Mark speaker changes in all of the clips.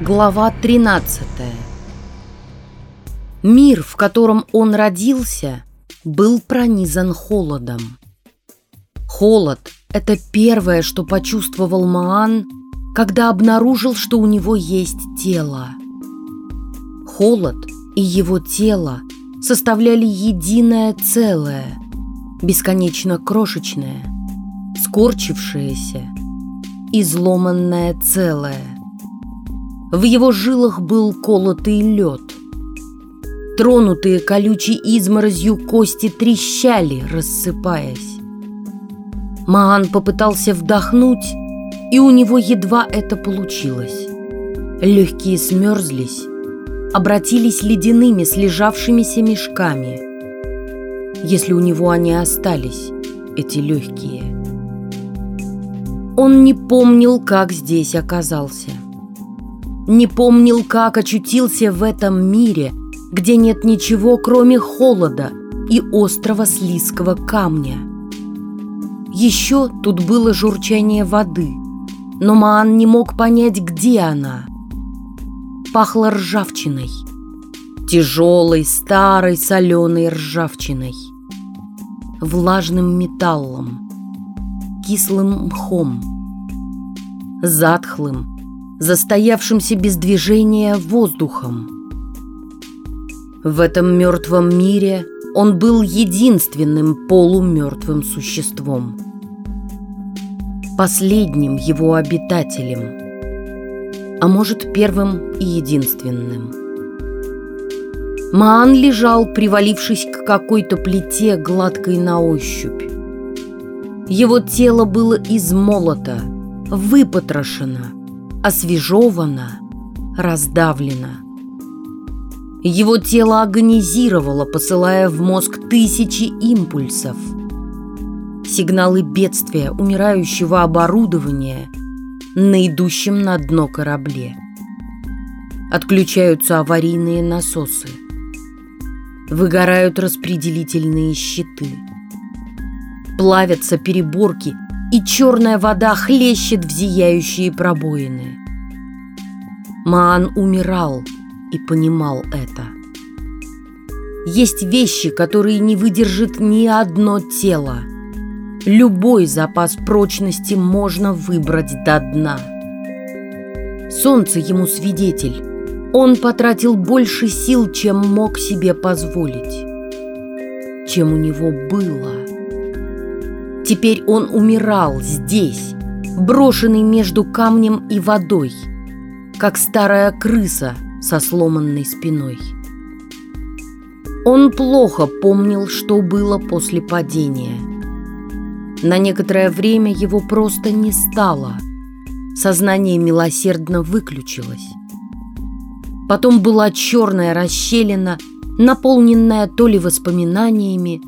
Speaker 1: Глава 13 Мир, в котором он родился, был пронизан холодом. Холод – это первое, что почувствовал Маан, когда обнаружил, что у него есть тело. Холод и его тело составляли единое целое, бесконечно крошечное, скорчившееся, изломанное целое. В его жилах был колотый лед. Тронутые колючей изморозью кости трещали, рассыпаясь. Маан попытался вдохнуть, и у него едва это получилось. Легкие смерзлись, обратились ледяными слежавшимися мешками. Если у него они остались, эти легкие. Он не помнил, как здесь оказался. Не помнил, как очутился в этом мире, где нет ничего, кроме холода и острого слизкого камня. Еще тут было журчание воды, но Маан не мог понять, где она – пахло ржавчиной. Тяжелой, старой, соленой ржавчиной. Влажным металлом. Кислым мхом. Затхлым, застоявшимся без движения воздухом. В этом мертвом мире он был единственным полумертвым существом. Последним его обитателем – а может, первым и единственным. Маан лежал, привалившись к какой-то плите, гладкой на ощупь. Его тело было измолото, выпотрошено, освежевано, раздавлено. Его тело агонизировало, посылая в мозг тысячи импульсов. Сигналы бедствия, умирающего оборудования – на идущем на дно корабле. Отключаются аварийные насосы. Выгорают распределительные щиты. Плавятся переборки, и черная вода хлещет в зияющие пробоины. Маан умирал и понимал это. Есть вещи, которые не выдержит ни одно тело – Любой запас прочности можно выбрать до дна. Солнце ему свидетель. Он потратил больше сил, чем мог себе позволить. Чем у него было. Теперь он умирал здесь, брошенный между камнем и водой, как старая крыса со сломанной спиной. Он плохо помнил, что было после падения – на некоторое время его просто не стало. Сознание милосердно выключилось. Потом была черная расщелина, наполненная то ли воспоминаниями,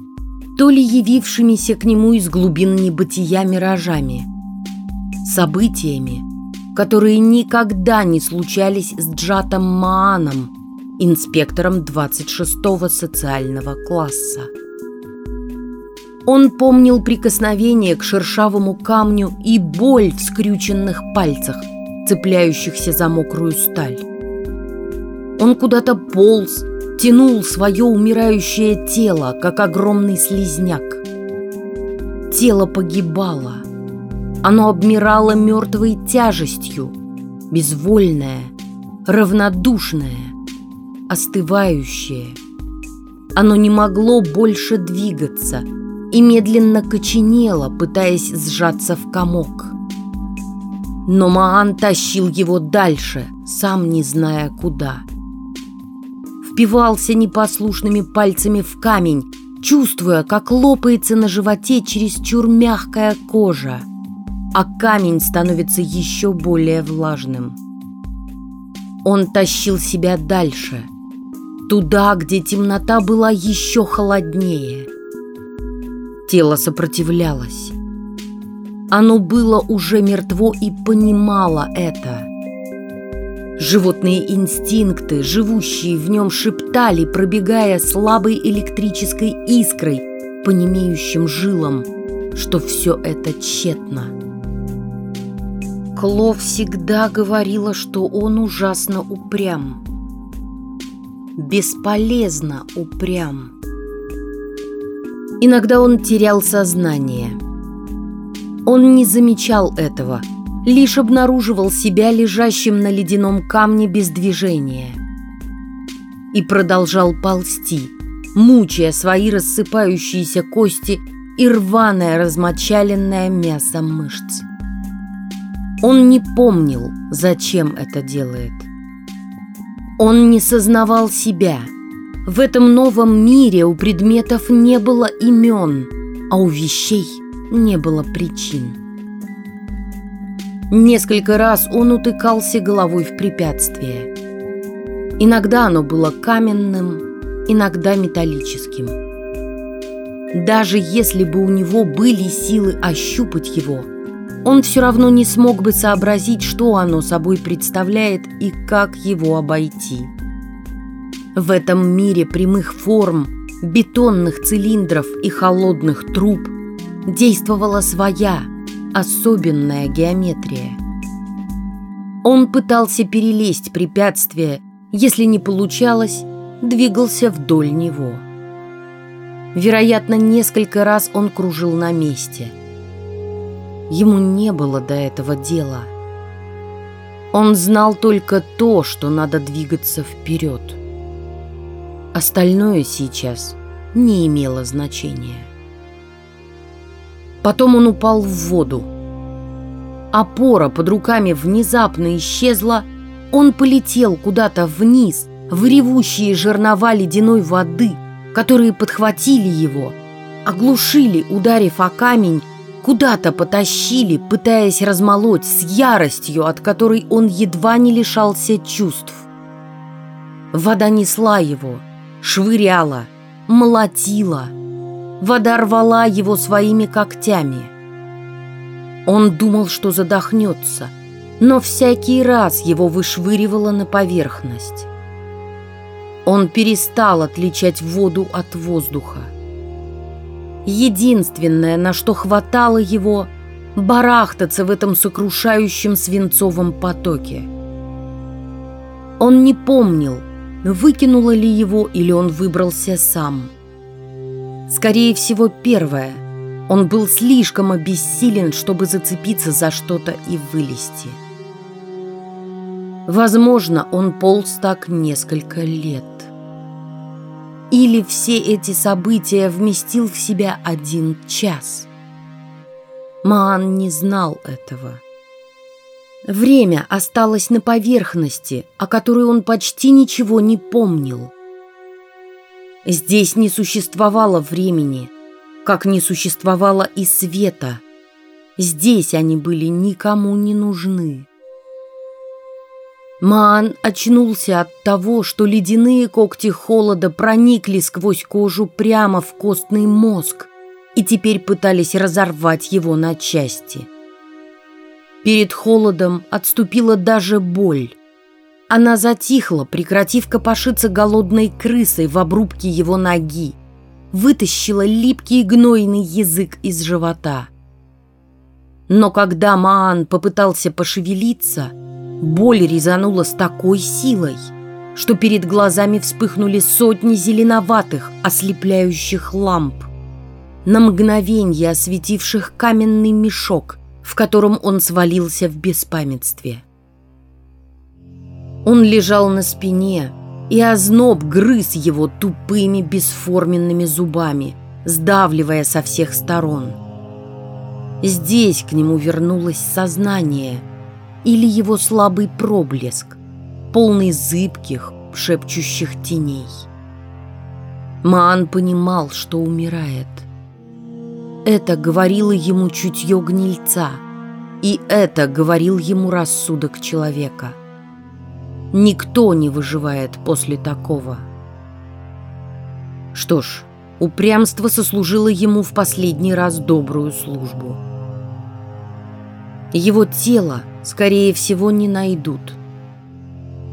Speaker 1: то ли явившимися к нему из глубин небытия миражами, событиями, которые никогда не случались с Джатом Мааном, инспектором 26-го социального класса. Он помнил прикосновение к шершавому камню и боль в скрюченных пальцах, цепляющихся за мокрую сталь. Он куда-то полз, тянул свое умирающее тело, как огромный слизняк. Тело погибало. Оно обмирало мертвой тяжестью, безвольное, равнодушное, остывающее. Оно не могло больше двигаться – и медленно коченела, пытаясь сжаться в комок. Но Маан тащил его дальше, сам не зная куда. Впивался непослушными пальцами в камень, чувствуя, как лопается на животе чересчур мягкая кожа, а камень становится еще более влажным. Он тащил себя дальше, туда, где темнота была еще холоднее – Тело сопротивлялось. Оно было уже мертво и понимало это. Животные инстинкты, живущие в нем, шептали, пробегая слабой электрической искрой по немеющим жилам, что все это тщетно. Кло всегда говорила, что он ужасно упрям. Бесполезно упрям. Иногда он терял сознание. Он не замечал этого, лишь обнаруживал себя лежащим на ледяном камне без движения. И продолжал ползти, мучая свои рассыпающиеся кости и рваное размочаленное мясо мышц. Он не помнил, зачем это делает. Он не сознавал себя – в этом новом мире у предметов не было имен, а у вещей не было причин. Несколько раз он утыкался головой в препятствие. Иногда оно было каменным, иногда металлическим. Даже если бы у него были силы ощупать его, он все равно не смог бы сообразить, что оно собой представляет и как его обойти. В этом мире прямых форм, бетонных цилиндров и холодных труб действовала своя, особенная геометрия. Он пытался перелезть препятствие, если не получалось, двигался вдоль него. Вероятно, несколько раз он кружил на месте. Ему не было до этого дела. Он знал только то, что надо двигаться вперед. Остальное сейчас не имело значения. Потом он упал в воду. Опора под руками внезапно исчезла, он полетел куда-то вниз, в ревущие жернова ледяной воды, которые подхватили его, оглушили, ударив о камень, куда-то потащили, пытаясь размолоть с яростью, от которой он едва не лишался чувств. Вода несла его — швыряла, молотила. Вода рвала его своими когтями. Он думал, что задохнется, но всякий раз его вышвыривало на поверхность. Он перестал отличать воду от воздуха. Единственное, на что хватало его, барахтаться в этом сокрушающем свинцовом потоке. Он не помнил, выкинула ли его или он выбрался сам. Скорее всего, первое. Он был слишком обессилен, чтобы зацепиться за что-то и вылезти. Возможно, он полз так несколько лет. Или все эти события вместил в себя один час. Маан не знал этого. Время осталось на поверхности, о которой он почти ничего не помнил. Здесь не существовало времени, как не существовало и света. Здесь они были никому не нужны. Маан очнулся от того, что ледяные когти холода проникли сквозь кожу прямо в костный мозг и теперь пытались разорвать его на части. Перед холодом отступила даже боль. Она затихла, прекратив копошиться голодной крысой в обрубке его ноги. Вытащила липкий гнойный язык из живота. Но когда Маан попытался пошевелиться, боль резанула с такой силой, что перед глазами вспыхнули сотни зеленоватых, ослепляющих ламп, на мгновенье осветивших каменный мешок, в котором он свалился в беспамятстве. Он лежал на спине, и озноб грыз его тупыми бесформенными зубами, сдавливая со всех сторон. Здесь к нему вернулось сознание или его слабый проблеск, полный зыбких, шепчущих теней. Маан понимал, что умирает – это говорило ему чутье гнильца, и это говорил ему рассудок человека. Никто не выживает после такого. Что ж, упрямство сослужило ему в последний раз добрую службу. Его тело, скорее всего, не найдут.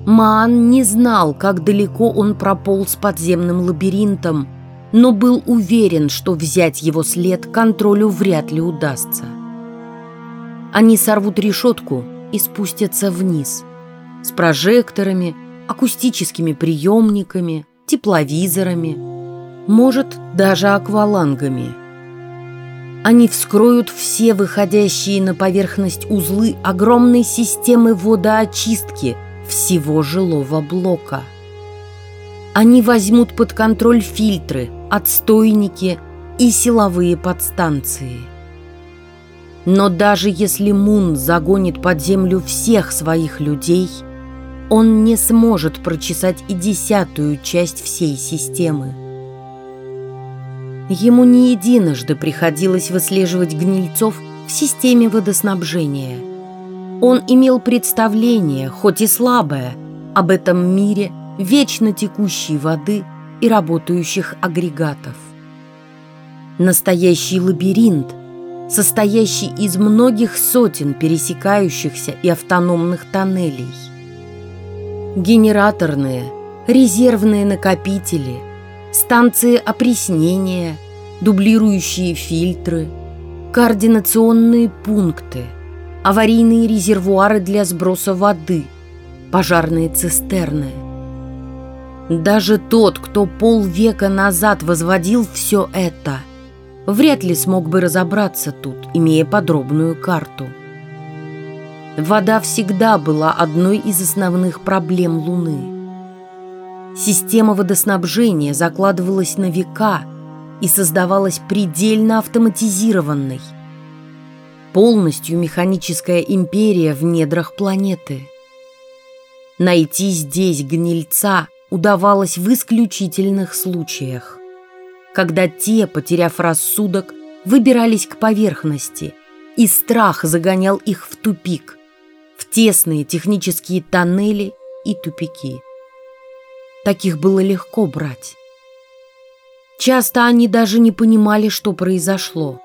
Speaker 1: Маан не знал, как далеко он прополз подземным лабиринтом, но был уверен, что взять его след контролю вряд ли удастся. Они сорвут решетку и спустятся вниз с прожекторами, акустическими приемниками, тепловизорами, может, даже аквалангами. Они вскроют все выходящие на поверхность узлы огромной системы водоочистки всего жилого блока. Они возьмут под контроль фильтры, отстойники и силовые подстанции. Но даже если Мун загонит под землю всех своих людей – он не сможет прочесать и десятую часть всей системы. Ему не единожды приходилось выслеживать гнильцов в системе водоснабжения. Он имел представление, хоть и слабое, об этом мире вечно текущей воды и работающих агрегатов. Настоящий лабиринт, состоящий из многих сотен пересекающихся и автономных тоннелей – генераторные, резервные накопители, станции опреснения, дублирующие фильтры, координационные пункты, аварийные резервуары для сброса воды, пожарные цистерны. Даже тот, кто полвека назад возводил все это, вряд ли смог бы разобраться тут, имея подробную карту. Вода всегда была одной из основных проблем Луны. Система водоснабжения закладывалась на века и создавалась предельно автоматизированной. Полностью механическая империя в недрах планеты. Найти здесь гнильца удавалось в исключительных случаях, когда те, потеряв рассудок, выбирались к поверхности, и страх загонял их в тупик в тесные технические тоннели и тупики. Таких было легко брать. Часто они даже не понимали, что произошло.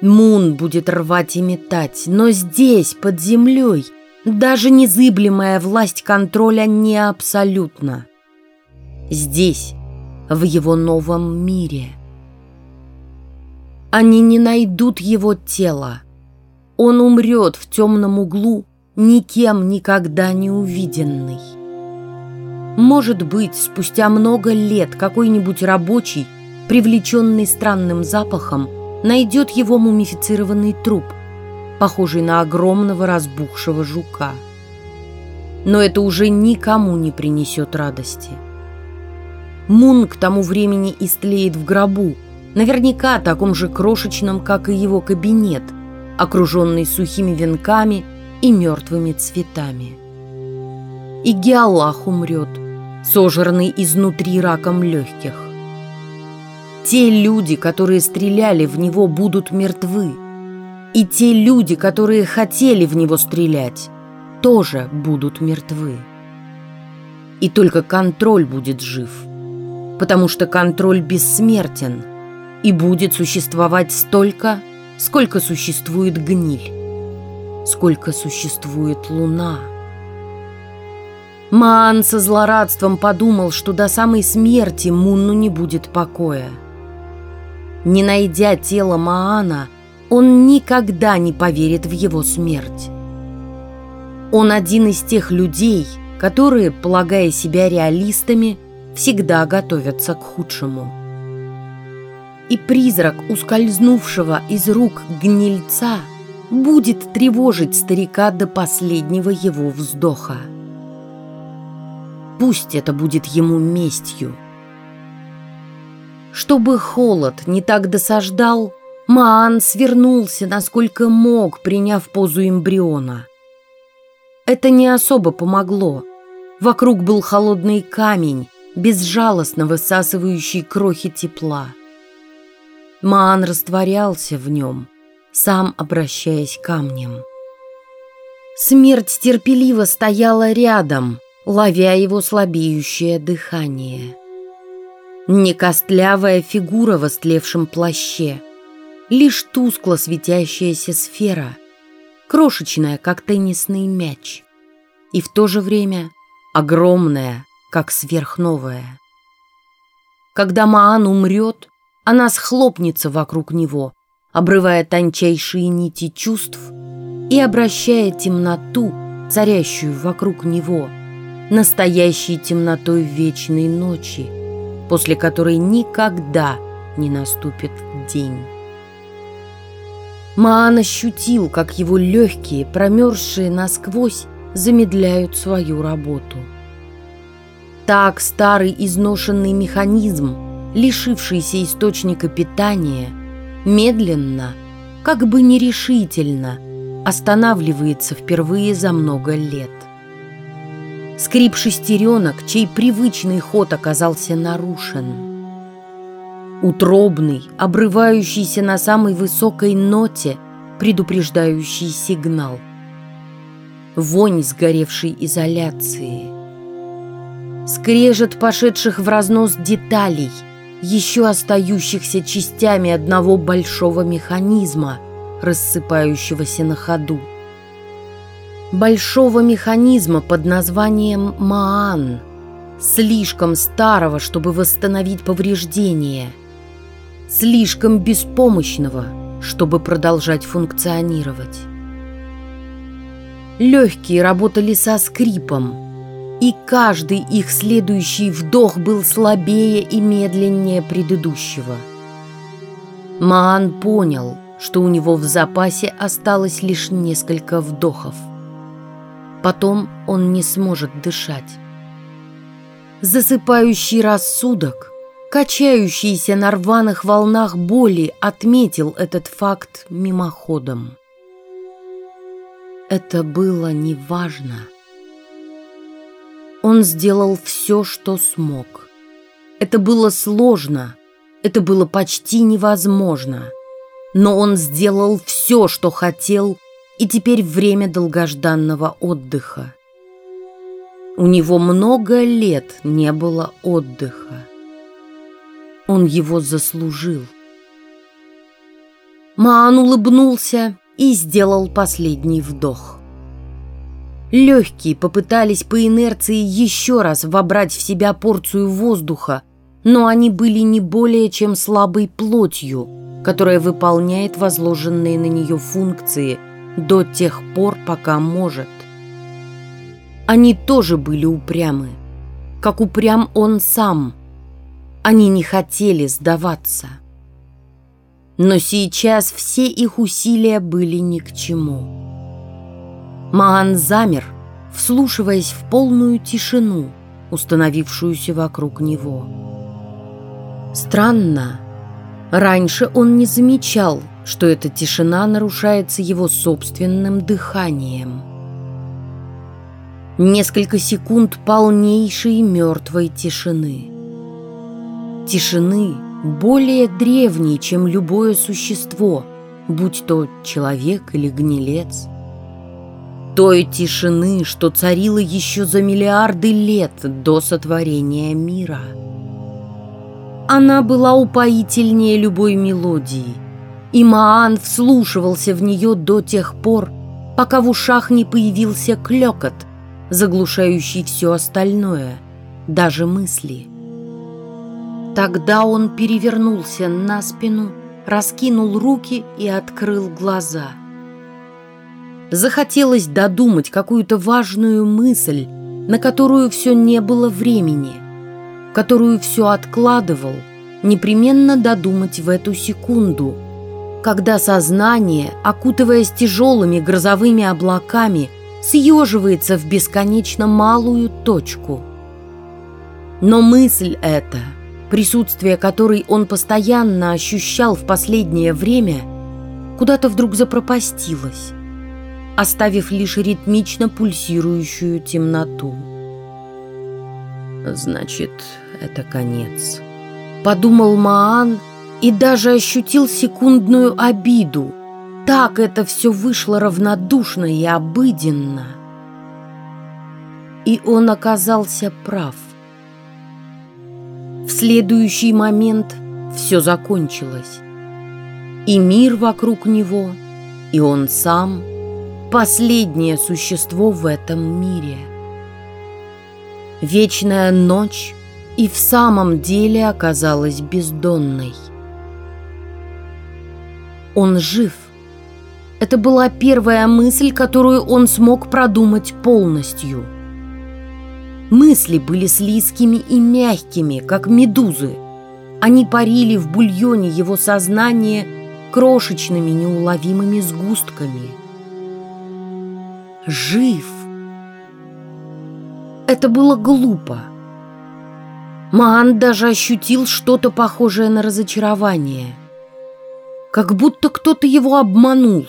Speaker 1: Мун будет рвать и метать, но здесь, под землей, даже незыблемая власть контроля не абсолютна. Здесь, в его новом мире. Они не найдут его тело, он умрет в темном углу, никем никогда не увиденный. Может быть, спустя много лет какой-нибудь рабочий, привлеченный странным запахом, найдет его мумифицированный труп, похожий на огромного разбухшего жука. Но это уже никому не принесет радости. Мун к тому времени истлеет в гробу, наверняка таком же крошечном, как и его кабинет – окруженный сухими венками и мертвыми цветами. И Геаллах умрет, сожранный изнутри раком легких. Те люди, которые стреляли в него, будут мертвы. И те люди, которые хотели в него стрелять, тоже будут мертвы. И только контроль будет жив, потому что контроль бессмертен и будет существовать столько, сколько существует гниль, сколько существует луна. Маан со злорадством подумал, что до самой смерти Мунну не будет покоя. Не найдя тело Маана, он никогда не поверит в его смерть. Он один из тех людей, которые, полагая себя реалистами, всегда готовятся к худшему и призрак ускользнувшего из рук гнильца будет тревожить старика до последнего его вздоха. Пусть это будет ему местью. Чтобы холод не так досаждал, Маан свернулся, насколько мог, приняв позу эмбриона. Это не особо помогло. Вокруг был холодный камень, безжалостно высасывающий крохи тепла. Маан растворялся в нем, сам обращаясь камнем. Смерть терпеливо стояла рядом, ловя его слабеющее дыхание. Не костлявая фигура в остлевшем плаще, лишь тускло светящаяся сфера, крошечная, как теннисный мяч, и в то же время огромная, как сверхновая. Когда Маан умрет, она схлопнется вокруг него, обрывая тончайшие нити чувств и обращая темноту, царящую вокруг него, настоящей темнотой вечной ночи, после которой никогда не наступит день. Маан ощутил, как его легкие, промерзшие насквозь, замедляют свою работу. Так старый изношенный механизм, лишившийся источника питания, медленно, как бы нерешительно, останавливается впервые за много лет. Скрип шестеренок, чей привычный ход оказался нарушен – Утробный, обрывающийся на самой высокой ноте, предупреждающий сигнал. Вонь сгоревшей изоляции. Скрежет пошедших в разнос деталей, еще остающихся частями одного большого механизма, рассыпающегося на ходу. Большого механизма под названием Маан, слишком старого, чтобы восстановить повреждения – слишком беспомощного, чтобы продолжать функционировать. Легкие работали со скрипом, и каждый их следующий вдох был слабее и медленнее предыдущего. Маан понял, что у него в запасе осталось лишь несколько вдохов. Потом он не сможет дышать. Засыпающий рассудок – качающийся на рваных волнах боли, отметил этот факт мимоходом. Это было неважно. Он сделал все, что смог. Это было сложно, это было почти невозможно. Но он сделал все, что хотел, и теперь время долгожданного отдыха. У него много лет не было отдыха. Он его заслужил. Маан улыбнулся и сделал последний вдох. Легкие попытались по инерции еще раз вобрать в себя порцию воздуха, но они были не более чем слабой плотью, которая выполняет возложенные на нее функции до тех пор, пока может. Они тоже были упрямы, как упрям он сам – они не хотели сдаваться. Но сейчас все их усилия были ни к чему. Маан замер, вслушиваясь в полную тишину, установившуюся вокруг него. Странно. Раньше он не замечал, что эта тишина нарушается его собственным дыханием. Несколько секунд полнейшей мертвой тишины тишины, более древней, чем любое существо, будь то человек или гнилец. Той тишины, что царила еще за миллиарды лет до сотворения мира. Она была упоительнее любой мелодии, и Маан вслушивался в нее до тех пор, пока в ушах не появился клекот, заглушающий все остальное, даже мысли. Тогда он перевернулся на спину, раскинул руки и открыл глаза. Захотелось додумать какую-то важную мысль, на которую все не было времени, которую все откладывал, непременно додумать в эту секунду, когда сознание, окутываясь тяжелыми грозовыми облаками, съеживается в бесконечно малую точку. Но мысль эта — присутствие которой он постоянно ощущал в последнее время, куда-то вдруг запропастилось, оставив лишь ритмично пульсирующую темноту. «Значит, это конец», — подумал Маан и даже ощутил секундную обиду. Так это все вышло равнодушно и обыденно. И он оказался прав. В следующий момент все закончилось. И мир вокруг него, и он сам – последнее существо в этом мире. Вечная ночь и в самом деле оказалась бездонной. Он жив. Это была первая мысль, которую он смог продумать полностью. Мысли были слизкими и мягкими, как медузы. Они парили в бульоне его сознания крошечными неуловимыми сгустками. Жив. Это было глупо. Маан даже ощутил что-то похожее на разочарование. Как будто кто-то его обманул.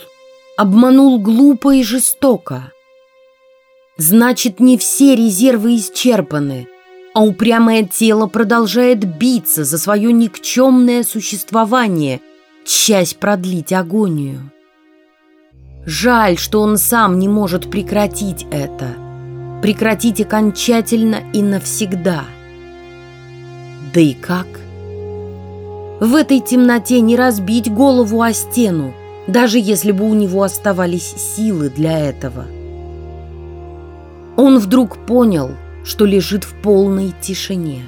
Speaker 1: Обманул глупо и жестоко. Значит, не все резервы исчерпаны, а упрямое тело продолжает биться за свое никчемное существование, часть продлить агонию. Жаль, что он сам не может прекратить это. Прекратить окончательно и навсегда – да и как? В этой темноте не разбить голову о стену, даже если бы у него оставались силы для этого. Он вдруг понял, что лежит в полной тишине.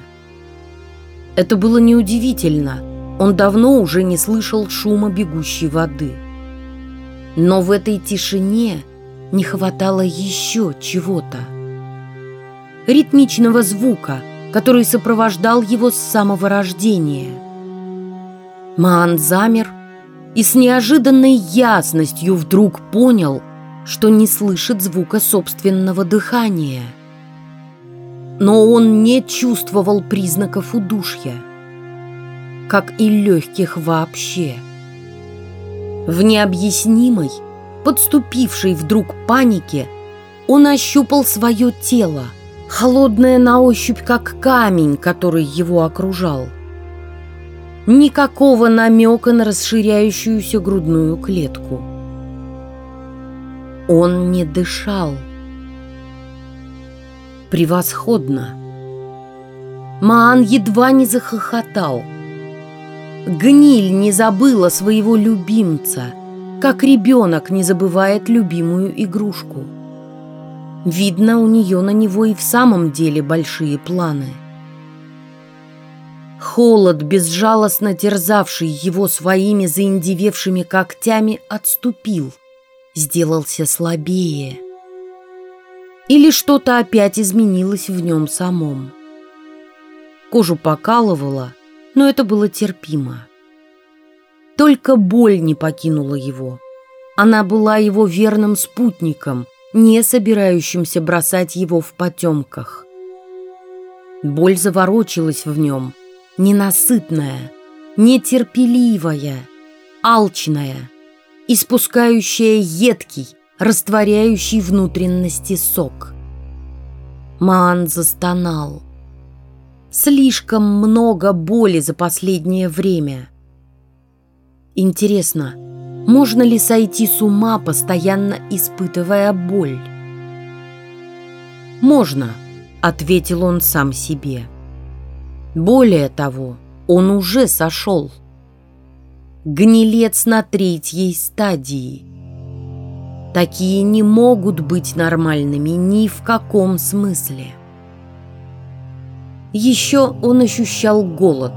Speaker 1: Это было неудивительно, он давно уже не слышал шума бегущей воды. Но в этой тишине не хватало еще чего-то. Ритмичного звука – который сопровождал его с самого рождения. Маан замер и с неожиданной ясностью вдруг понял, что не слышит звука собственного дыхания. Но он не чувствовал признаков удушья, как и легких вообще. В необъяснимой, подступившей вдруг панике, он ощупал свое тело – холодное на ощупь, как камень, который его окружал. Никакого намека на расширяющуюся грудную клетку. Он не дышал. Превосходно. Маан едва не захохотал. Гниль не забыла своего любимца, как ребенок не забывает любимую игрушку. Видно, у нее на него и в самом деле большие планы. Холод, безжалостно терзавший его своими заиндевевшими когтями, отступил, сделался слабее. Или что-то опять изменилось в нем самом. Кожу покалывало, но это было терпимо. Только боль не покинула его. Она была его верным спутником — не собирающимся бросать его в потемках. Боль заворочилась в нем, ненасытная, нетерпеливая, алчная, испускающая едкий, растворяющий внутренности сок. Маан застонал. Слишком много боли за последнее время. Интересно, можно ли сойти с ума, постоянно испытывая боль? «Можно», — ответил он сам себе. Более того, он уже сошел. Гнилец на третьей стадии. Такие не могут быть нормальными ни в каком смысле. Еще он ощущал голод.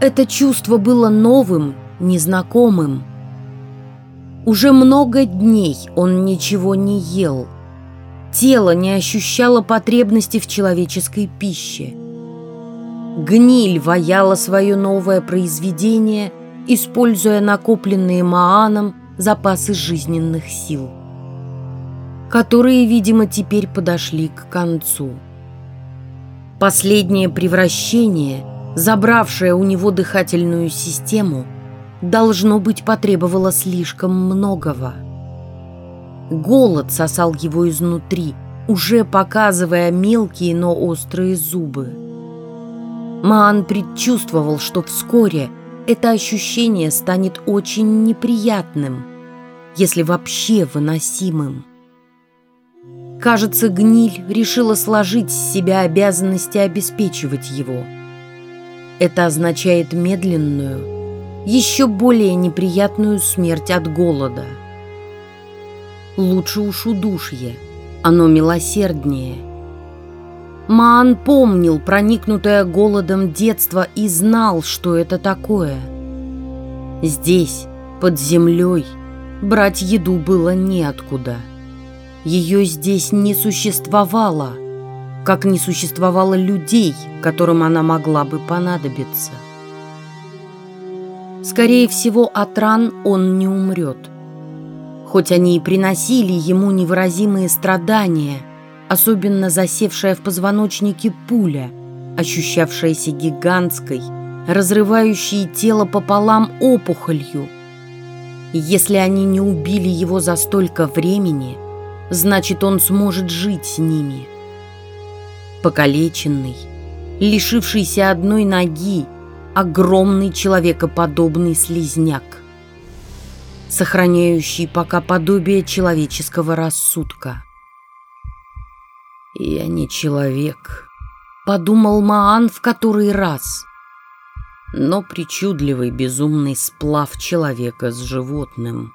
Speaker 1: Это чувство было новым незнакомым. Уже много дней он ничего не ел. Тело не ощущало потребности в человеческой пище. Гниль ваяла свое новое произведение, используя накопленные Мааном запасы жизненных сил, которые, видимо, теперь подошли к концу. Последнее превращение, забравшее у него дыхательную систему – должно быть, потребовало слишком многого. Голод сосал его изнутри, уже показывая мелкие, но острые зубы. Маан предчувствовал, что вскоре это ощущение станет очень неприятным, если вообще выносимым. Кажется, гниль решила сложить с себя обязанности обеспечивать его. Это означает медленную, еще более неприятную смерть от голода. Лучше уж удушье, оно милосерднее. Маан помнил проникнутое голодом детство и знал, что это такое. Здесь, Под землей брать еду было неоткуда. Ее здесь не существовало, как не существовало людей, которым она могла бы понадобиться. Скорее всего, от ран он не умрет. Хоть они и приносили ему невыразимые страдания, особенно засевшая в позвоночнике пуля, ощущавшаяся гигантской, разрывающей тело пополам опухолью. Если они не убили его за столько времени, значит, он сможет жить с ними. Покалеченный, лишившийся одной ноги, огромный человекоподобный слизняк, сохраняющий пока подобие человеческого рассудка. «Я не человек», — подумал Маан в который раз, но причудливый безумный сплав человека с животным.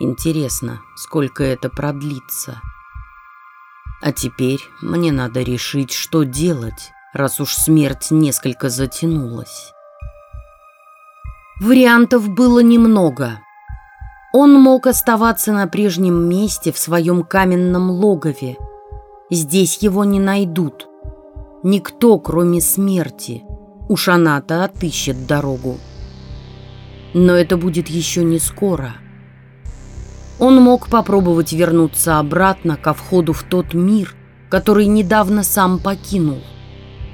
Speaker 1: Интересно, сколько это продлится. А теперь мне надо решить, что делать раз уж смерть несколько затянулась. Вариантов было немного. Он мог оставаться на прежнем месте в своем каменном логове. Здесь его не найдут. Никто, кроме смерти. Уж она-то отыщет дорогу. Но это будет еще не скоро. Он мог попробовать вернуться обратно ко входу в тот мир, который недавно сам покинул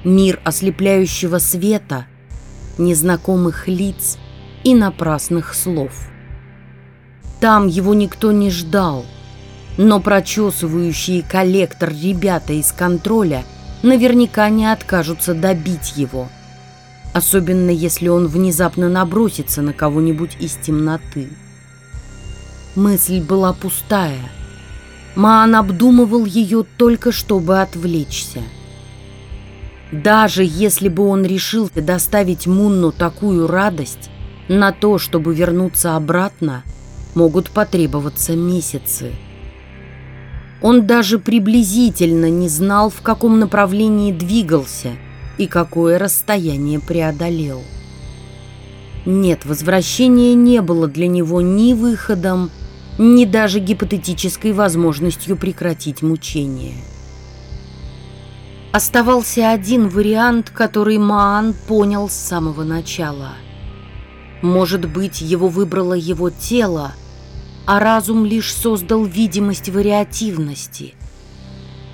Speaker 1: мир ослепляющего света, незнакомых лиц и напрасных слов. Там его никто не ждал, но прочесывающие коллектор ребята из контроля наверняка не откажутся добить его, особенно если он внезапно набросится на кого-нибудь из темноты. Мысль была пустая. Маан обдумывал ее только чтобы отвлечься. Даже если бы он решил доставить Мунну такую радость, на то, чтобы вернуться обратно, могут потребоваться месяцы. Он даже приблизительно не знал, в каком направлении двигался и какое расстояние преодолел. Нет, возвращение не было для него ни выходом, ни даже гипотетической возможностью прекратить мучение. Оставался один вариант, который Маан понял с самого начала. Может быть, его выбрало его тело, а разум лишь создал видимость вариативности.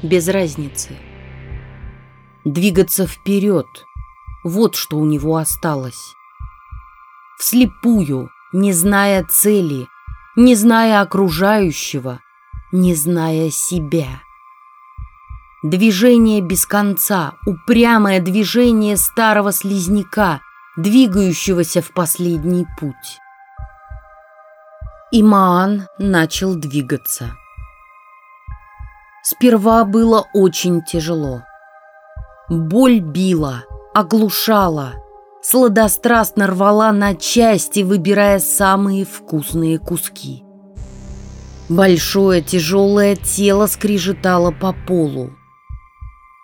Speaker 1: Без разницы. Двигаться вперед – вот что у него осталось. Вслепую, не зная цели, не зная окружающего, не зная себя – Движение без конца, упрямое движение старого слизняка, двигающегося в последний путь. И Маан начал двигаться. Сперва было очень тяжело. Боль била, оглушала, сладострастно рвала на части, выбирая самые вкусные куски. Большое тяжелое тело скрежетало по полу.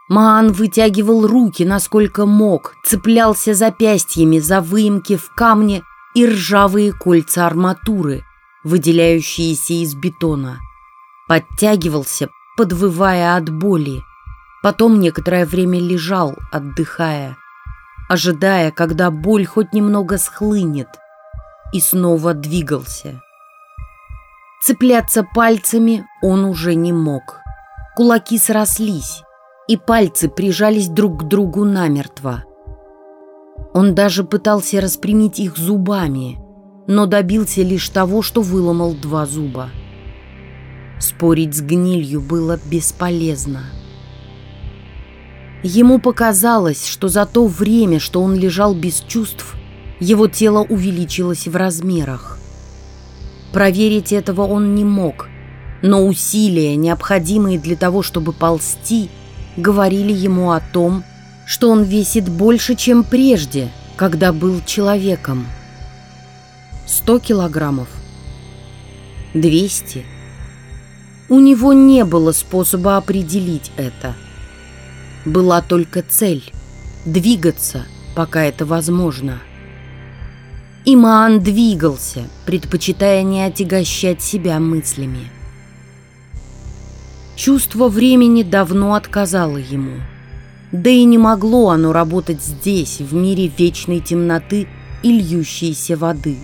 Speaker 1: Маан вытягивал руки, насколько мог, цеплялся запястьями за выемки в камне и ржавые кольца арматуры, выделяющиеся из бетона. Подтягивался, подвывая от боли. Потом некоторое время лежал, отдыхая, ожидая, когда боль хоть немного схлынет, и снова двигался. Цепляться пальцами он уже не мог. Кулаки срослись, и пальцы прижались друг к другу намертво. Он даже пытался распрямить их зубами, но добился лишь того, что выломал два зуба. Спорить с гнилью было бесполезно. Ему показалось, что за то время, что он лежал без чувств, его тело увеличилось в размерах. Проверить этого он не мог, но усилия, необходимые для того, чтобы ползти – говорили ему о том, что он весит больше, чем прежде, когда был человеком. Сто килограммов. Двести. У него не было способа определить это. Была только цель – двигаться, пока это возможно. И Маан двигался, предпочитая не отягощать себя мыслями. Чувство времени давно отказало ему. Да и не могло оно работать здесь, в мире вечной темноты и льющейся воды.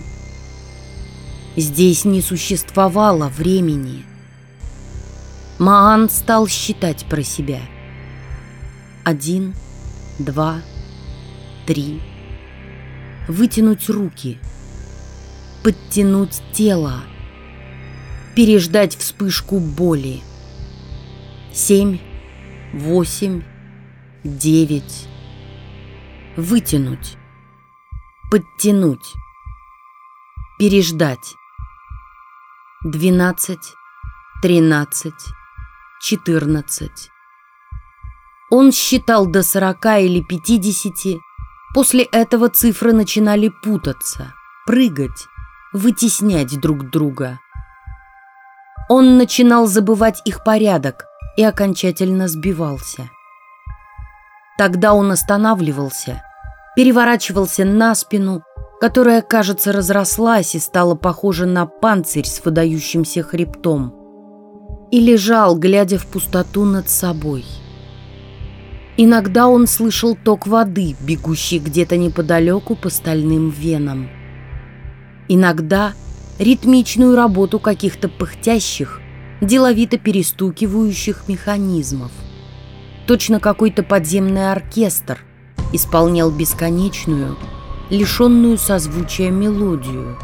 Speaker 1: Здесь не существовало времени. Маан стал считать про себя. Один, два, три. Вытянуть руки. Подтянуть тело. Переждать вспышку боли. Семь, восемь, девять. Вытянуть. Подтянуть. Переждать. Двенадцать, тринадцать, четырнадцать. Он считал до сорока или пятидесяти. После этого цифры начинали путаться, прыгать, вытеснять друг друга. Он начинал забывать их порядок и окончательно сбивался. Тогда он останавливался, переворачивался на спину, которая, кажется, разрослась и стала похожа на панцирь с выдающимся хребтом, и лежал, глядя в пустоту над собой. Иногда он слышал ток воды, бегущий где-то неподалеку по стальным венам. Иногда ритмичную работу каких-то пыхтящих, деловито перестукивающих механизмов. Точно какой-то подземный оркестр исполнял бесконечную, лишенную созвучия мелодию,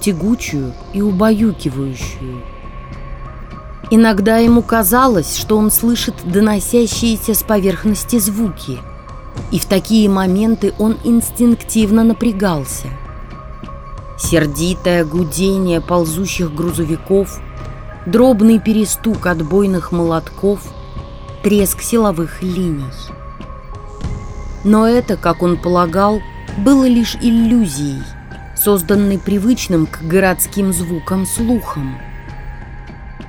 Speaker 1: тягучую и убаюкивающую. Иногда ему казалось, что он слышит доносящиеся с поверхности звуки, и в такие моменты он инстинктивно напрягался. Сердитое гудение ползущих грузовиков – дробный перестук отбойных молотков, треск силовых линий. Но это, как он полагал, было лишь иллюзией, созданной привычным к городским звукам слухом.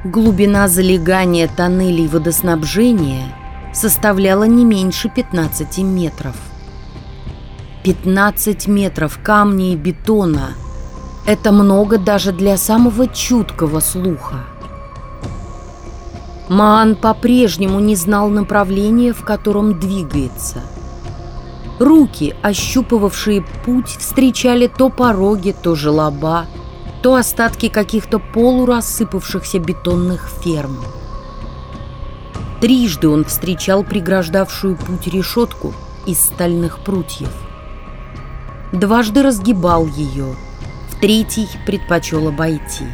Speaker 1: Глубина залегания тоннелей водоснабжения составляла не меньше 15 метров. 15 метров камня и бетона – это много даже для самого чуткого слуха. Маан по-прежнему не знал направления, в котором двигается. Руки, ощупывавшие путь, встречали то пороги, то желоба, то остатки каких-то полурассыпавшихся бетонных ферм. Трижды он встречал преграждавшую путь решетку из стальных прутьев. Дважды разгибал ее, в третий предпочел обойти.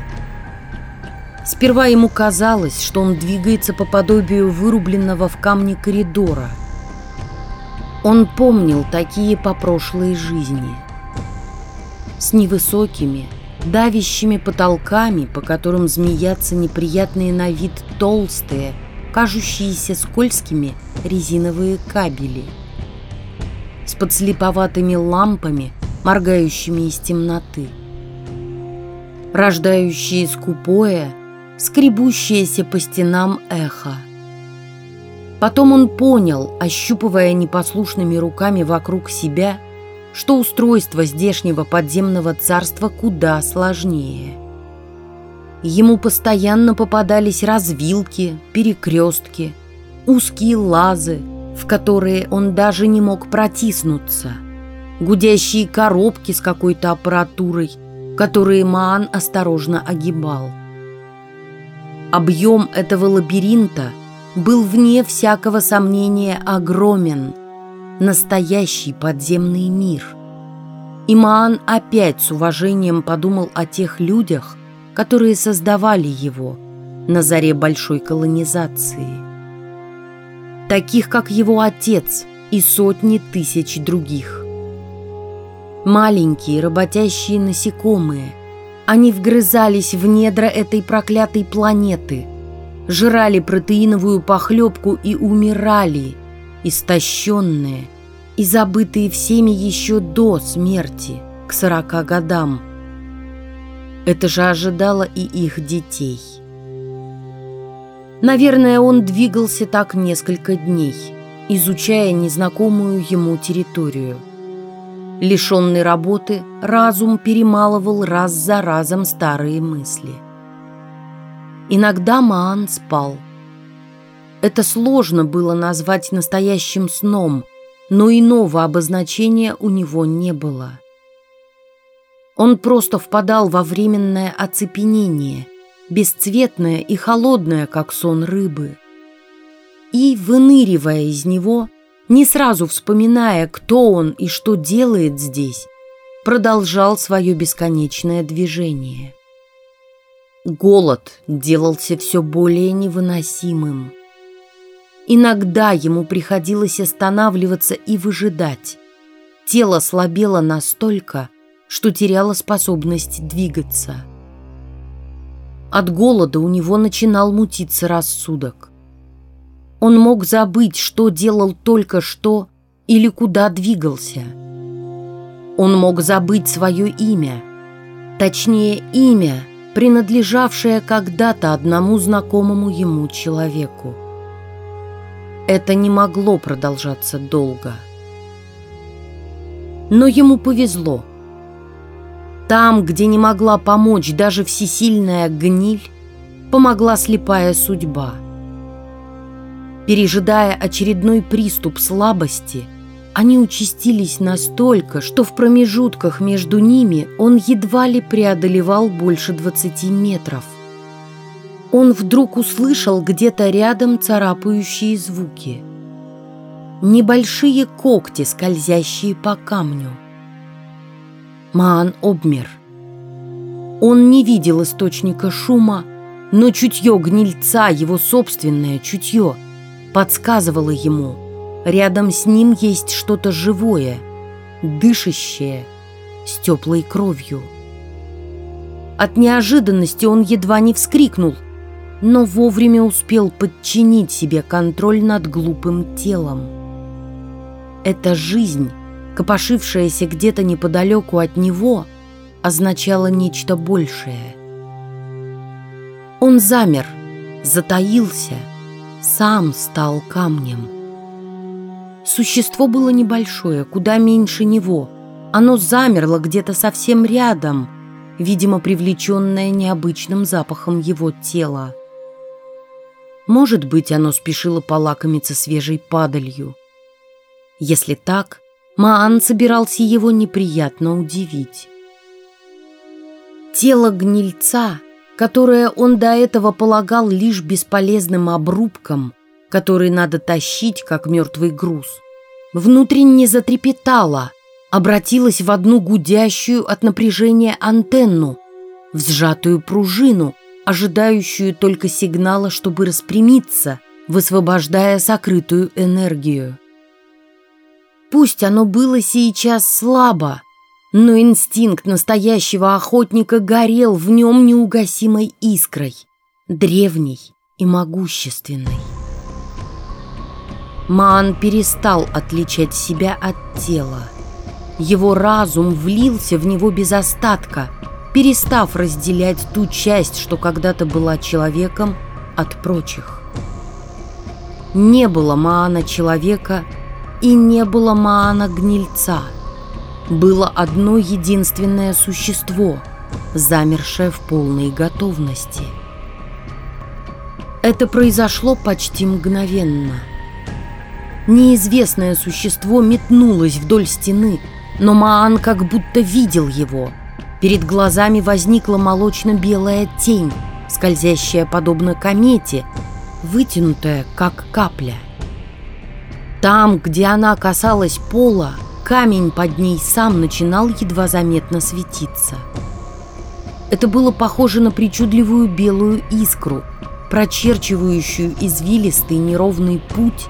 Speaker 1: Сперва ему казалось, что он двигается по подобию вырубленного в камне коридора. Он помнил такие по прошлой жизни. С невысокими, давящими потолками, по которым змеятся неприятные на вид толстые, кажущиеся скользкими резиновые кабели. С подслеповатыми лампами, моргающими из темноты. Рождающие скупое, скребущееся по стенам эхо. Потом он понял, ощупывая непослушными руками вокруг себя, что устройство здешнего подземного царства куда сложнее. Ему постоянно попадались развилки, перекрестки, узкие лазы, в которые он даже не мог протиснуться, гудящие коробки с какой-то аппаратурой, которые Маан осторожно огибал. Объем этого лабиринта был вне всякого сомнения огромен. Настоящий подземный мир. Имаан опять с уважением подумал о тех людях, которые создавали его на заре большой колонизации. Таких, как его отец и сотни тысяч других. Маленькие работящие насекомые – они вгрызались в недра этой проклятой планеты, жрали протеиновую похлебку и умирали, истощенные и забытые всеми еще до смерти, к сорока годам. Это же ожидало и их детей. Наверное, он двигался так несколько дней, изучая незнакомую ему территорию. Лишенный работы, разум перемалывал раз за разом старые мысли. Иногда Маан спал. Это сложно было назвать настоящим сном, но иного обозначения у него не было. Он просто впадал во временное оцепенение, бесцветное и холодное, как сон рыбы. И, выныривая из него, не сразу вспоминая, кто он и что делает здесь, продолжал свое бесконечное движение. Голод делался все более невыносимым. Иногда ему приходилось останавливаться и выжидать. Тело слабело настолько, что теряло способность двигаться. От голода у него начинал мутиться рассудок. Он мог забыть, что делал только что или куда двигался. Он мог забыть свое имя, точнее имя, принадлежавшее когда-то одному знакомому ему человеку. Это не могло продолжаться долго. Но ему повезло. Там, где не могла помочь даже всесильная гниль, помогла слепая судьба – Пережидая очередной приступ слабости, они участились настолько, что в промежутках между ними он едва ли преодолевал больше 20 метров. Он вдруг услышал где-то рядом царапающие звуки. Небольшие когти, скользящие по камню. Маан обмер. Он не видел источника шума, но чутье гнильца, его собственное чутье – подсказывала ему, рядом с ним есть что-то живое, дышащее, с теплой кровью. От неожиданности он едва не вскрикнул, но вовремя успел подчинить себе контроль над глупым телом. Эта жизнь, копошившаяся где-то неподалеку от него, означала нечто большее. Он замер, затаился — сам стал камнем. Существо было небольшое, куда меньше него. Оно замерло где-то совсем рядом, видимо, привлеченное необычным запахом его тела. Может быть, оно спешило полакомиться свежей падалью. Если так, Маан собирался его неприятно удивить. Тело гнильца которое он до этого полагал лишь бесполезным обрубком, который надо тащить, как мертвый груз, внутренне затрепетало, обратилось в одну гудящую от напряжения антенну, в сжатую пружину, ожидающую только сигнала, чтобы распрямиться, высвобождая сокрытую энергию. Пусть оно было сейчас слабо, но инстинкт настоящего охотника горел в нем неугасимой искрой, древней и могущественной. Маан перестал отличать себя от тела. Его разум влился в него без остатка, перестав разделять ту часть, что когда-то была человеком, от прочих. Не было Маана человека и не было Маана гнильца – было одно единственное существо, замершее в полной готовности. Это произошло почти мгновенно. Неизвестное существо метнулось вдоль стены, но Маан как будто видел его. Перед глазами возникла молочно-белая тень, скользящая подобно комете, вытянутая, как капля. Там, где она касалась пола, Камень под ней сам начинал едва заметно светиться. Это было похоже на причудливую белую искру, прочерчивающую извилистый неровный путь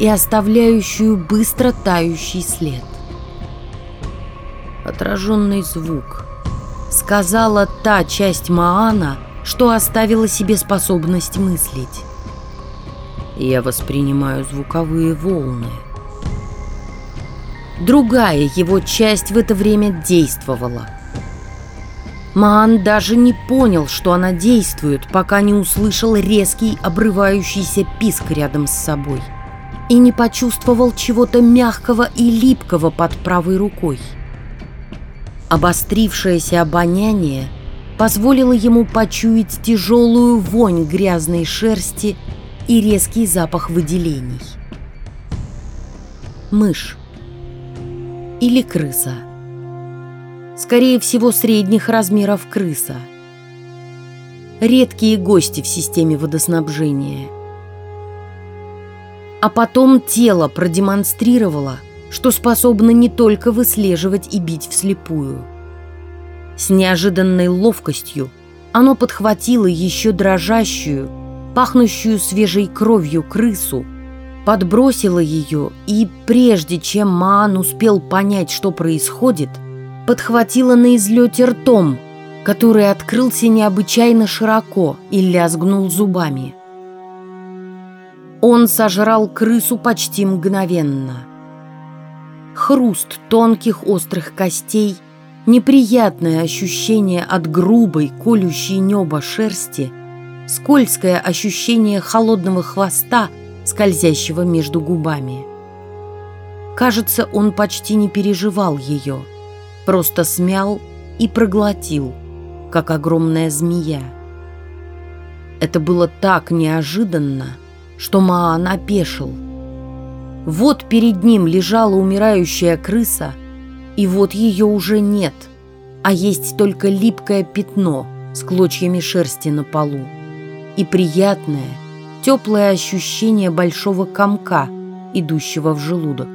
Speaker 1: и оставляющую быстро тающий след. Отраженный звук. Сказала та часть Маана, что оставила себе способность мыслить. Я воспринимаю звуковые волны. Другая его часть в это время действовала. Маан даже не понял, что она действует, пока не услышал резкий обрывающийся писк рядом с собой и не почувствовал чего-то мягкого и липкого под правой рукой. Обострившееся обоняние позволило ему почуять тяжелую вонь грязной шерсти и резкий запах выделений. Мышь или крыса. Скорее всего, средних размеров крыса. Редкие гости в системе водоснабжения. А потом тело продемонстрировало, что способно не только выслеживать и бить вслепую. С неожиданной ловкостью оно подхватило еще дрожащую, пахнущую свежей кровью крысу, подбросило ее и, прежде чем Маан успел понять, что происходит, подхватило на излете ртом, который открылся необычайно широко и лязгнул зубами. Он сожрал крысу почти мгновенно. Хруст тонких острых костей – неприятное ощущение от грубой, колющей небо шерсти, скользкое ощущение холодного хвоста, скользящего между губами. Кажется, он почти не переживал ее, просто смял и проглотил, как огромная змея. Это было так неожиданно, что Маан опешил. Вот перед ним лежала умирающая крыса, и вот ее уже нет, а есть только липкое пятно с клочьями шерсти на полу и приятное, теплое ощущение большого комка, идущего в желудок.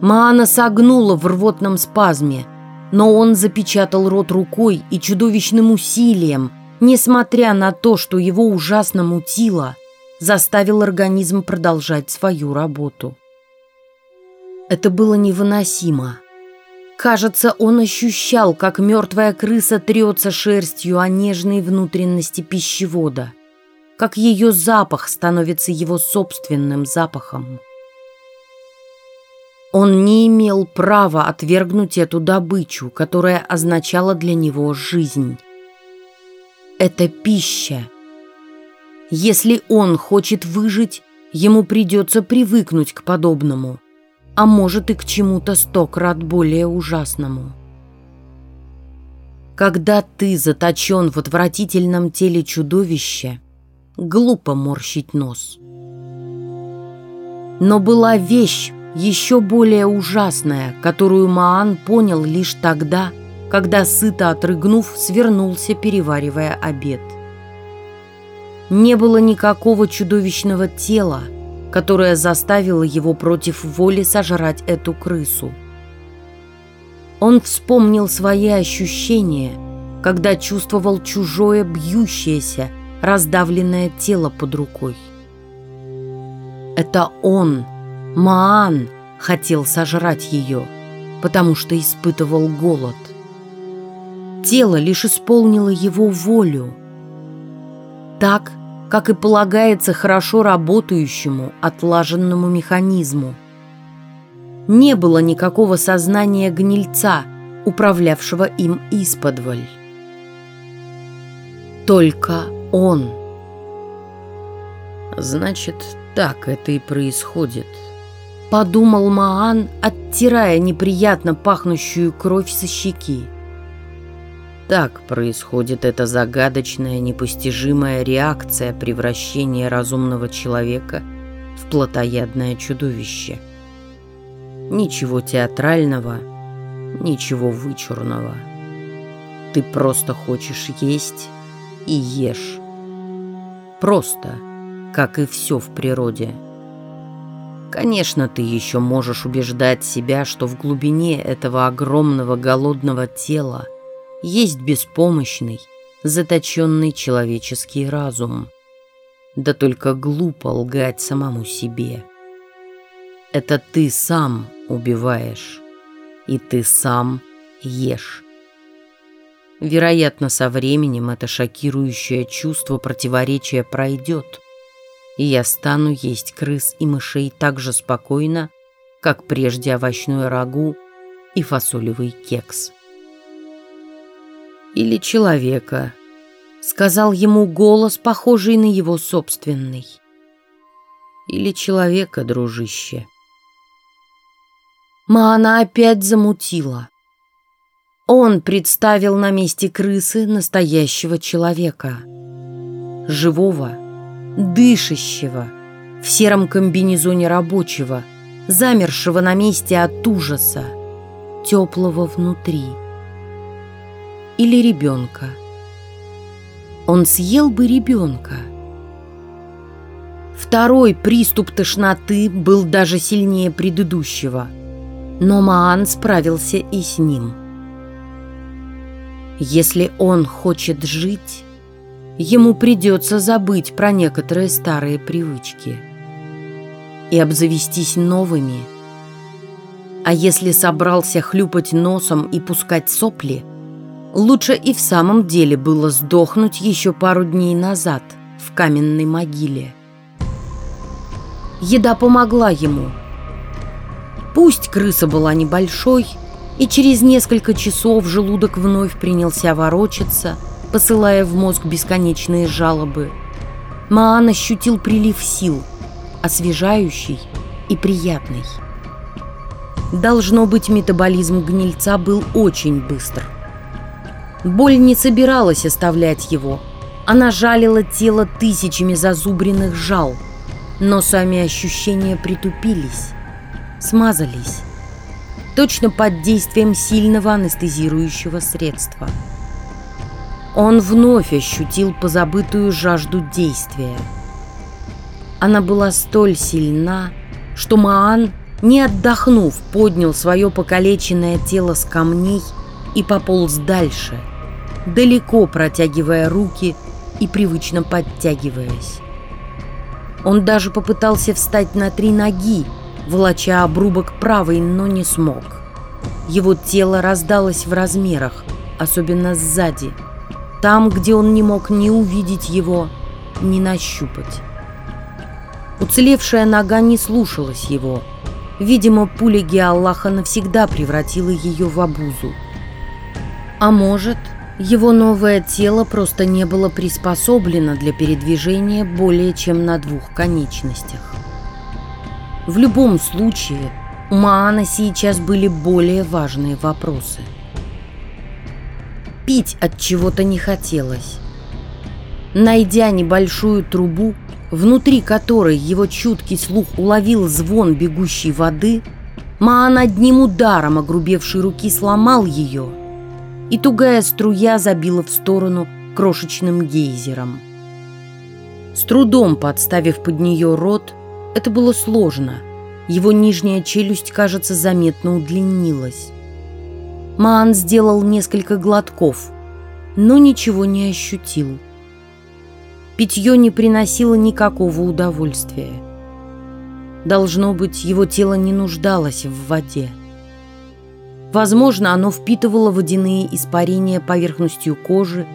Speaker 1: Маана согнула в рвотном спазме, но он запечатал рот рукой и чудовищным усилием, несмотря на то, что его ужасно мутило, заставил организм продолжать свою работу. Это было невыносимо. Кажется, он ощущал, как мертвая крыса трется шерстью о нежной внутренности пищевода, как ее запах становится его собственным запахом. Он не имел права отвергнуть эту добычу, которая означала для него жизнь. Это пища. Если он хочет выжить, ему придется привыкнуть к подобному – а может и к чему-то сто крат более ужасному. Когда ты заточен в отвратительном теле чудовища, глупо морщить нос. Но была вещь еще более ужасная, которую Маан понял лишь тогда, когда, сыто отрыгнув, свернулся, переваривая обед. Не было никакого чудовищного тела, которая заставила его против воли сожрать эту крысу. Он вспомнил свои ощущения, когда чувствовал чужое бьющееся, раздавленное тело под рукой. Это он, Маан, хотел сожрать ее, потому что испытывал голод. Тело лишь исполнило его волю. Так как и полагается хорошо работающему, отлаженному механизму. Не было никакого сознания гнильца, управлявшего им исподволь. Только он.
Speaker 2: Значит, так это и происходит.
Speaker 1: Подумал Маан, оттирая неприятно пахнущую кровь со щеки.
Speaker 2: Так происходит эта загадочная, непостижимая реакция превращения разумного человека в плотоядное чудовище. Ничего театрального, ничего вычурного. Ты просто хочешь есть и ешь. Просто, как и все в природе. Конечно, ты еще можешь убеждать себя, что в глубине этого огромного голодного тела – есть беспомощный, заточенный человеческий разум. Да только глупо лгать самому себе. Это ты сам убиваешь, и ты сам ешь. Вероятно, со временем это шокирующее чувство противоречия пройдет, и я стану есть крыс и мышей так же спокойно, как прежде овощную рагу и фасолевый кекс
Speaker 1: или человека», — сказал ему голос, похожий на его собственный.
Speaker 2: «Или человека, дружище».
Speaker 1: Маана опять замутила. Он представил на месте крысы настоящего человека. Живого, дышащего, в сером комбинезоне рабочего, замершего на месте от ужаса, теплого внутри. Или ребенка. Он съел бы ребенка. Второй приступ тошноты был даже сильнее предыдущего, но Маан справился и с ним. Если он хочет жить, ему придется забыть про некоторые старые привычки и обзавестись новыми. А если собрался хлюпать носом и пускать сопли, лучше и в самом деле было сдохнуть еще пару дней назад в каменной могиле. Еда помогла ему. Пусть крыса была небольшой, и через несколько часов желудок вновь принялся ворочаться, посылая в мозг бесконечные жалобы. Маан ощутил прилив сил, освежающий и приятный. Должно быть, метаболизм гнильца был очень быстр. Боль не собиралась оставлять его. Она жалила тело тысячами зазубренных жал, но сами ощущения притупились, смазались точно под действием сильного анестезирующего средства. Он вновь ощутил позабытую жажду действия. Она была столь сильна, что Маан, не отдохнув, поднял свое покалеченное тело с камней и пополз дальше, далеко протягивая руки и привычно подтягиваясь. Он даже попытался встать на три ноги, волоча обрубок правой, но не смог. Его тело раздалось в размерах, особенно сзади, там, где он не мог ни увидеть его, ни нащупать. Уцелевшая нога не слушалась его. Видимо, пуля Геаллаха навсегда превратила ее в обузу. А может, его новое тело просто не было приспособлено для передвижения более чем на двух конечностях. В любом случае, у Маана сейчас были более важные вопросы. Пить от чего-то не хотелось. Найдя небольшую трубу, внутри которой его чуткий слух уловил звон бегущей воды, Маан одним ударом огрубевшей руки сломал ее, и тугая струя забила в сторону крошечным гейзером. С трудом подставив под нее рот, это было сложно. Его нижняя челюсть, кажется, заметно удлинилась. Маан сделал несколько глотков, но ничего не ощутил. Питье не приносило никакого удовольствия. Должно быть, его тело не нуждалось в воде. Возможно, оно впитывало водяные испарения поверхностью кожи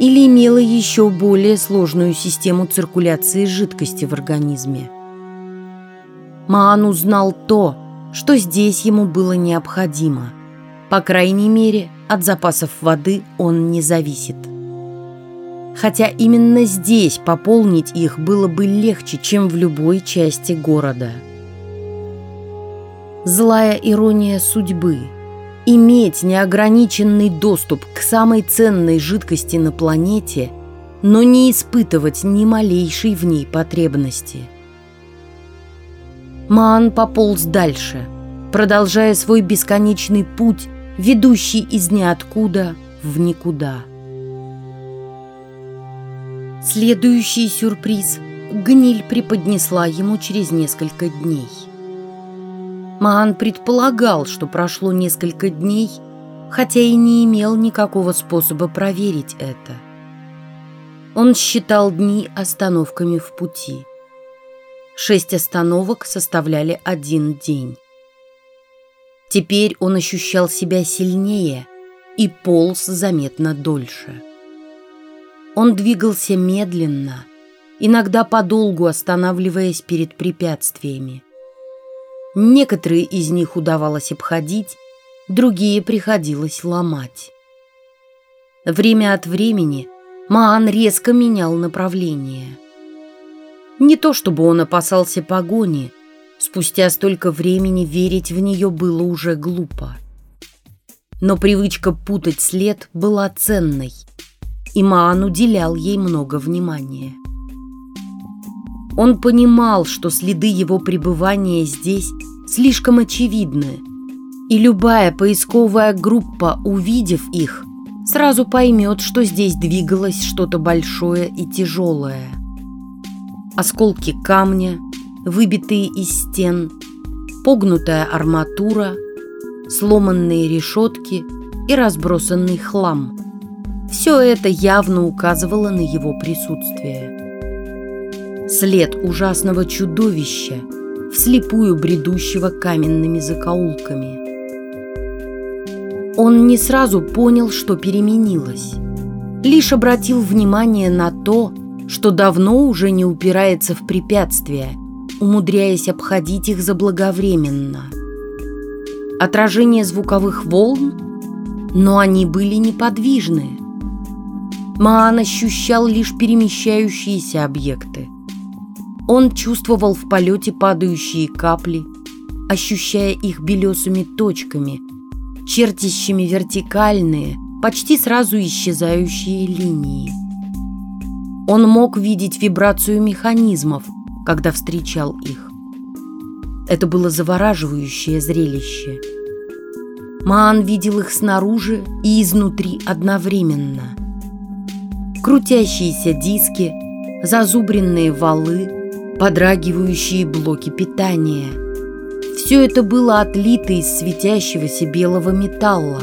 Speaker 1: или имело еще более сложную систему циркуляции жидкости в организме. Маан узнал то, что здесь ему было необходимо. По крайней мере, от запасов воды он не зависит. Хотя именно здесь пополнить их было бы легче, чем в любой части города. Злая ирония судьбы – иметь неограниченный доступ к самой ценной жидкости на планете, но не испытывать ни малейшей в ней потребности – Маан пополз дальше, продолжая свой бесконечный путь, ведущий из ниоткуда в никуда. Следующий сюрприз гниль преподнесла ему через несколько дней. Маан предполагал, что прошло несколько дней, хотя и не имел никакого способа проверить это. Он считал дни остановками в пути. Шесть остановок составляли один день. Теперь он ощущал себя сильнее и полз заметно дольше. Он двигался медленно, иногда подолгу останавливаясь перед препятствиями. Некоторые из них удавалось обходить, другие приходилось ломать. Время от времени Маан резко менял направление – не то чтобы он опасался погони, спустя столько времени верить в нее было уже глупо. но привычка путать след была ценной, и Маан уделял ей много внимания. Он понимал, что следы его пребывания здесь слишком очевидны, и любая поисковая группа, увидев их, сразу поймет, что здесь двигалось что-то большое и тяжелое. Осколки камня, выбитые из стен, погнутая арматура, сломанные решетки и разбросанный хлам. Все это явно указывало на его присутствие. След ужасного чудовища, вслепую бредущего каменными закоулками. Он не сразу понял, что переменилось. Лишь обратил внимание на то, что давно уже не упирается в препятствия, умудряясь обходить их заблаговременно. Отражение звуковых волн, но они были неподвижны. Маан ощущал лишь перемещающиеся объекты. Он чувствовал в полете падающие капли, ощущая их белесыми точками, чертящими вертикальные, почти сразу исчезающие линии. Он мог видеть вибрацию механизмов, когда встречал их. Это было завораживающее зрелище. Маан видел их снаружи и изнутри одновременно. Крутящиеся диски, зазубренные валы, подрагивающие блоки питания. Все это было отлито из светящегося белого металла.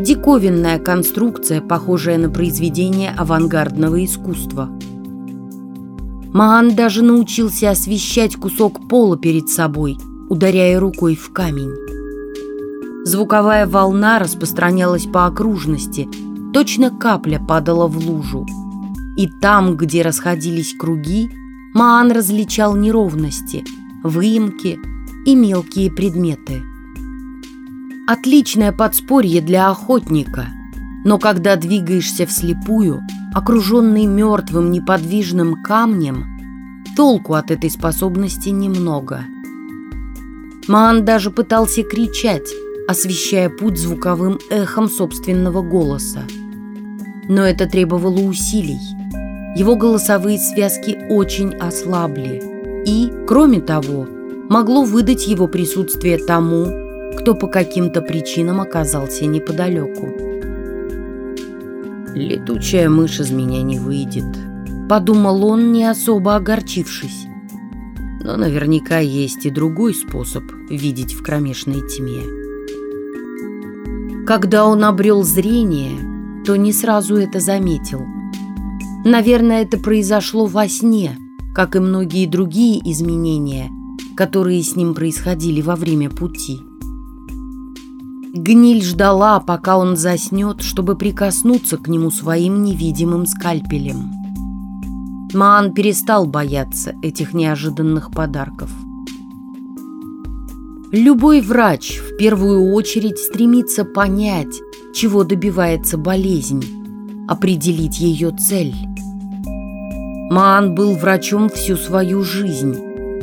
Speaker 1: Диковинная конструкция, похожая на произведение авангардного искусства. Маан даже научился освещать кусок пола перед собой, ударяя рукой в камень. Звуковая волна распространялась по окружности, точно капля падала в лужу. И там, где расходились круги, Маан различал неровности, выемки и мелкие предметы. Отличное подспорье для охотника, но когда двигаешься вслепую, окруженный мертвым неподвижным камнем, толку от этой способности немного. Маан даже пытался кричать, освещая путь звуковым эхом собственного голоса. Но это требовало усилий. Его голосовые связки очень ослабли. И, кроме того, могло выдать его присутствие тому, кто по каким-то причинам оказался неподалеку. «Летучая мышь из меня не выйдет», — подумал он, не особо огорчившись. Но наверняка есть и другой способ видеть в кромешной тьме. Когда он обрел зрение, то не сразу это заметил — Наверное, это произошло во сне, как и многие другие изменения, которые с ним происходили во время пути. Гниль ждала, пока он заснет, чтобы прикоснуться к нему своим невидимым скальпелем. Маан перестал бояться этих неожиданных подарков. Любой врач в первую очередь стремится понять, чего добивается болезнь, определить ее цель. Маан был врачом всю свою жизнь,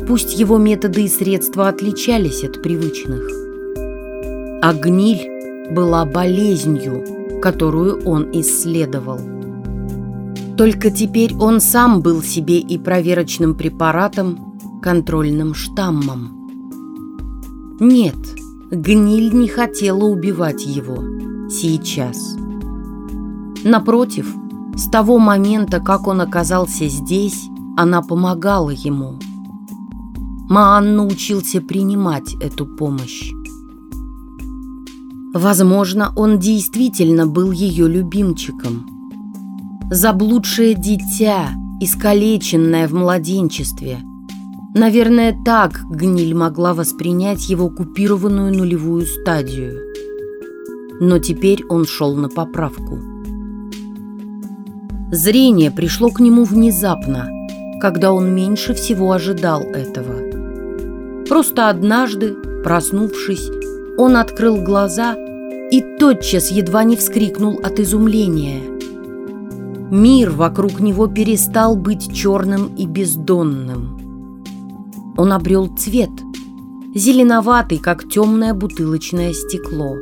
Speaker 1: пусть его методы и средства отличались от привычных. А гниль была болезнью, которую он исследовал. Только теперь он сам был себе и проверочным препаратом, контрольным штаммом. Нет, гниль не хотела убивать его сейчас. Напротив, с того момента, как он оказался здесь, она помогала ему. Маан научился принимать эту помощь. Возможно, он действительно был ее любимчиком. Заблудшее дитя, искалеченное в младенчестве. Наверное, так гниль могла воспринять его купированную нулевую стадию. Но теперь он шел на поправку. Зрение пришло к нему внезапно, когда он меньше всего ожидал этого. Просто однажды, проснувшись, он открыл глаза и тотчас едва не вскрикнул от изумления. Мир вокруг него перестал быть черным и бездонным. Он обрел цвет, зеленоватый, как темное бутылочное стекло.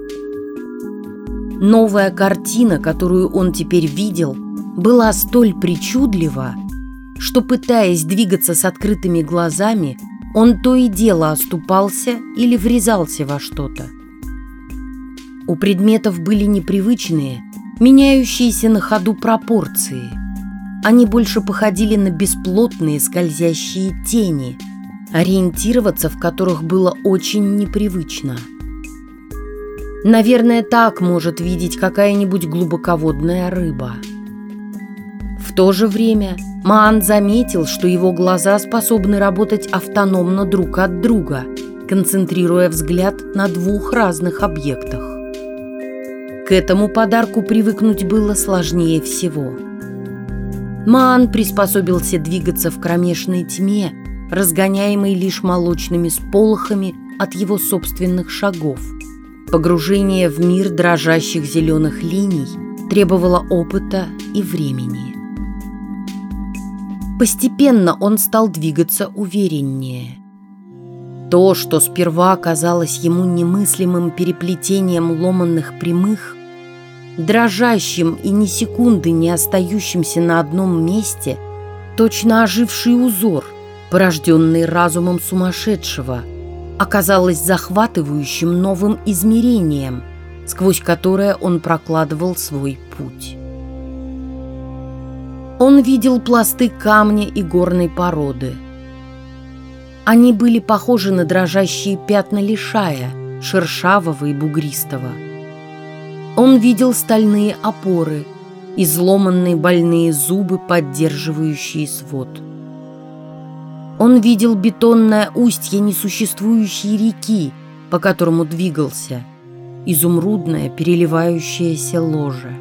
Speaker 1: Новая картина, которую он теперь видел, была столь причудлива, что, пытаясь двигаться с открытыми глазами, он то и дело оступался или врезался во что-то. У предметов были непривычные, меняющиеся на ходу пропорции. Они больше походили на бесплотные скользящие тени, ориентироваться в которых было очень непривычно. Наверное, так может видеть какая-нибудь глубоководная рыба. В то же время Маан заметил, что его глаза способны работать автономно друг от друга, концентрируя взгляд на двух разных объектах. К этому подарку привыкнуть было сложнее всего. Маан приспособился двигаться в кромешной тьме, разгоняемой лишь молочными сполохами от его собственных шагов. Погружение в мир дрожащих зеленых линий требовало опыта и времени. Постепенно он стал двигаться увереннее. То, что сперва казалось ему немыслимым переплетением ломанных прямых, дрожащим и ни секунды не остающимся на одном месте, точно оживший узор, порожденный разумом сумасшедшего, оказалось захватывающим новым измерением, сквозь которое он прокладывал свой путь. Он видел пласты камня и горной породы. Они были похожи на дрожащие пятна лишая, шершавого и бугристого – он видел стальные опоры, изломанные больные зубы, поддерживающие свод. Он видел бетонное устье несуществующей реки, по которому двигался, изумрудное переливающееся ложе.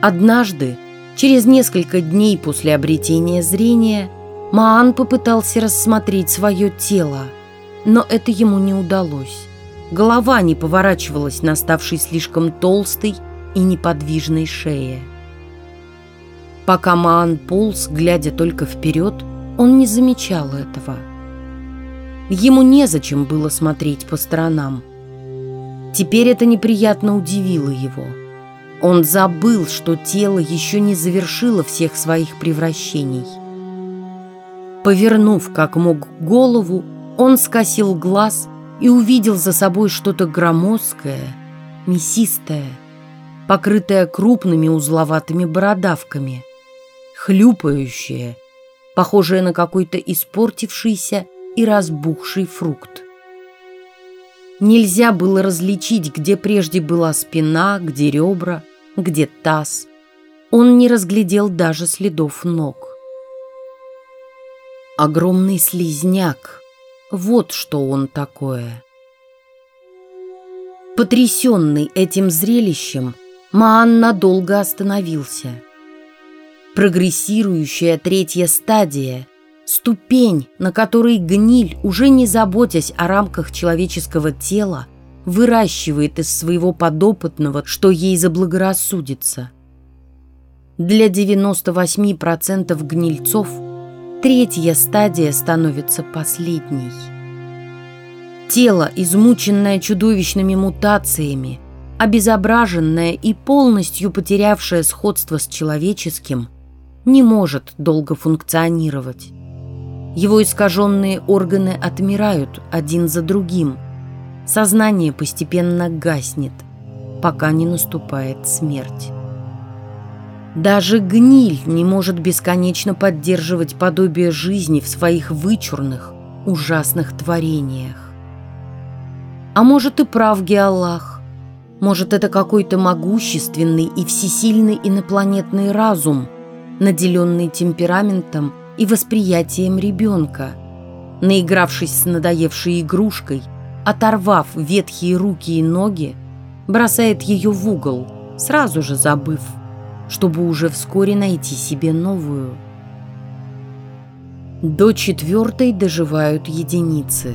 Speaker 1: Однажды, через несколько дней после обретения зрения, Маан попытался рассмотреть свое тело, но это ему не удалось. Голова не поворачивалась на ставшей слишком толстой и неподвижной шее. Пока Маан полз, глядя только вперед, он не замечал этого. Ему незачем было смотреть по сторонам. Теперь это неприятно удивило его. Он забыл, что тело еще не завершило всех своих превращений. Повернув как мог голову, он скосил глаз и увидел за собой что-то громоздкое, мясистое, покрытое крупными узловатыми бородавками, хлюпающее, похожее на какой-то испортившийся и разбухший фрукт. Нельзя было различить, где прежде была спина, где ребра, где таз. Он не разглядел даже следов ног. Огромный слизняк, вот что он такое. Потрясенный этим зрелищем, Маан надолго остановился. Прогрессирующая третья стадия, ступень, на которой гниль, уже не заботясь о рамках человеческого тела, выращивает из своего подопытного, что ей заблагорассудится. Для 98% гнильцов – Третья стадия становится последней. Тело, измученное чудовищными мутациями, обезображенное и полностью потерявшее сходство с человеческим, не может долго функционировать. Его искаженные органы отмирают один за другим. Сознание постепенно гаснет, пока не наступает смерть. Даже гниль не может бесконечно поддерживать подобие жизни в своих вычурных, ужасных творениях. А может и прав Геаллах. Может это какой-то могущественный и всесильный инопланетный разум, наделенный темпераментом и восприятием ребенка, наигравшись с надоевшей игрушкой, оторвав ветхие руки и ноги, бросает ее в угол, сразу же забыв – чтобы уже вскоре найти себе новую. До четвертой доживают единицы.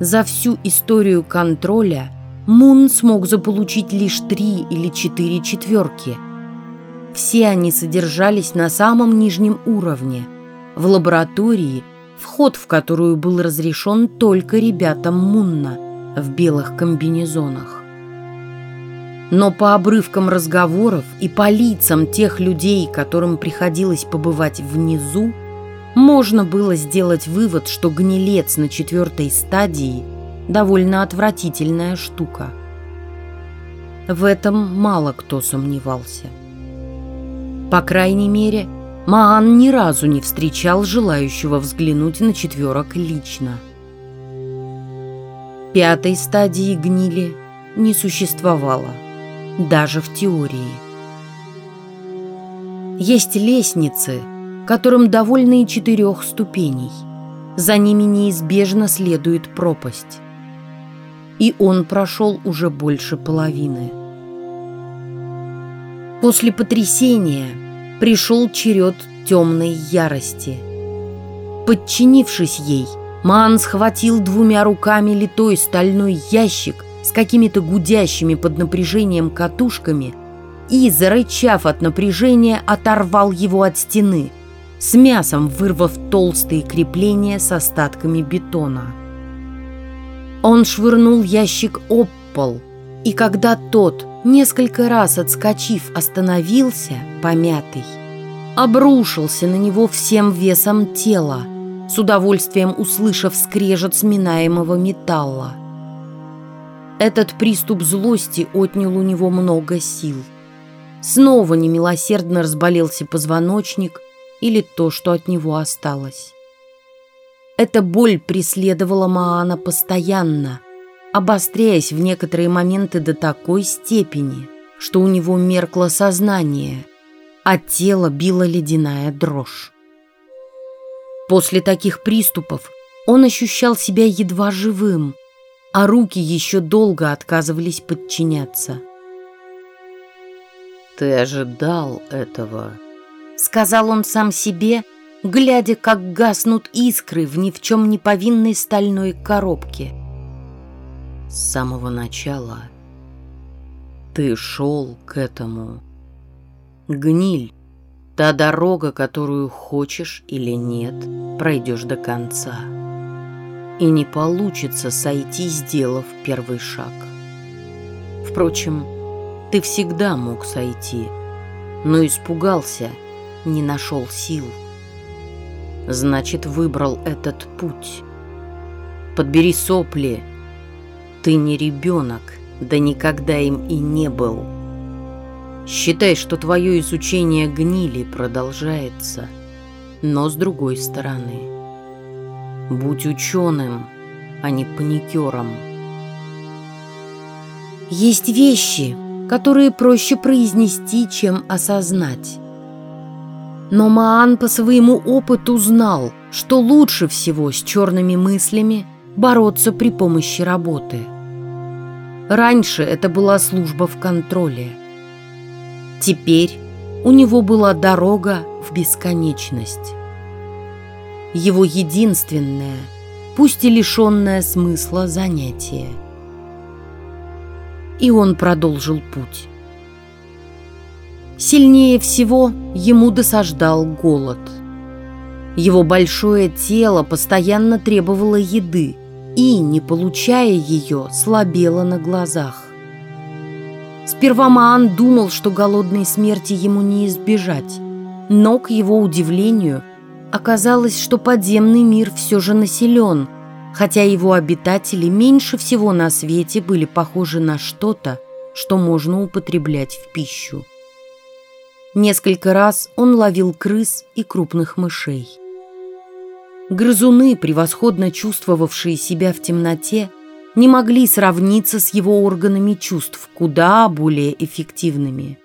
Speaker 1: За всю историю контроля Мун смог заполучить лишь три или четыре четверки. Все они содержались на самом нижнем уровне, в лаборатории, вход в которую был разрешен только ребятам Мунна в белых комбинезонах. Но по обрывкам разговоров и по лицам тех людей, которым приходилось побывать внизу, можно было сделать вывод, что гнилец на четвертой стадии – довольно отвратительная штука. В этом мало кто сомневался. По крайней мере, Маан ни разу не встречал желающего взглянуть на четверок лично. Пятой стадии гнили не существовало, даже в теории. Есть лестницы, которым довольны и четырех ступеней. За ними неизбежно следует пропасть. И он прошел уже больше половины. После потрясения пришел черед темной ярости. Подчинившись ей, Ман схватил двумя руками литой стальной ящик с какими-то гудящими под напряжением катушками и, зарычав от напряжения, оторвал его от стены, с мясом вырвав толстые крепления с остатками бетона. Он швырнул ящик об пол, и когда тот, несколько раз отскочив, остановился, помятый, обрушился на него всем весом тела, с удовольствием услышав скрежет сминаемого металла. Этот приступ злости отнял у него много сил. Снова немилосердно разболелся позвоночник или то, что от него осталось. Эта боль преследовала Маана постоянно, обостряясь в некоторые моменты до такой степени, что у него меркло сознание, а тело била ледяная дрожь. После таких приступов он ощущал себя едва живым, а руки еще долго отказывались подчиняться.
Speaker 2: «Ты ожидал этого», —
Speaker 1: сказал он сам себе, глядя, как гаснут искры в ни в чем не повинной стальной коробке.
Speaker 2: С самого начала ты шел к этому. Гниль Та дорога, которую хочешь или нет, пройдешь до конца. И не получится сойти, сделав первый шаг. Впрочем, ты всегда мог сойти, но испугался, не нашел сил. Значит, выбрал этот путь. Подбери сопли. Ты не ребенок, да никогда им и не был. Считай, что твое изучение гнили продолжается, но с другой стороны. Будь ученым, а не паникером.
Speaker 1: Есть вещи, которые проще произнести, чем осознать. Но Маан по своему опыту знал, что лучше всего с черными мыслями бороться при помощи работы. Раньше это была служба в контроле – Теперь у него была дорога в бесконечность. Его единственное, пусть и лишенное смысла занятие. И он продолжил путь. Сильнее всего ему досаждал голод. Его большое тело постоянно требовало еды и, не получая ее, слабело на глазах. Сперва Маан думал, что голодной смерти ему не избежать, но, к его удивлению, оказалось, что подземный мир все же населен, хотя его обитатели меньше всего на свете были похожи на что-то, что можно употреблять в пищу. Несколько раз он ловил крыс и крупных мышей. Грызуны, превосходно чувствовавшие себя в темноте, не могли сравниться с его органами чувств, куда более эффективными.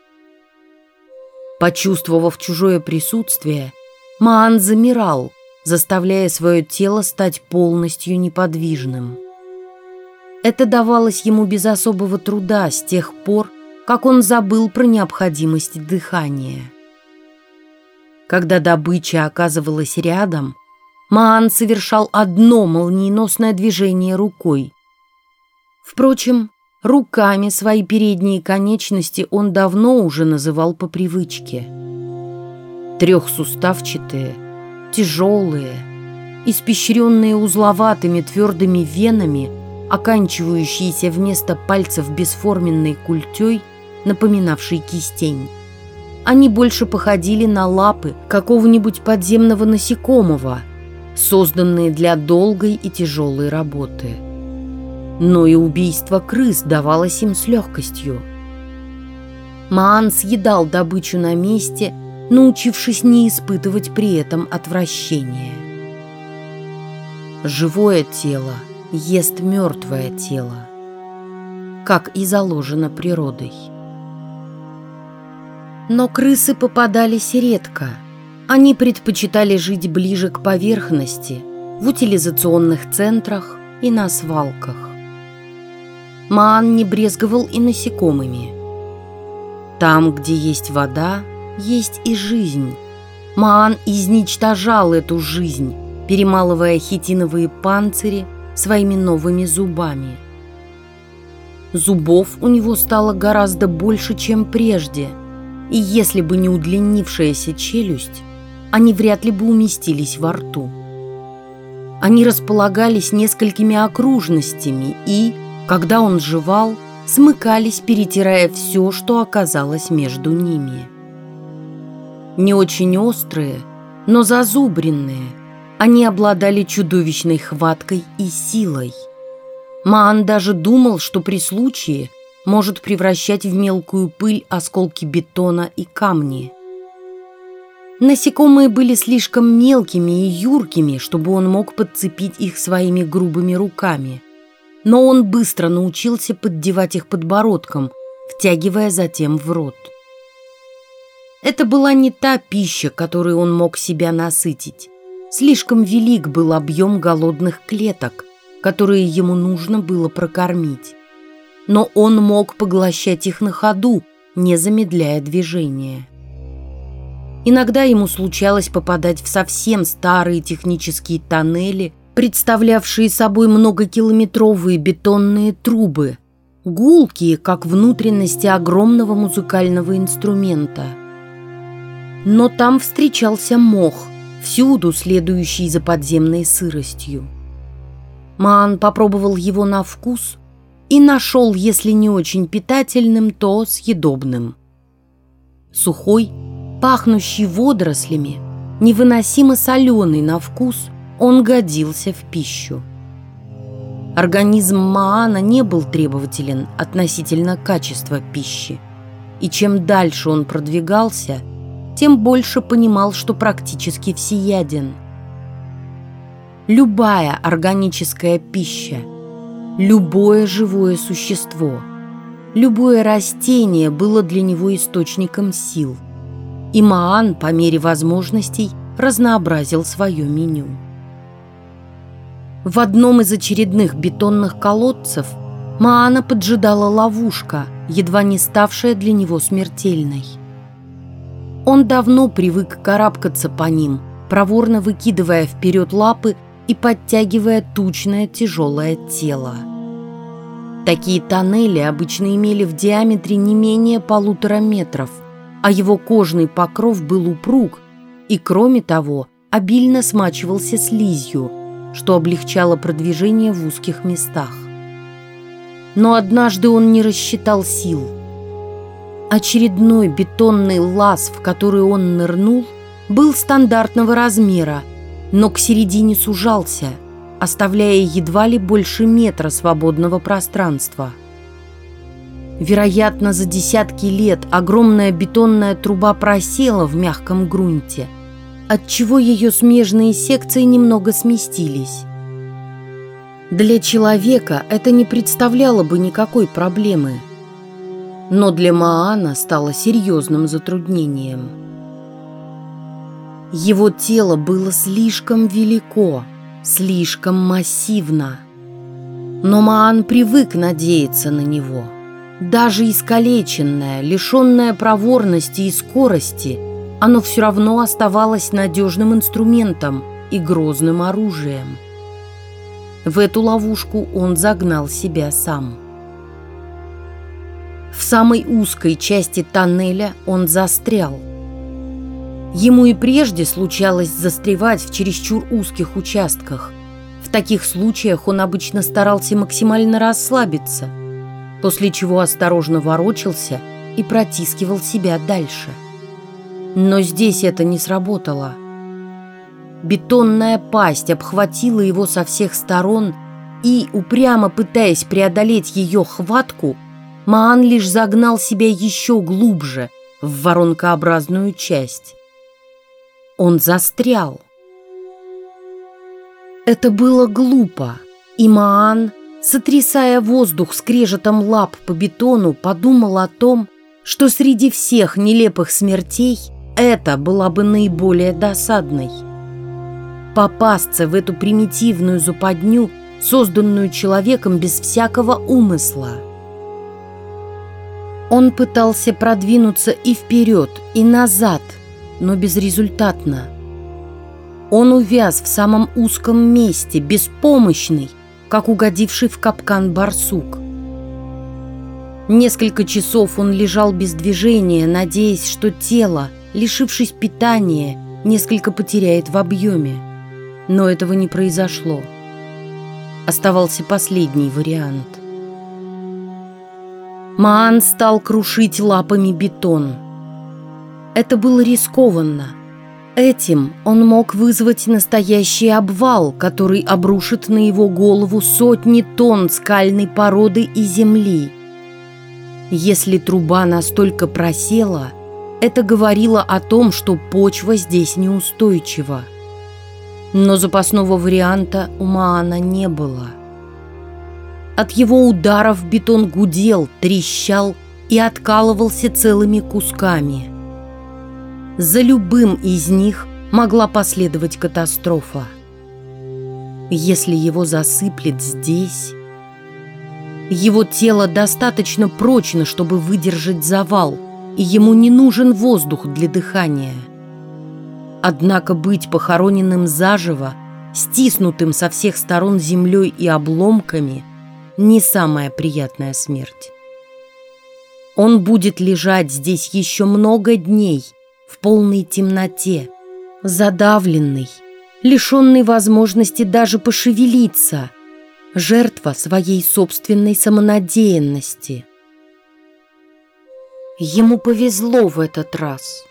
Speaker 1: Почувствовав чужое присутствие, Маан замирал, заставляя свое тело стать полностью неподвижным. Это давалось ему без особого труда с тех пор, как он забыл про необходимость дыхания. Когда добыча оказывалась рядом, Маан совершал одно молниеносное движение рукой, Впрочем, руками свои передние конечности он давно уже называл по привычке. Трехсуставчатые, тяжелые, испещренные узловатыми твердыми венами, оканчивающиеся вместо пальцев бесформенной культей, напоминавший кистень. Они больше походили на лапы какого-нибудь подземного насекомого, созданные для долгой и тяжелой работы. Но и убийство крыс давалось им с легкостью. Маан съедал добычу на месте, научившись не испытывать при этом отвращения. Живое тело ест мертвое тело, как и заложено природой. Но крысы попадались редко. Они предпочитали жить ближе к поверхности, в утилизационных центрах и на свалках. Маан не брезговал и насекомыми. Там, где есть вода, есть и жизнь. Маан изничтожал эту жизнь, перемалывая хитиновые панцири своими новыми зубами. Зубов у него стало гораздо больше, чем прежде – и если бы не удлинившаяся челюсть, они вряд ли бы уместились во рту. Они располагались несколькими окружностями и, когда он жевал, смыкались, перетирая все, что оказалось между ними. Не очень острые, но зазубренные, они обладали чудовищной хваткой и силой. Маан даже думал, что при случае – может превращать в мелкую пыль осколки бетона и камни. Насекомые были слишком мелкими и юркими, чтобы он мог подцепить их своими грубыми руками. Но он быстро научился поддевать их подбородком, втягивая затем в рот. Это была не та пища, которой он мог себя насытить. Слишком велик был объем голодных клеток, которые ему нужно было прокормить но он мог поглощать их на ходу, не замедляя движение. Иногда ему случалось попадать в совсем старые технические тоннели, представлявшие собой многокилометровые бетонные трубы, гулкие, как внутренности огромного музыкального инструмента. Но там встречался мох, всюду следующий за подземной сыростью. Маан попробовал его на вкус – и нашел, если не очень питательным, то съедобным. Сухой, пахнущий водорослями, невыносимо соленый на вкус, он годился в пищу. Организм Маана не был требователен относительно качества пищи, и чем дальше он продвигался, тем больше понимал, что практически всеяден. Любая органическая пища – Любое живое существо, любое растение было для него источником сил. И Маан, по мере возможностей, разнообразил свое меню. В одном из очередных бетонных колодцев Маана поджидала ловушка, едва не ставшая для него смертельной. Он давно привык карабкаться по ним, проворно выкидывая вперед лапы и подтягивая тучное тяжелое тело. Такие тоннели обычно имели в диаметре не менее полутора метров, а его кожный покров был упруг и, кроме того, обильно смачивался слизью, что облегчало продвижение в узких местах. Но однажды он не рассчитал сил. Очередной бетонный лаз, в который он нырнул, был стандартного размера – но к середине сужался, оставляя едва ли больше метра свободного пространства. Вероятно, за десятки лет огромная бетонная труба просела в мягком грунте, отчего ее смежные секции немного сместились. Для человека это не представляло бы никакой проблемы, но для Маана стало серьезным затруднением. Его тело было слишком велико, слишком массивно. Но Маан привык надеяться на него. Даже искалеченное, лишенное проворности и скорости, оно все равно оставалось надежным инструментом и грозным оружием. В эту ловушку он загнал себя сам. В самой узкой части тоннеля он застрял – Ему и прежде случалось застревать в чересчур узких участках. В таких случаях он обычно старался максимально расслабиться, после чего осторожно ворочался и протискивал себя дальше. Но здесь это не сработало. Бетонная пасть обхватила его со всех сторон, и, упрямо пытаясь преодолеть ее хватку, Маан лишь загнал себя еще глубже в воронкообразную часть. Он застрял. Это было глупо, и Маан, сотрясая воздух скрежетом лап по бетону, подумал о том, что среди всех нелепых смертей это была бы наиболее досадной. Попасться в эту примитивную западню, созданную человеком без всякого умысла. Он пытался продвинуться и вперед, и назад, но безрезультатно. Он увяз в самом узком месте, беспомощный, как угодивший в капкан барсук. Несколько часов он лежал без движения, надеясь, что тело, лишившись питания, несколько потеряет в объеме. Но этого не произошло. Оставался последний вариант. Маан стал крушить лапами бетон. Это было рискованно. Этим он мог вызвать настоящий обвал, который обрушит на его голову сотни тонн скальной породы и земли – если труба настолько просела, это говорило о том, что почва здесь неустойчива. Но запасного варианта у Маана не было. От его ударов бетон гудел, трещал и откалывался целыми кусками. За любым из них могла последовать катастрофа. Если его засыплет здесь, его тело достаточно прочно, чтобы выдержать завал, и ему не нужен воздух для дыхания. Однако быть похороненным заживо, стиснутым со всех сторон землей и обломками, не самая приятная смерть. Он будет лежать здесь еще много дней, в полной темноте, задавленный, лишенный возможности даже пошевелиться – жертва своей собственной самонадеянности. Ему повезло в этот раз.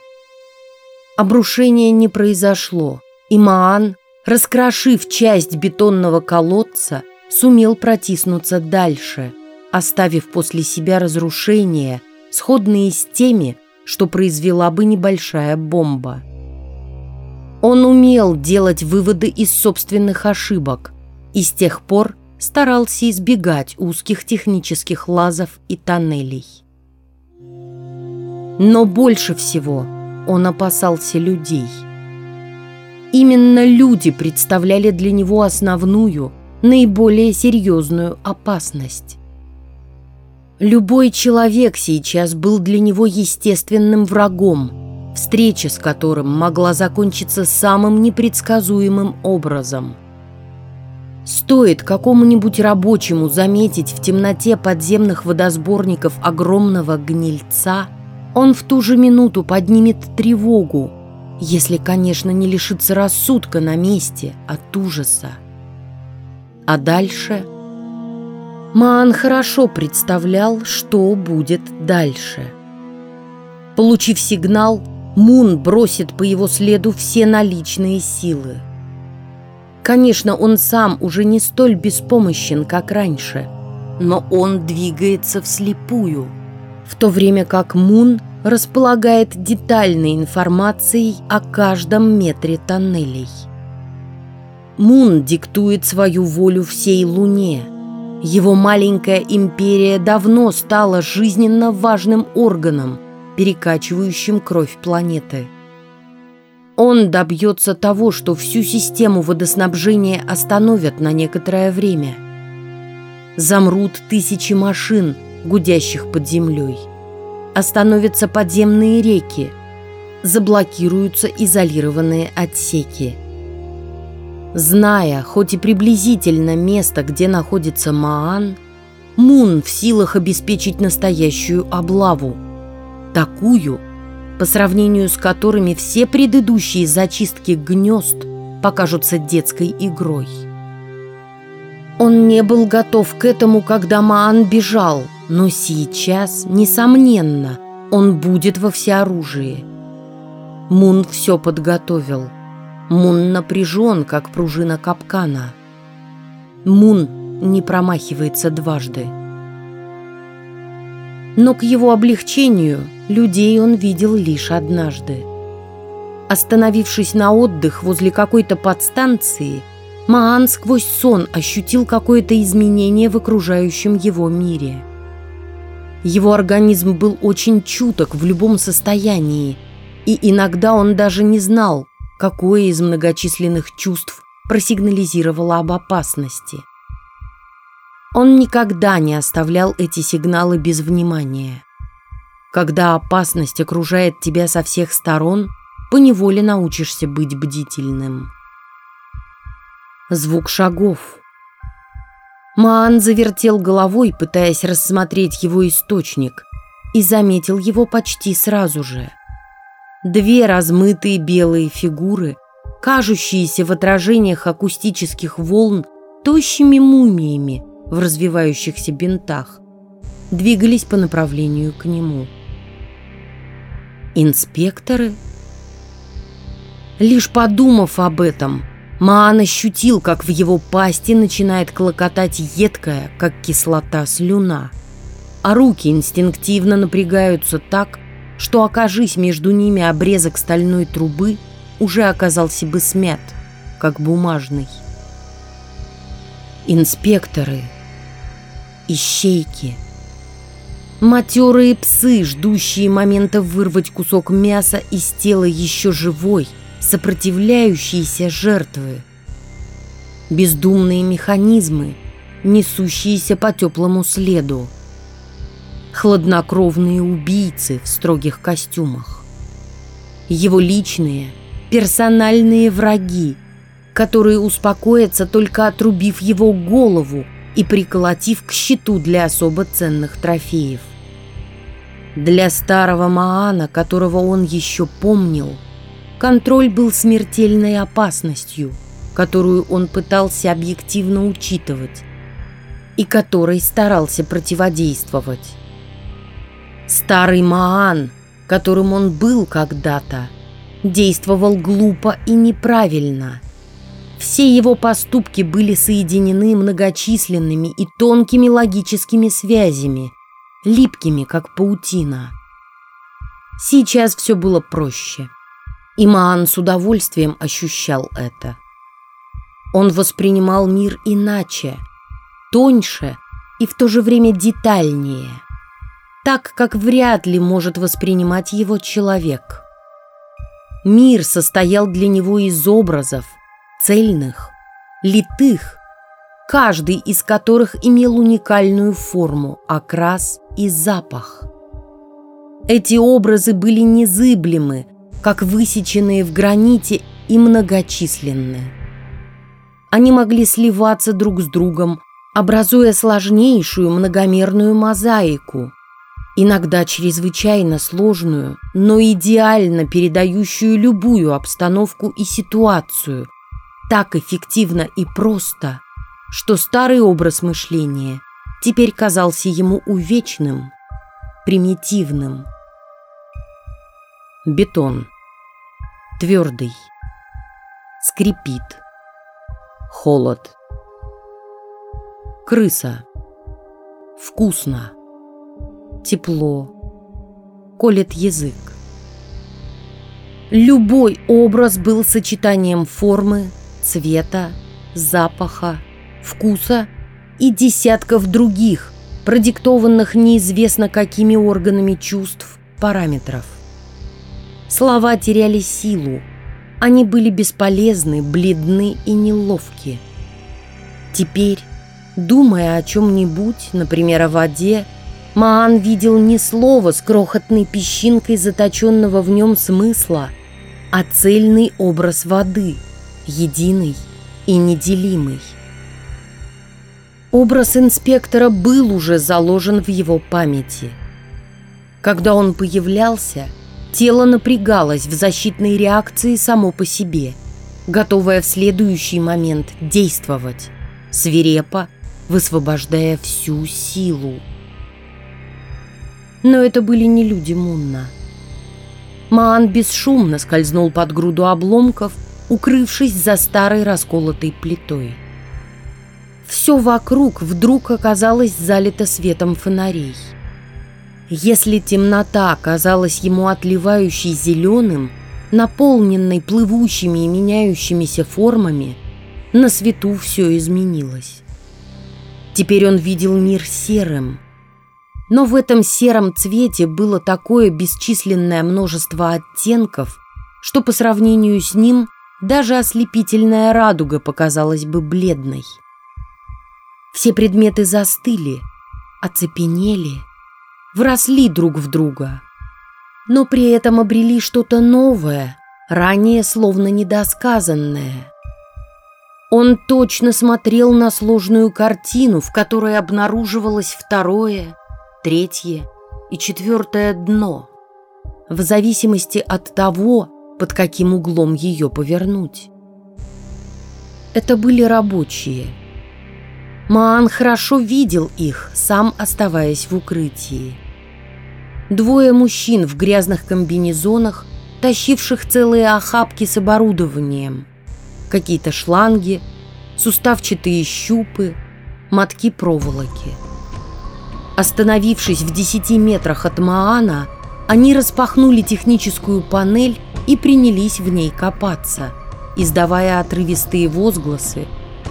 Speaker 1: Обрушение не произошло, и Маан, раскрошив часть бетонного колодца, сумел протиснуться дальше, оставив после себя разрушения, сходные с теми, что произвела бы небольшая бомба. Он умел делать выводы из собственных ошибок, и с тех пор старался избегать узких технических лазов и тоннелей. Но больше всего он опасался людей. Именно люди представляли для него основную, наиболее серьезную опасность. Любой человек сейчас был для него естественным врагом, встреча с которым могла закончиться самым непредсказуемым образом – Стоит какому-нибудь рабочему заметить в темноте подземных водосборников огромного гнильца, он в ту же минуту поднимет тревогу, если, конечно, не лишится рассудка на месте от ужаса. А дальше... Маан хорошо представлял, что будет дальше. Получив сигнал, Мун бросит по его следу все наличные силы – Конечно, он сам уже не столь беспомощен, как раньше, но он двигается вслепую, в то время как Мун располагает детальной информацией о каждом метре тоннелей. Мун диктует свою волю всей Луне. Его маленькая империя давно стала жизненно важным органом, перекачивающим кровь планеты. Он добьется того, что всю систему водоснабжения остановят на некоторое время. Замрут тысячи машин, гудящих под землей. Остановятся подземные реки. Заблокируются изолированные отсеки. Зная, хоть и приблизительно место, где находится Маан, Мун в силах обеспечить настоящую облаву. Такую, по сравнению с которыми все предыдущие зачистки гнезд покажутся детской игрой. Он не был готов к этому, когда Маан бежал, но сейчас, несомненно, Он будет во всеоружии. Мун все подготовил. Мун напряжен, как пружина капкана. Мун не промахивается дважды. Но к его облегчению людей он видел лишь однажды. Остановившись на отдых возле какой-то подстанции, Маан сквозь сон ощутил какое-то изменение в окружающем его мире. Его организм был очень чуток в любом состоянии, и иногда он даже не знал, какое из многочисленных чувств просигнализировало об опасности. Он никогда не оставлял эти сигналы без внимания. Когда опасность окружает тебя со всех сторон, поневоле научишься быть бдительным. Звук шагов. Маан завертел головой, пытаясь рассмотреть его источник, и заметил его почти сразу же. Две размытые белые фигуры, кажущиеся в отражениях акустических волн тощими мумиями в развивающихся бинтах, двигались по направлению к нему. Инспекторы? Лишь подумав об этом, Маан ощутил, как в его пасти начинает клокотать едкая, как кислота, слюна. А руки инстинктивно напрягаются так, что, окажись между ними обрезок стальной трубы, уже оказался бы смят, как бумажный. Инспекторы, ищейки, матерые псы, ждущие момента вырвать кусок мяса из тела еще живой – сопротивляющиеся жертвы. Бездумные механизмы, несущиеся по теплому следу. Хладнокровные убийцы в строгих костюмах. Его личные, персональные враги, которые успокоятся только отрубив его голову и приколотив к щиту для особо ценных трофеев. Для старого Маана, которого он еще помнил – Контроль был смертельной опасностью, которую он пытался объективно учитывать и которой старался противодействовать. Старый Маан, которым он был когда-то, действовал глупо и неправильно. Все его поступки были соединены многочисленными и тонкими логическими связями, липкими, как паутина. Сейчас все было проще – и Маан с удовольствием ощущал это. Он воспринимал мир иначе, тоньше и в то же время детальнее, так, как вряд ли может воспринимать его человек. Мир состоял для него из образов, цельных, литых, каждый из которых имел уникальную форму, окрас и запах. Эти образы были незыблемы, как высеченные в граните и многочисленные. Они могли сливаться друг с другом, образуя сложнейшую многомерную мозаику, иногда чрезвычайно сложную, но идеально передающую любую обстановку и ситуацию, так эффективно и просто, что старый образ мышления теперь казался ему увечным, примитивным. Бетон. Твердый. Скрипит. Холод. Крыса. Вкусно. Тепло. Колет язык. Любой образ был сочетанием формы, цвета, запаха, вкуса и десятков других, продиктованных неизвестно какими органами чувств, параметров. Слова теряли силу. Они были бесполезны, бледны и неловки. Теперь, думая о чем-нибудь, например, о воде, Маан видел не слово с крохотной песчинкой заточенного в нем смысла, а цельный образ воды, единый и неделимый. Образ инспектора был уже заложен в его памяти. Когда он появлялся – Тело напрягалось в защитной реакции само по себе, готовое в следующий момент действовать, свирепо, высвобождая всю силу. Но это были не люди Мунна. Маан бесшумно скользнул под груду обломков, укрывшись за старой расколотой плитой. Все вокруг вдруг оказалось залито светом фонарей. Если темнота казалась ему отливающей зеленым, наполненной плывущими и меняющимися формами, на свету все изменилось. Теперь он видел мир серым. Но в этом сером цвете было такое бесчисленное множество оттенков, что по сравнению с ним даже ослепительная радуга показалась бы бледной. Все предметы застыли, оцепенели, вросли друг в друга, но при этом обрели что-то новое, ранее словно недосказанное. Он точно смотрел на сложную картину, в которой обнаруживалось второе, третье и четвертое дно, в зависимости от того, под каким углом ее повернуть. Это были рабочие – Маан хорошо видел их, сам оставаясь в укрытии. Двое мужчин в грязных комбинезонах, тащивших целые охапки с оборудованием. Какие-то шланги, суставчатые щупы, мотки проволоки. Остановившись в десяти метрах от Маана, они распахнули техническую панель и принялись в ней копаться, издавая отрывистые возгласы,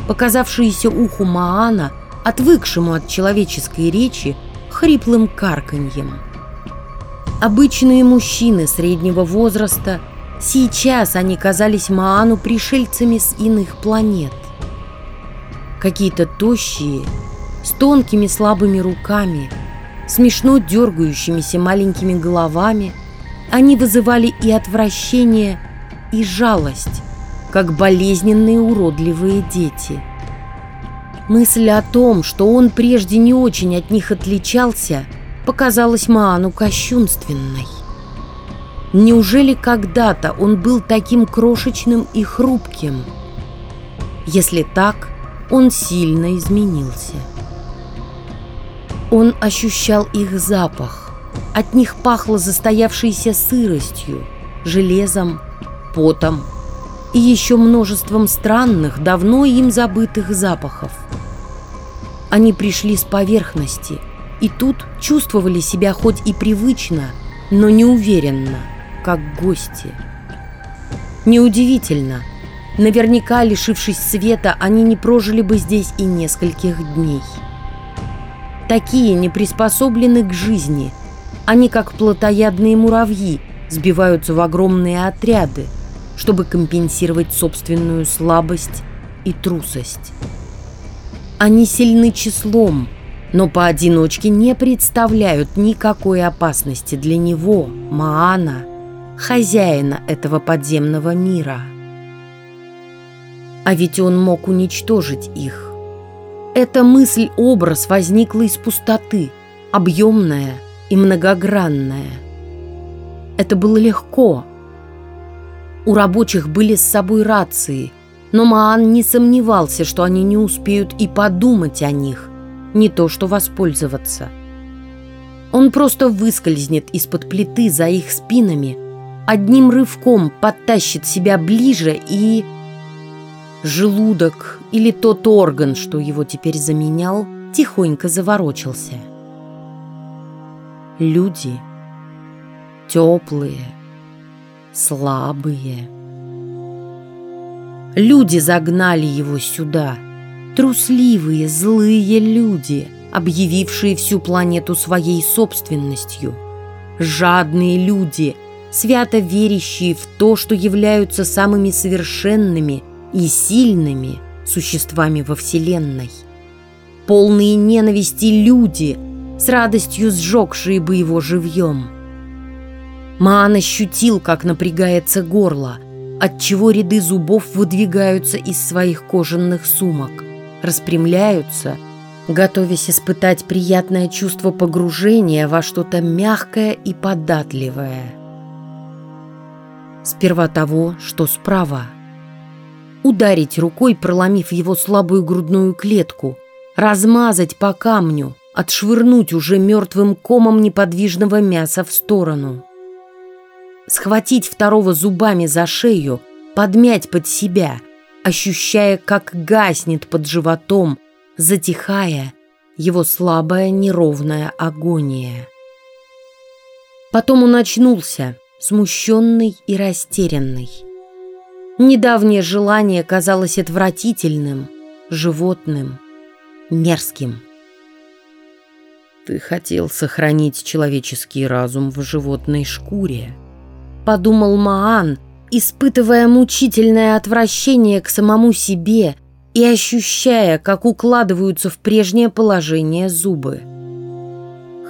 Speaker 1: показавшиеся уху Маана, отвыкшему от человеческой речи, хриплым карканьем. Обычные мужчины среднего возраста, сейчас они казались Маану пришельцами с иных планет. Какие-то тощие, с тонкими слабыми руками, смешно дергающимися маленькими головами, они вызывали и отвращение, и жалость, как болезненные уродливые дети. Мысль о том, что он прежде не очень от них отличался, показалась Маану кощунственной. Неужели когда-то он был таким крошечным и хрупким? Если так, он сильно изменился. Он ощущал их запах. От них пахло застоявшейся сыростью, железом, потом, и еще множеством странных, давно им забытых запахов. Они пришли с поверхности, и тут чувствовали себя хоть и привычно, но неуверенно, как гости. Неудивительно, наверняка, лишившись света, они не прожили бы здесь и нескольких дней. Такие не приспособлены к жизни, они, как плотоядные муравьи, сбиваются в огромные отряды – чтобы компенсировать собственную слабость и трусость. Они сильны числом, но поодиночке не представляют никакой опасности для него, Маана, хозяина этого подземного мира. А ведь он мог уничтожить их. Эта мысль-образ возникла из пустоты, объемная и многогранная. Это было легко, у рабочих были с собой рации, но Маан не сомневался, что они не успеют и подумать о них, не то что воспользоваться. Он просто выскользнет из-под плиты за их спинами, одним рывком подтащит себя ближе и... Желудок или тот орган, что его теперь заменял, тихонько заворочился. Люди теплые, слабые. Люди загнали его сюда. Трусливые, злые люди, объявившие всю планету своей собственностью. Жадные люди, свято верящие в то, что являются самыми совершенными и сильными существами во Вселенной. Полные ненависти люди, с радостью сжегшие бы его живьем – Маан ощутил, как напрягается горло, отчего ряды зубов выдвигаются из своих кожаных сумок, распрямляются, готовясь испытать приятное чувство погружения во что-то мягкое и податливое. Сперва того, что справа. Ударить рукой, проломив его слабую грудную клетку, размазать по камню, отшвырнуть уже мертвым комом неподвижного мяса в сторону. Схватить второго зубами за шею, подмять под себя, ощущая, как гаснет под животом, затихая его слабая неровная агония. Потом он очнулся, смущенный и растерянный. Недавнее желание казалось отвратительным, животным, мерзким. «Ты хотел сохранить человеческий разум в животной шкуре», — подумал Маан, испытывая мучительное отвращение к самому себе и ощущая, как укладываются в прежнее положение зубы.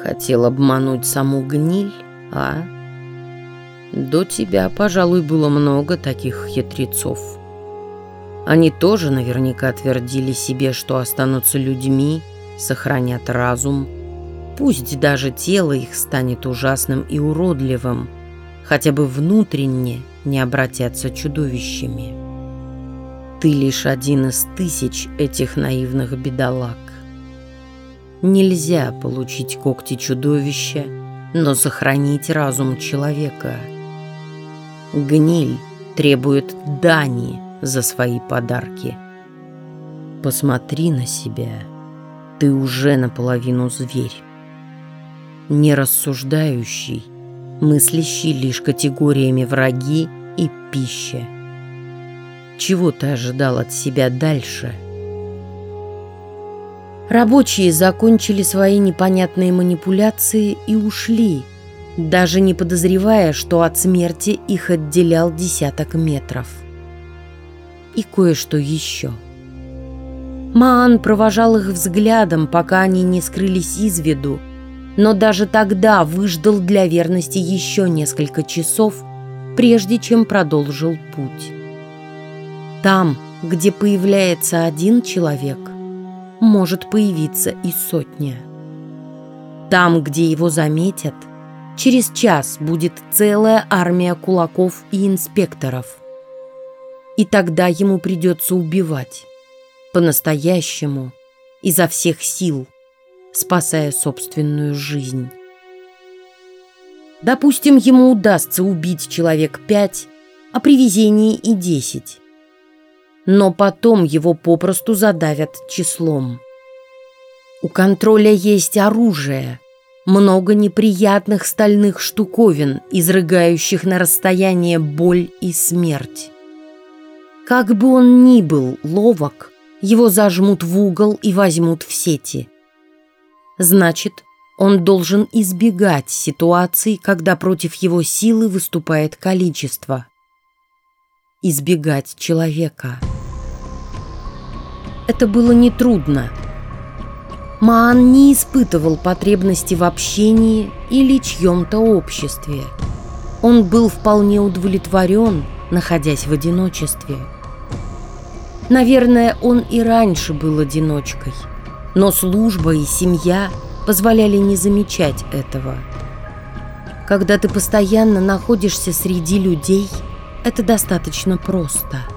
Speaker 1: Хотел обмануть саму гниль, а? До тебя, пожалуй, было много таких хитрецов. Они тоже наверняка твердили себе, что останутся людьми, сохранят разум. Пусть даже тело их станет ужасным и уродливым, хотя бы внутренне не обратятся чудовищами. Ты лишь один из тысяч этих наивных бедолаг. Нельзя получить когти чудовища, но сохранить разум человека. Гниль требует дани за свои подарки. Посмотри на себя. Ты уже наполовину зверь. Не рассуждающий, мыслящий лишь категориями враги и пища. Чего ты ожидал от себя дальше? Рабочие закончили свои непонятные манипуляции и ушли, даже не подозревая, что от смерти их отделял десяток метров. И кое-что еще. Маан провожал их взглядом, пока они не скрылись из виду, но даже тогда выждал для верности еще несколько часов, прежде чем продолжил путь. Там, где появляется один человек, может появиться и сотня. Там, где его заметят, через час будет целая армия кулаков и инспекторов. И тогда ему придется убивать. По-настоящему, изо всех сил, спасая собственную жизнь. Допустим, ему удастся убить человек пять, а при везении и десять но потом его попросту задавят числом. У контроля есть оружие, много неприятных стальных штуковин, изрыгающих на расстояние боль и смерть. Как бы он ни был ловок, его зажмут в угол и возьмут в сети. Значит, он должен избегать ситуаций, когда против его силы выступает количество. Избегать человека – это было нетрудно. Маан не испытывал потребности в общении или чьем-то обществе. Он был вполне удовлетворен, находясь в одиночестве. Наверное, он и раньше был одиночкой, но служба и семья позволяли не замечать этого. Когда ты постоянно находишься среди людей, это достаточно просто –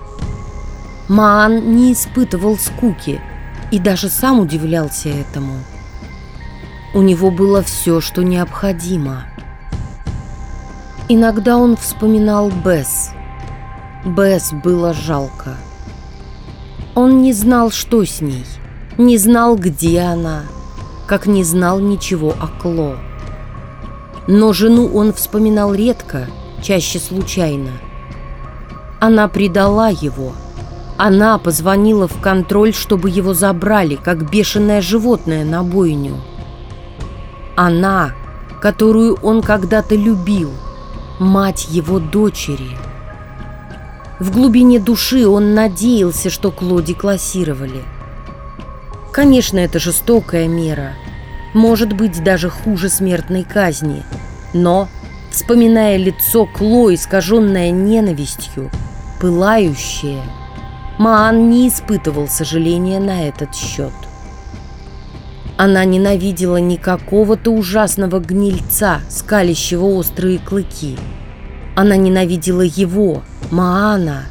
Speaker 1: Маан не испытывал скуки и даже сам удивлялся этому. У него было все, что необходимо. Иногда он вспоминал Бесс. Бесс было жалко. Он не знал, что с ней, не знал, где она, как не знал ничего о Кло. Но жену он вспоминал редко, чаще случайно. Она предала его – она позвонила в контроль, чтобы его забрали, как бешеное животное на бойню. Она, которую он когда-то любил, мать его дочери. В глубине души он надеялся, что Клоди классировали. Конечно, это жестокая мера, может быть, даже хуже смертной казни, но, вспоминая лицо Кло, искаженное ненавистью, пылающее – Маан не испытывал сожаления на этот счет. Она ненавидела не какого-то ужасного гнильца, скалящего острые клыки. Она ненавидела его, Маана.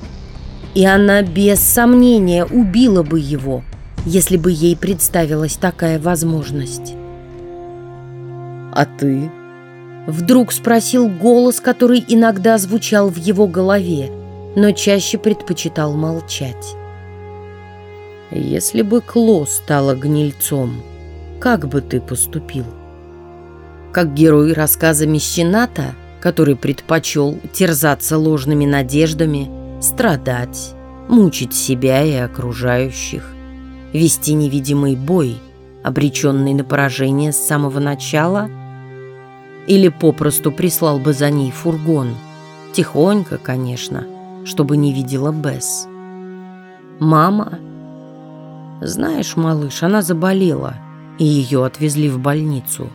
Speaker 1: И она без сомнения убила бы его, если бы ей представилась такая возможность.
Speaker 2: А ты?»
Speaker 1: Вдруг спросил голос, который иногда звучал в его голове, но чаще предпочитал молчать.
Speaker 2: «Если бы Кло стала гнильцом, как бы ты поступил?» Как герой рассказа Мещената, который предпочел терзаться ложными надеждами, страдать, мучить себя и окружающих, вести невидимый бой, обреченный на поражение с самого начала, или попросту прислал бы за ней фургон, тихонько, конечно, чтобы не видела Бесс. Мама? Знаешь, малыш, она заболела, и ее отвезли в больницу.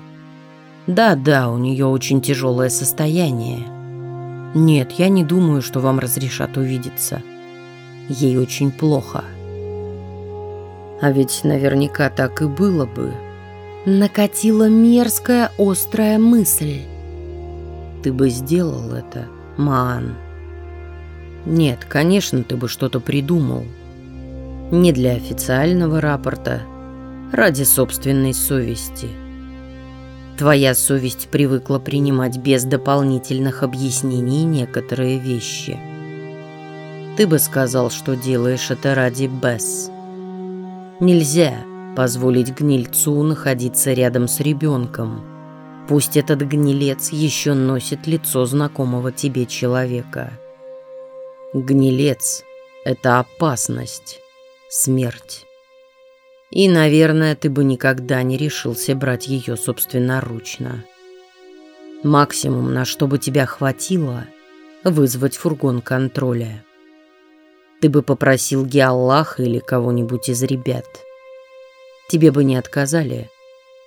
Speaker 2: Да-да, у нее очень тяжелое состояние. Нет, я не думаю, что вам разрешат увидеться. Ей очень плохо. А ведь наверняка так и было бы.
Speaker 1: Накатила мерзкая острая мысль.
Speaker 2: Ты бы сделал это, Маан. Нет, конечно, ты бы что-то придумал. Не для официального рапорта, ради собственной совести. Твоя совесть привыкла принимать без дополнительных объяснений некоторые вещи. Ты бы сказал, что делаешь это ради Бесс. Нельзя позволить гнильцу находиться рядом с ребенком. Пусть этот гнилец еще носит лицо знакомого тебе человека. Гнилец — это опасность, смерть. И, наверное, ты бы никогда не решился брать ее собственноручно. Максимум, на что бы тебя хватило — вызвать фургон контроля. Ты бы попросил Геаллаха или кого-нибудь из ребят. Тебе бы не отказали.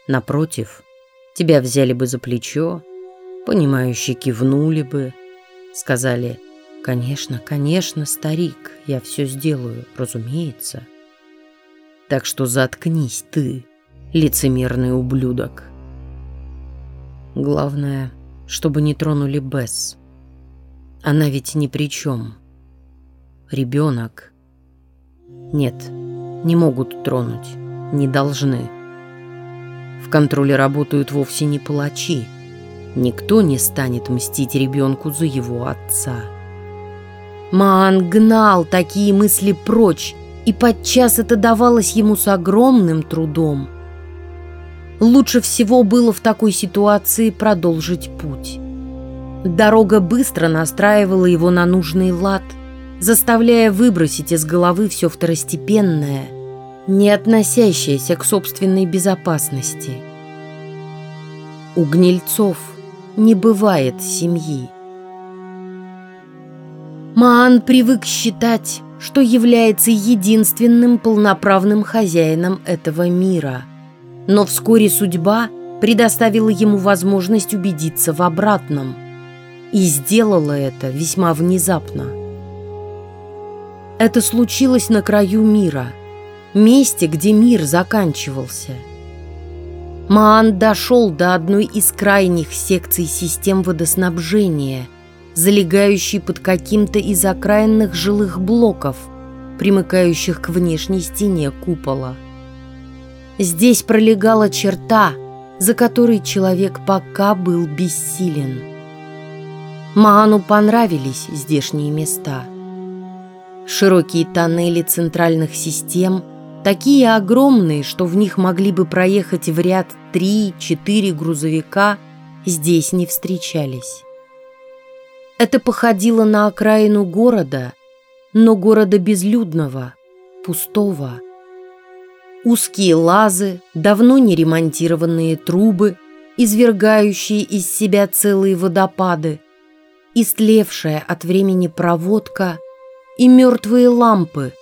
Speaker 2: Напротив, тебя взяли бы за плечо, понимающе кивнули бы, сказали — «Конечно, конечно, старик, я все сделаю, разумеется». Так что заткнись ты, лицемерный ублюдок. Главное, чтобы не тронули Бесс. Она ведь ни при чем. Ребенок. Нет, не могут тронуть, не должны. В контроле работают вовсе не палачи. Никто не станет мстить ребенку за его отца.
Speaker 1: Маан гнал такие мысли прочь, и подчас это давалось ему с огромным трудом. Лучше всего было в такой ситуации продолжить путь. Дорога быстро настраивала его на нужный лад, заставляя выбросить из головы все второстепенное, не относящееся к собственной безопасности. У гнильцов не бывает семьи. Маан привык считать, что является единственным полноправным хозяином этого мира. Но вскоре судьба предоставила ему возможность убедиться в обратном. И сделала это весьма внезапно. Это случилось на краю мира, месте, где мир заканчивался. Маан дошел до одной из крайних секций систем водоснабжения – залегающий под каким-то из окраинных жилых блоков, примыкающих к внешней стене купола. Здесь пролегала черта, за которой человек пока был бессилен. Маану понравились здешние места. Широкие тоннели центральных систем, такие огромные, что в них могли бы проехать в ряд 3-4 грузовика, здесь не встречались. Это походило на окраину города, но города безлюдного, пустого. Узкие лазы, давно не ремонтированные трубы, извергающие из себя целые водопады, истлевшая от времени проводка и мертвые лампы,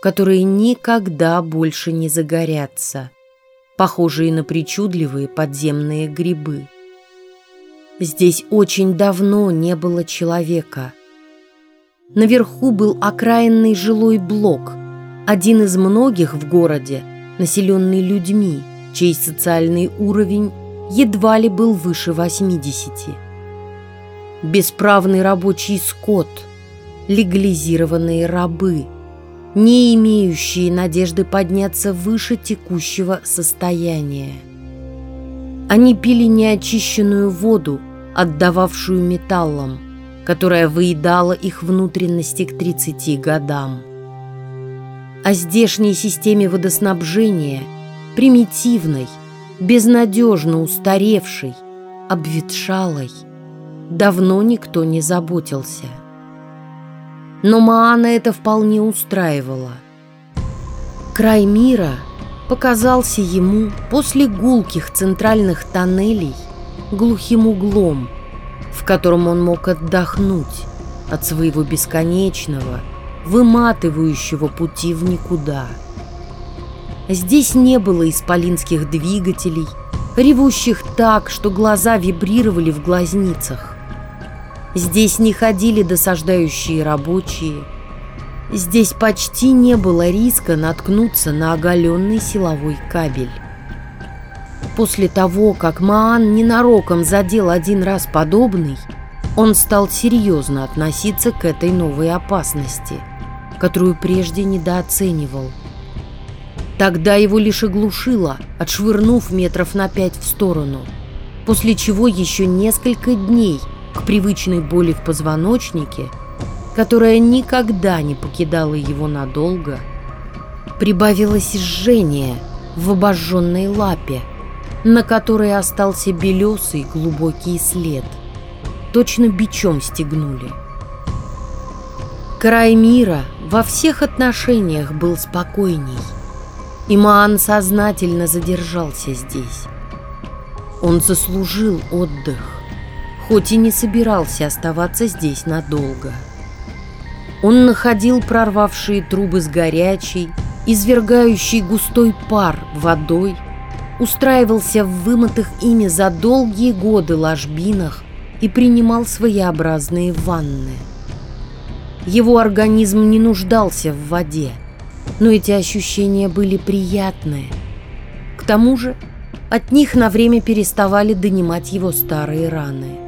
Speaker 1: которые никогда больше не загорятся, похожие на причудливые подземные грибы. Здесь очень давно не было человека. Наверху был окраинный жилой блок, один из многих в городе, населенный людьми, чей социальный уровень едва ли был выше 80. Бесправный рабочий скот, легализированные рабы, не имеющие надежды подняться выше текущего состояния. Они пили неочищенную воду, отдававшую металлом, которая выедала их внутренности к 30 годам. О здешней системе водоснабжения, примитивной, безнадежно устаревшей, обветшалой, давно никто не заботился. Но Маана это вполне устраивало. Край мира показался ему после гулких центральных тоннелей глухим углом, в котором он мог отдохнуть от своего бесконечного, выматывающего пути в никуда. Здесь не было исполинских двигателей, ревущих так, что глаза вибрировали в глазницах. Здесь не ходили досаждающие рабочие. Здесь почти не было риска наткнуться на оголенный силовой кабель. После того, как Маан ненароком задел один раз подобный, он стал серьезно относиться к этой новой опасности, которую прежде недооценивал. Тогда его лишь оглушило, отшвырнув метров на пять в сторону, после чего еще несколько дней к привычной боли в позвоночнике, которая никогда не покидала его надолго, прибавилось жжение в обожженной лапе, на которой остался белесый глубокий след. Точно бичом стегнули. Край мира во всех отношениях был спокойней. Имаан сознательно задержался здесь. Он заслужил отдых, хоть и не собирался оставаться здесь надолго. Он находил прорвавшие трубы с горячей, извергающей густой пар водой, устраивался в вымытых ими за долгие годы ложбинах и принимал своеобразные ванны. Его организм не нуждался в воде, но эти ощущения были приятные. К тому же от них на время переставали донимать его старые раны.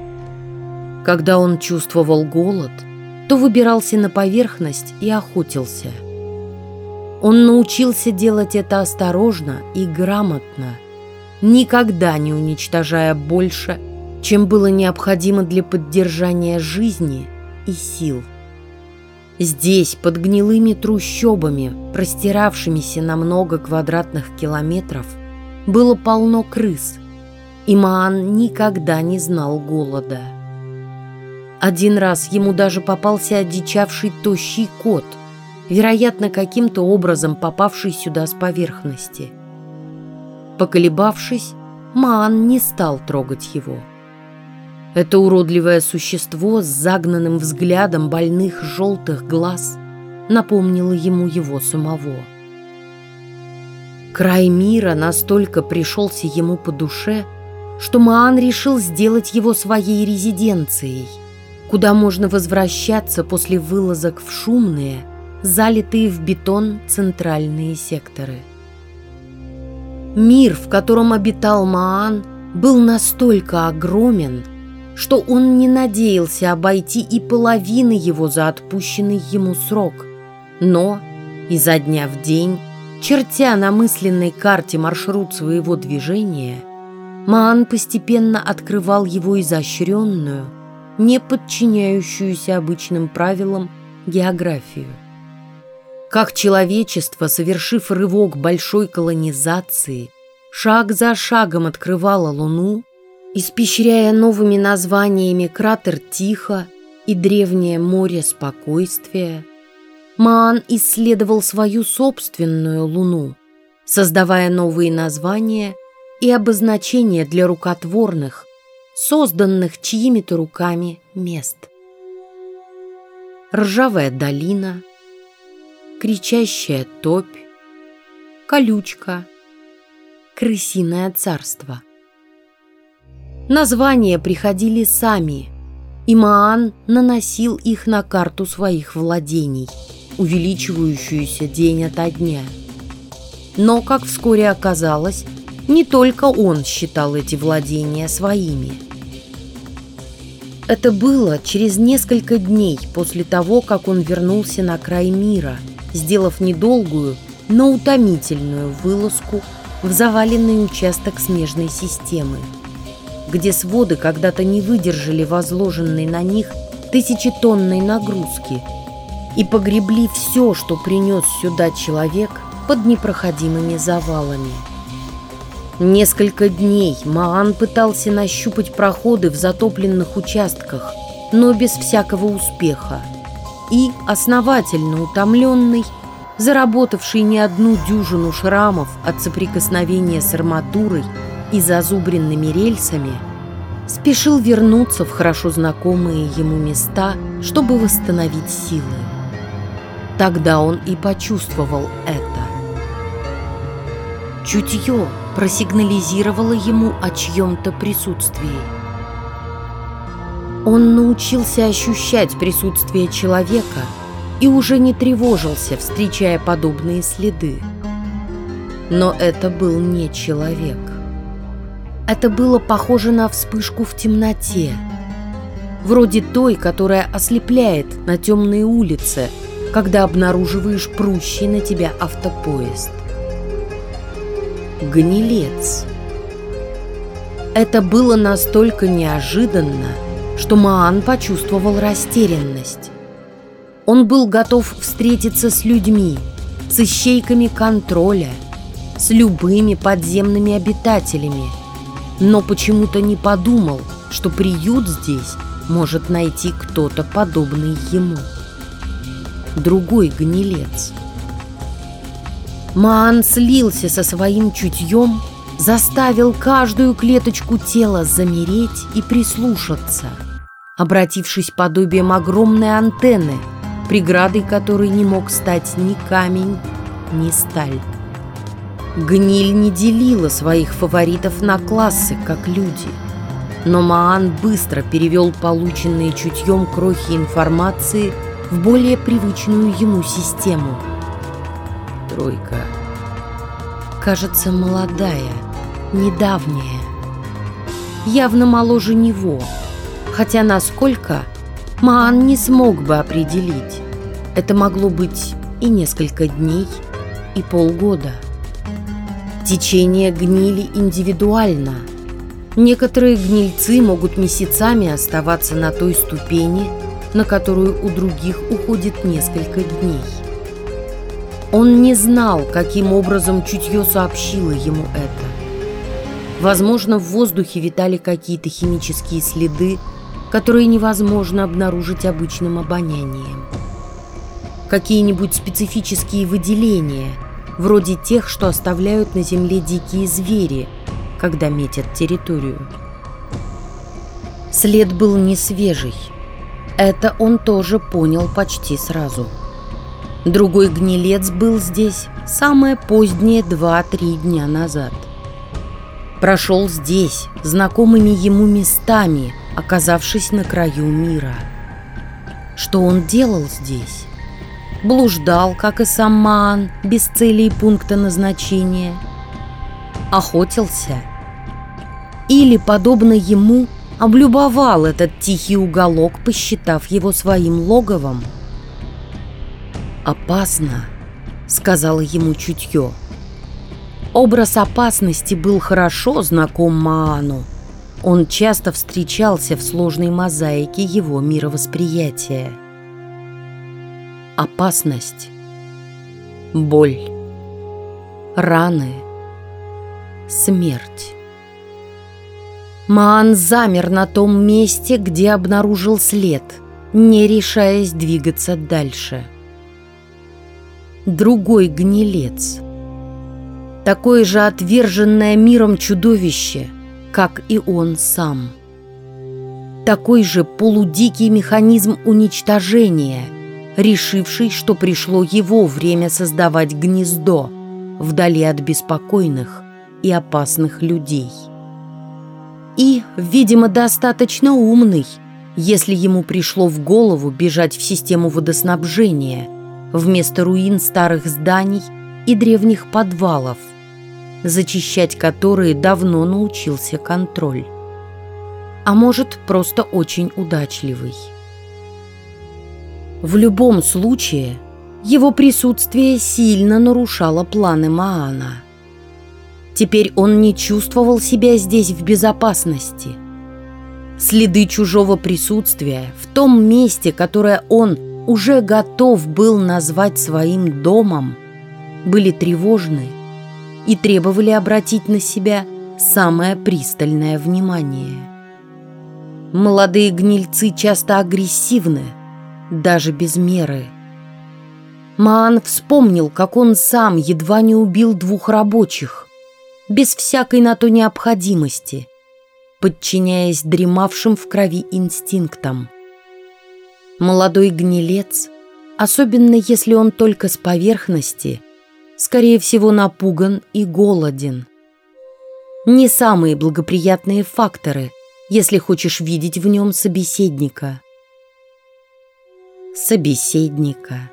Speaker 1: Когда он чувствовал голод, то выбирался на поверхность и охотился. Он научился делать это осторожно и грамотно, никогда не уничтожая больше, чем было необходимо для поддержания жизни и сил. Здесь, под гнилыми трущобами, простиравшимися на много квадратных километров, было полно крыс, и Маан никогда не знал голода. Один раз ему даже попался одичавший тощий кот, вероятно, каким-то образом попавший сюда с поверхности. Поколебавшись, Маан не стал трогать его – это уродливое существо с загнанным взглядом больных желтых глаз напомнило ему его самого. Край мира настолько пришелся ему по душе, что Маан решил сделать его своей резиденцией, куда можно возвращаться после вылазок в шумные, залитые в бетон центральные секторы. Мир, в котором обитал Маан, был настолько огромен, что он не надеялся обойти и половины его за отпущенный ему срок. Но изо дня в день, чертя на мысленной карте маршрут своего движения, Маан постепенно открывал его изощренную, не подчиняющуюся обычным правилам географию. Как человечество, совершив рывок большой колонизации, шаг за шагом открывало Луну, испещряя новыми названиями кратер Тихо и древнее море спокойствия, Маан исследовал свою собственную луну, создавая новые названия и обозначения для рукотворных, созданных чьими-то руками мест. Ржавая долина, кричащая топь, колючка, крысиное царство – Названия приходили сами, и Маан наносил их на карту своих владений, увеличивающуюся день ото дня. Но, как вскоре оказалось, не только он считал эти владения своими. Это было через несколько дней после того, как он вернулся на край мира, сделав недолгую, но утомительную вылазку в заваленный участок снежной системы, где своды когда-то не выдержали возложенной на них тысячетонной нагрузки и погребли все, что принес сюда человек под непроходимыми завалами. Несколько дней Маан пытался нащупать проходы в затопленных участках, но без всякого успеха. И, основательно утомленный, заработавший не одну дюжину шрамов от соприкосновения с арматурой и зазубренными рельсами, спешил вернуться в хорошо знакомые ему места, чтобы восстановить силы. Тогда он и почувствовал это. Чутье просигнализировало ему о чьем-то присутствии. Он научился ощущать присутствие человека и уже не тревожился, встречая подобные следы. Но это был не человек. Это было похоже на вспышку в темноте, вроде той, которая ослепляет на темные улицы, когда обнаруживаешь прущий на тебя автопоезд гнилец. Это было настолько неожиданно, что Маан почувствовал растерянность. Он был готов встретиться с людьми, с ищейками контроля, с любыми подземными обитателями, но почему-то не подумал, что приют здесь может найти кто-то подобный ему. Другой гнилец – Маан слился со своим чутьем, заставил каждую клеточку тела замереть и прислушаться, обратившись подобием огромной антенны, преградой которой не мог стать ни камень, ни сталь. Гниль не делила своих фаворитов на классы, как люди. Но Маан быстро перевел полученные чутьем крохи информации в более привычную ему систему – тройка. Кажется, молодая, недавняя. Явно моложе него. Хотя насколько, Маан не смог бы определить. Это могло быть и несколько дней, и полгода. Течение гнили индивидуально. Некоторые гнильцы могут месяцами оставаться на той ступени, на которую у других уходит несколько дней. Он не знал, каким образом чутье сообщило ему это. Возможно, в воздухе витали какие-то химические следы, которые невозможно обнаружить обычным обонянием. Какие-нибудь специфические выделения, вроде тех, что оставляют на земле дикие звери, когда метят территорию. След был не свежий. Это он тоже понял почти сразу. — Другой гнилец был здесь самое позднее 2-3 дня назад. Прошел здесь, знакомыми ему местами, оказавшись на краю мира. Что он делал здесь? Блуждал, как и сам Маан, без цели и пункта назначения. Охотился. Или, подобно ему, облюбовал этот тихий уголок, посчитав его своим логовом – «Опасно», — сказала ему чутье. Образ опасности был хорошо знаком Маану. Он часто встречался в сложной мозаике его мировосприятия. Опасность, боль, раны, смерть. Маан замер на том месте, где обнаружил след, не решаясь двигаться дальше другой гнилец. Такое же отверженное миром чудовище, как и он сам. Такой же полудикий механизм уничтожения, решивший, что пришло его время создавать гнездо вдали от беспокойных и опасных людей. И, видимо, достаточно умный, если ему пришло в голову бежать в систему водоснабжения – вместо руин старых зданий и древних подвалов, зачищать которые давно научился контроль. А может, просто очень удачливый. В любом случае, его присутствие сильно нарушало планы Маана. Теперь он не чувствовал себя здесь в безопасности. Следы чужого присутствия в том месте, которое он уже готов был назвать своим домом, были тревожны и требовали обратить на себя самое пристальное внимание. Молодые гнильцы часто агрессивны, даже без меры. Маан вспомнил, как он сам едва не убил двух рабочих, без всякой на то необходимости, подчиняясь дремавшим в крови инстинктам. Молодой гнилец, особенно если он только с поверхности, скорее всего напуган и голоден. Не самые благоприятные факторы, если хочешь видеть в нем собеседника. Собеседника.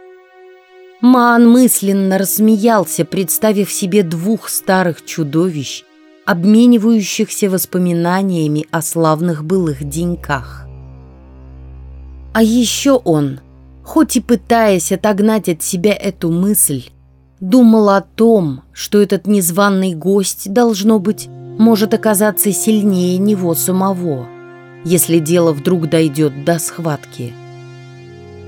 Speaker 1: Маан мысленно рассмеялся, представив себе двух старых чудовищ, обменивающихся воспоминаниями о славных былых деньках. А еще он, хоть и пытаясь отогнать от себя эту мысль, думал о том, что этот незваный гость, должно быть, может оказаться сильнее него самого, если дело вдруг дойдет до схватки.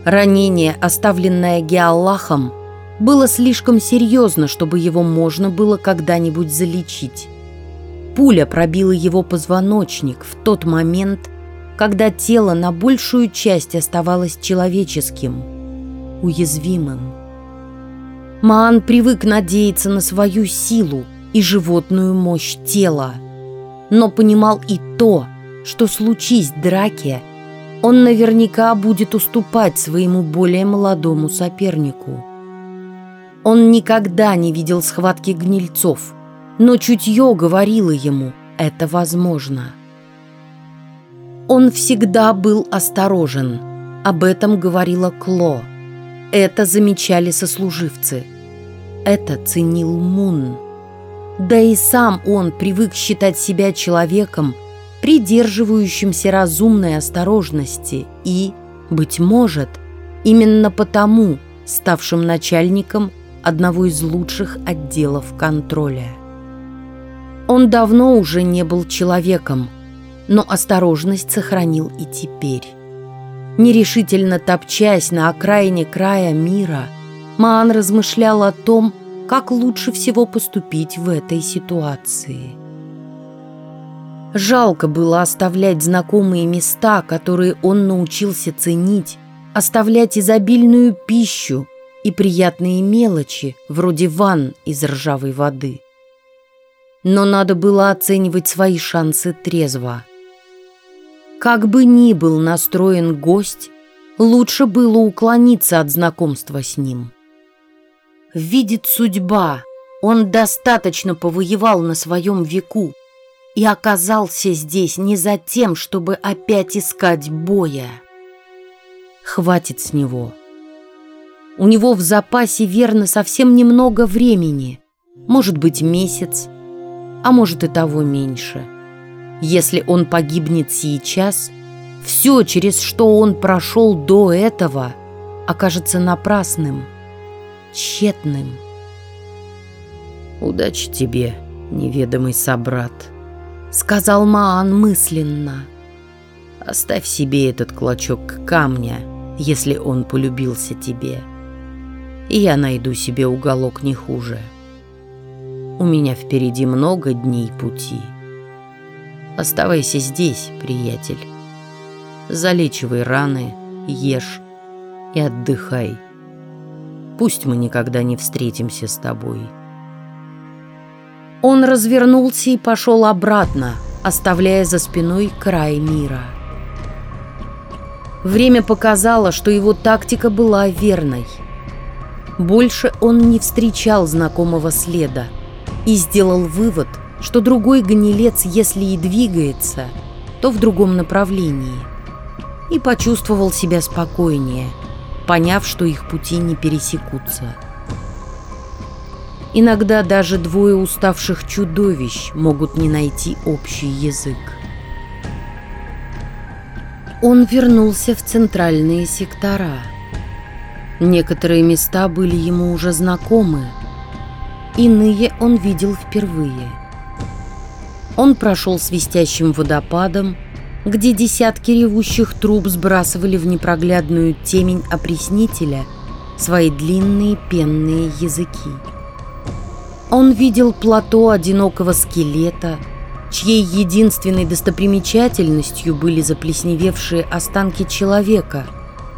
Speaker 1: Ранение, оставленное Геаллахом, было слишком серьезно, чтобы его можно было когда-нибудь залечить. Пуля пробила его позвоночник в тот момент, когда тело на большую часть оставалось человеческим, уязвимым. Маан привык надеяться на свою силу и животную мощь тела, но понимал и то, что случись драки, он наверняка будет уступать своему более молодому сопернику. Он никогда не видел схватки гнильцов, но чутье говорило ему «это возможно». Он всегда был осторожен, об этом говорила Кло. Это замечали сослуживцы. Это ценил Мун. Да и сам он привык считать себя человеком, придерживающимся разумной осторожности и, быть может, именно потому ставшим начальником одного из лучших отделов контроля. Он давно уже не был человеком, но осторожность сохранил и теперь. Нерешительно топчась на окраине края мира, Маан размышлял о том, как лучше всего поступить в этой ситуации. Жалко было оставлять знакомые места, которые он научился ценить, оставлять изобильную пищу и приятные мелочи, вроде ванн из ржавой воды. Но надо было оценивать свои шансы трезво. Как бы ни был настроен гость, лучше было уклониться от знакомства с ним. Видит судьба, он достаточно повоевал на своем веку и оказался здесь не за тем, чтобы опять искать боя. Хватит с него. У него в запасе верно совсем немного времени, может быть месяц, а может и того меньше. Если он погибнет сейчас, все, через что он прошел до этого, окажется напрасным, тщетным.
Speaker 2: «Удачи тебе, неведомый собрат», —
Speaker 1: сказал Маан мысленно.
Speaker 2: «Оставь себе этот клочок камня, если он полюбился тебе, и я найду себе уголок не хуже. У меня впереди много дней пути. Оставайся здесь, приятель. Залечивай раны, ешь и отдыхай. Пусть мы никогда не встретимся с тобой».
Speaker 1: Он развернулся и пошел обратно, оставляя за спиной край мира. Время показало, что его тактика была верной. Больше он не встречал знакомого следа и сделал вывод, что другой гнилец, если и двигается, то в другом направлении. И почувствовал себя спокойнее, поняв, что их пути не пересекутся. Иногда даже двое уставших чудовищ могут не найти общий язык. Он вернулся в центральные сектора. Некоторые места были ему уже знакомы, иные он видел впервые – Он прошел свистящим водопадом, где десятки ревущих труб сбрасывали в непроглядную темень опреснителя свои длинные пенные языки. Он видел плато одинокого скелета, чьей единственной достопримечательностью были заплесневевшие останки человека,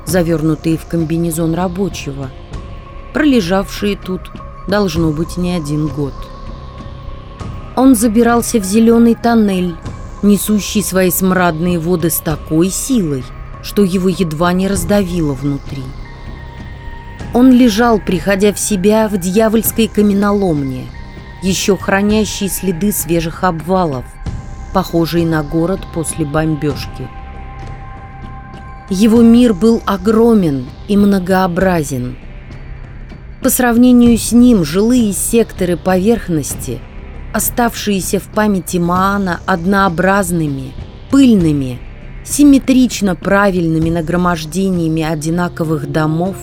Speaker 1: завернутые в комбинезон рабочего, пролежавшие тут, должно быть, не один год. Он забирался в зеленый тоннель, несущий свои смрадные воды с такой силой, что его едва не раздавило внутри. Он лежал, приходя в себя в дьявольской каменоломне, еще хранящей следы свежих обвалов, похожие на город после бомбежки. Его мир был огромен и многообразен. По сравнению с ним жилые секторы поверхности – оставшиеся в памяти Маана однообразными, пыльными, симметрично правильными нагромождениями одинаковых домов,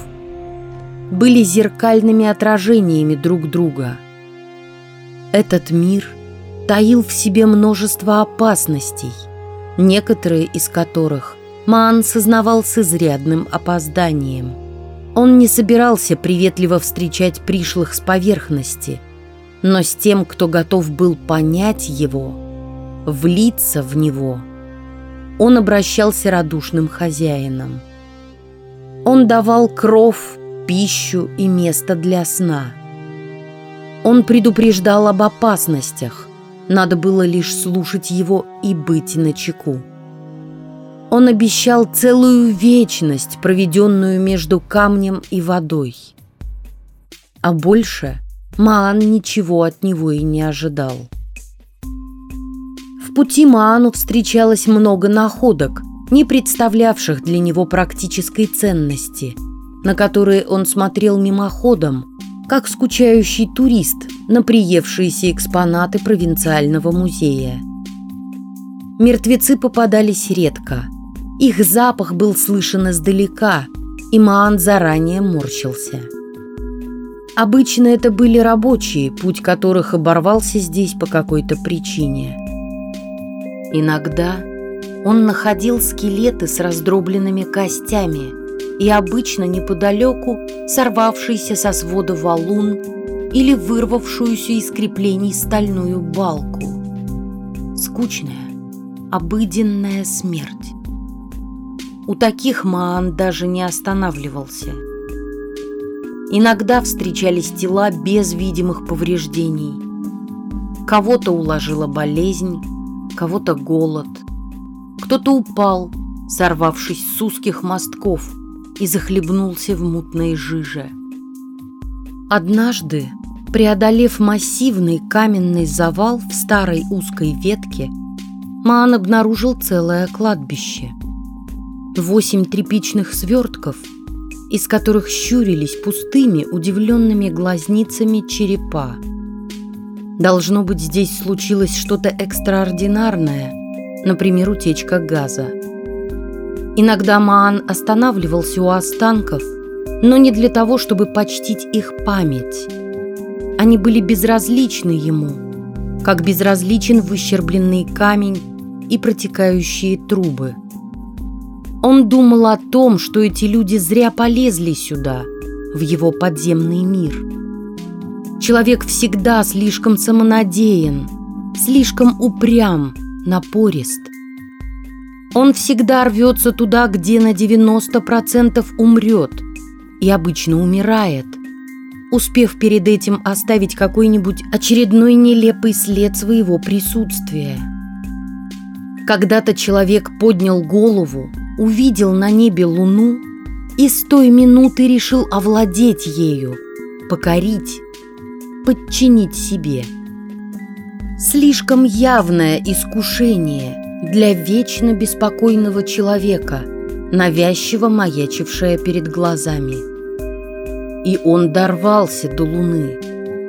Speaker 1: были зеркальными отражениями друг друга. Этот мир таил в себе множество опасностей, некоторые из которых Маан сознавал с изрядным опозданием. Он не собирался приветливо встречать пришлых с поверхности – но с тем, кто готов был понять его, влиться в него, он обращался радушным хозяином. Он давал кров, пищу и место для сна. Он предупреждал об опасностях, надо было лишь слушать его и быть начеку. Он обещал целую вечность, проведенную между камнем и водой. А больше – Маан ничего от него и не ожидал. В пути Маану встречалось много находок, не представлявших для него практической ценности, на которые он смотрел мимоходом, как скучающий турист на приевшиеся экспонаты провинциального музея. Мертвецы попадались редко. Их запах был слышен издалека, и Маан заранее морщился. Обычно это были рабочие, путь которых оборвался здесь по какой-то причине. Иногда он находил скелеты с раздробленными костями и обычно неподалеку сорвавшийся со свода валун или вырвавшуюся из креплений стальную балку. Скучная, обыденная смерть. У таких Маан даже не останавливался – Иногда встречались тела без видимых повреждений. Кого-то уложила болезнь, кого-то голод. Кто-то упал, сорвавшись с узких мостков, и захлебнулся в мутной жиже. Однажды, преодолев массивный каменный завал в старой узкой ветке, Маан обнаружил целое кладбище. Восемь тряпичных свертков – из которых щурились пустыми, удивленными глазницами черепа. Должно быть, здесь случилось что-то экстраординарное, например, утечка газа. Иногда Маан останавливался у останков, но не для того, чтобы почтить их память. Они были безразличны ему, как безразличен выщербленный камень и протекающие трубы – он думал о том, что эти люди зря полезли сюда, в его подземный мир. Человек всегда слишком самонадеян, слишком упрям, напорист. Он всегда рвется туда, где на 90% умрет, и обычно умирает, успев перед этим оставить какой-нибудь очередной нелепый след своего присутствия. Когда-то человек поднял голову, увидел на небе луну и с той минуты решил овладеть ею, покорить, подчинить себе. Слишком явное искушение для вечно беспокойного человека, навязчиво маячившее перед глазами. И он дорвался до луны,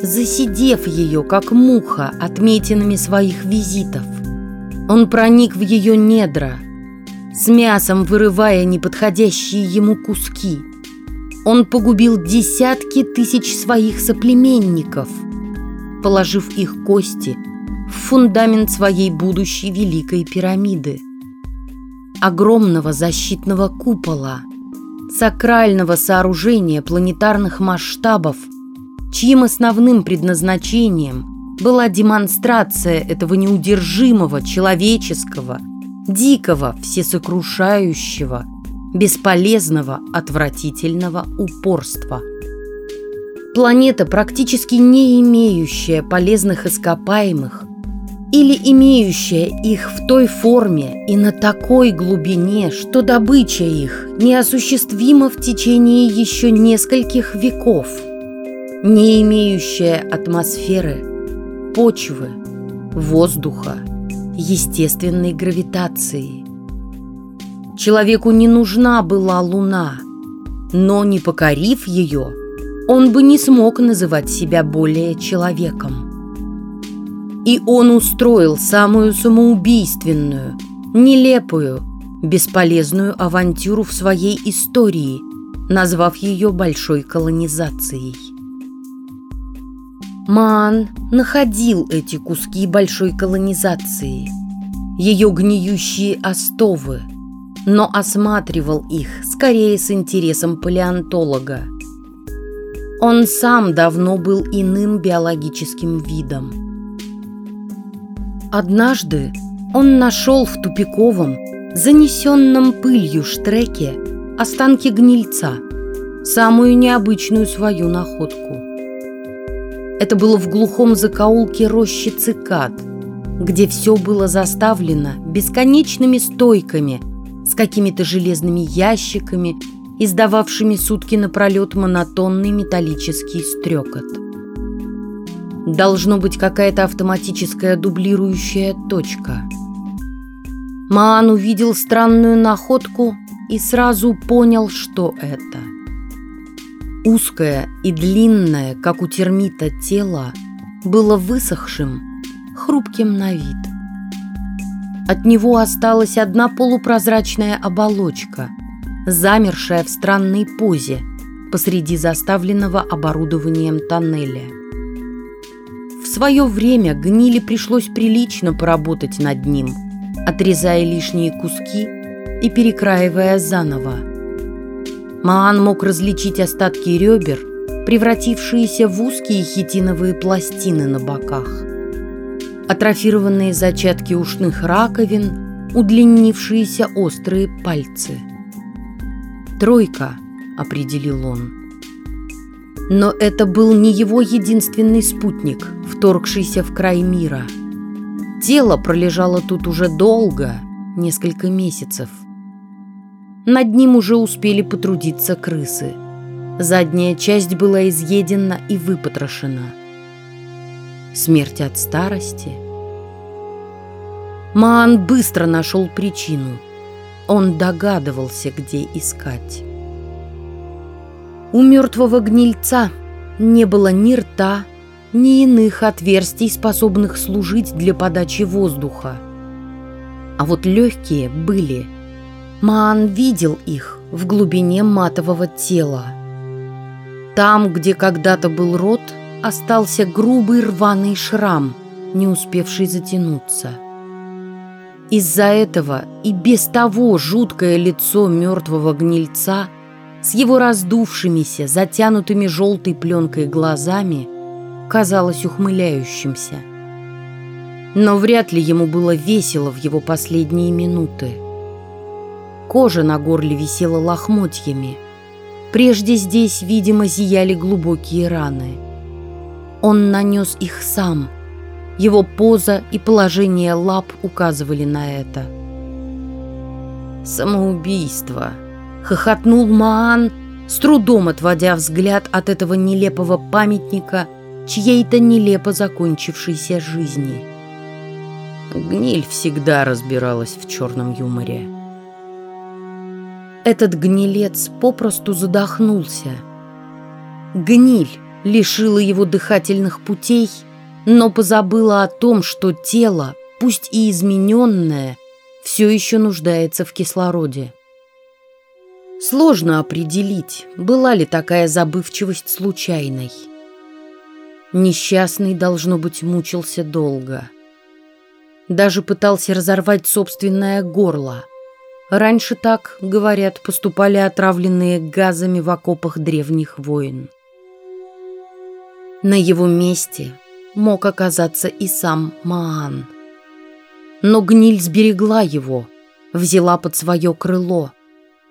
Speaker 1: засидев ее, как муха, отметинами своих визитов. Он проник в ее недра – с мясом вырывая неподходящие ему куски. Он погубил десятки тысяч своих соплеменников, положив их кости в фундамент своей будущей Великой пирамиды. Огромного защитного купола, сакрального сооружения планетарных масштабов, чьим основным предназначением была демонстрация этого неудержимого человеческого, дикого, всесокрушающего, бесполезного, отвратительного упорства. Планета, практически не имеющая полезных ископаемых, или имеющая их в той форме и на такой глубине, что добыча их неосуществима в течение еще нескольких веков, не имеющая атмосферы, почвы, воздуха, естественной гравитации. Человеку не нужна была Луна, но не покорив ее, он бы не смог называть себя более человеком. И он устроил самую самоубийственную, нелепую, бесполезную авантюру в своей истории, назвав ее большой колонизацией. Ман находил эти куски большой колонизации, ее гниющие остовы, но осматривал их скорее с интересом палеонтолога. Он сам давно был иным биологическим видом. Однажды он нашел в тупиковом, занесенном пылью штреке останки гнильца, самую необычную свою находку. Это было в глухом закоулке рощи цикад, где все было заставлено бесконечными стойками с какими-то железными ящиками, издававшими сутки напролет монотонный металлический стрекот. Должно быть какая-то автоматическая дублирующая точка. Маан увидел странную находку и сразу понял, что это. Узкое и длинное, как у термита, тело было высохшим, хрупким на вид. От него осталась одна полупрозрачная оболочка, замершая в странной позе посреди заставленного оборудованием тоннеля свое время гнили пришлось прилично поработать над ним, отрезая лишние куски и перекраивая заново. Маан мог различить остатки ребер, превратившиеся в узкие хитиновые пластины на боках. Атрофированные зачатки ушных раковин, удлинившиеся острые пальцы. «Тройка», — определил он. Но это был не его единственный спутник, вторгшийся в край мира. Тело пролежало тут уже долго, несколько месяцев. Над ним уже успели потрудиться крысы. Задняя часть была изъедена и выпотрошена. Смерть от старости. Маан быстро нашел причину. Он догадывался, где искать. У мертвого гнильца не было ни рта, ни иных отверстий, способных служить для подачи воздуха. А вот легкие были. Маан видел их в глубине матового тела. Там, где когда-то был рот, остался грубый рваный шрам, не успевший затянуться. Из-за этого и без того жуткое лицо мертвого гнильца – с его раздувшимися, затянутыми желтой пленкой глазами, казалось ухмыляющимся. Но вряд ли ему было весело в его последние минуты. Кожа на горле висела лохмотьями. Прежде здесь, видимо, зияли глубокие раны. Он нанес их сам. Его поза и положение лап указывали на это. «Самоубийство», Хохотнул Маан, с трудом отводя взгляд от этого нелепого памятника чьей-то нелепо закончившейся жизни. Гниль всегда разбиралась в черном юморе. Этот гнилец попросту задохнулся. Гниль лишила его дыхательных путей, но позабыла о том, что тело, пусть и измененное, все еще нуждается в кислороде. Сложно определить, была ли такая забывчивость случайной. Несчастный, должно быть, мучился долго. Даже пытался разорвать собственное горло. Раньше так, говорят, поступали отравленные газами в окопах древних войн. На его месте мог оказаться и сам Маан. Но гниль сберегла его, взяла под свое крыло,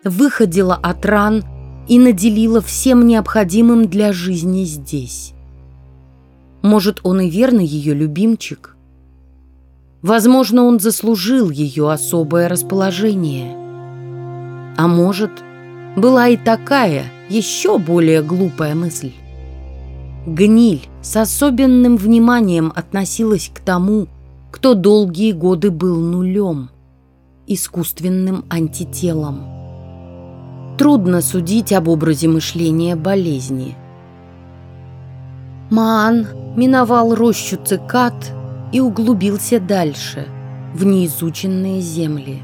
Speaker 1: выходила от ран и наделила всем необходимым для жизни здесь. Может, он и верно ее любимчик? Возможно, он заслужил ее особое расположение. А может, была и такая, еще более глупая мысль. Гниль с особенным вниманием относилась к тому, кто долгие годы был нулем, искусственным антителом. Трудно судить об образе мышления болезни. Маан миновал рощу цикад и углубился дальше, в неизученные земли.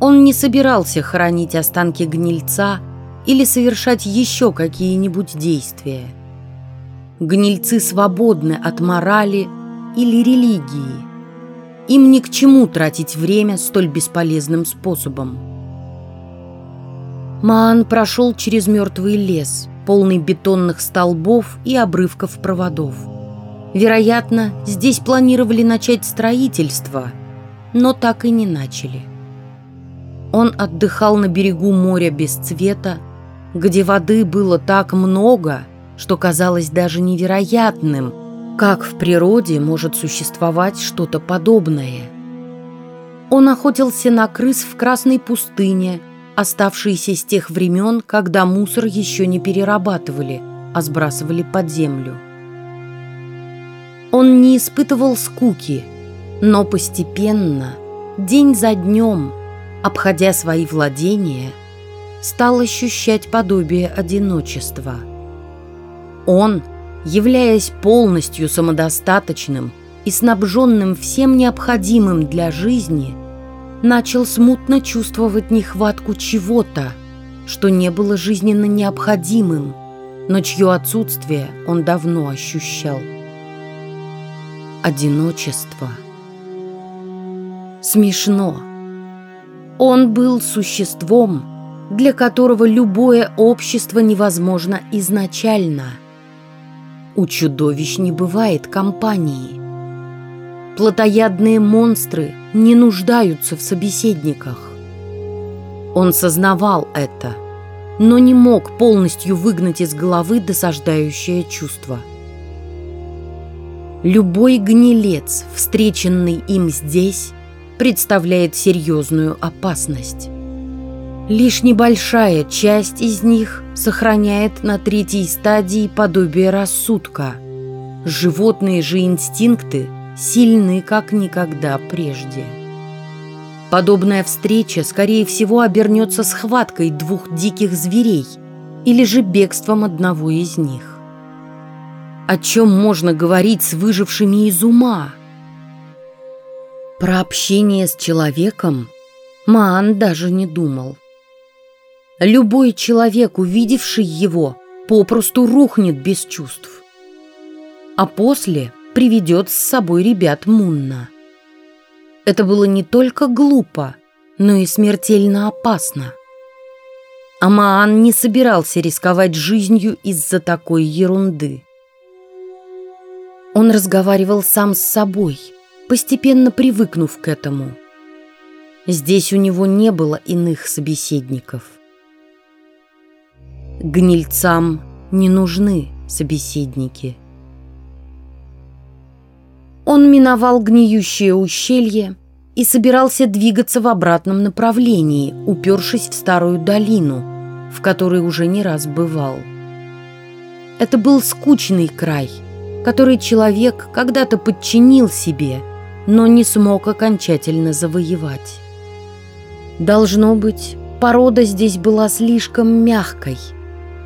Speaker 1: Он не собирался хоронить останки гнильца или совершать еще какие-нибудь действия – Гнильцы свободны от морали или религии. Им ни к чему тратить время столь бесполезным способом. Маан прошел через мертвый лес, полный бетонных столбов и обрывков проводов. Вероятно, здесь планировали начать строительство, но так и не начали. Он отдыхал на берегу моря без цвета, где воды было так много, что казалось даже невероятным, как в природе может существовать что-то подобное. Он охотился на крыс в Красной пустыне, оставшиеся с тех времен, когда мусор еще не перерабатывали, а сбрасывали под землю. Он не испытывал скуки, но постепенно, день за днем, обходя свои владения, стал ощущать подобие одиночества – он, являясь полностью самодостаточным и снабженным всем необходимым для жизни, начал смутно чувствовать нехватку чего-то, что не было жизненно необходимым, но чье отсутствие он давно ощущал. Одиночество. Смешно. Он был существом, для которого любое общество невозможно изначально – у чудовищ не бывает компании. Плотоядные монстры не нуждаются в собеседниках. Он сознавал это, но не мог полностью выгнать из головы досаждающее чувство. Любой гнилец, встреченный им здесь, представляет серьезную опасность. Лишь небольшая часть из них сохраняет на третьей стадии подобие рассудка. Животные же инстинкты сильны как никогда прежде. Подобная встреча, скорее всего, обернется схваткой двух диких зверей или же бегством одного из них. О чем можно говорить с выжившими из ума? Про общение с человеком Маан даже не думал. Любой человек, увидевший его, попросту рухнет без чувств. А после приведет с собой ребят Мунна. Это было не только глупо, но и смертельно опасно. Амаан не собирался рисковать жизнью из-за такой ерунды. Он разговаривал сам с собой, постепенно привыкнув к этому. Здесь у него не было иных собеседников. Гнильцам не нужны собеседники. Он миновал гниющее ущелье и собирался двигаться в обратном направлении, упершись в старую долину, в которой уже не раз бывал. Это был скучный край, который человек когда-то подчинил себе, но не смог окончательно завоевать. Должно быть, порода здесь была слишком мягкой –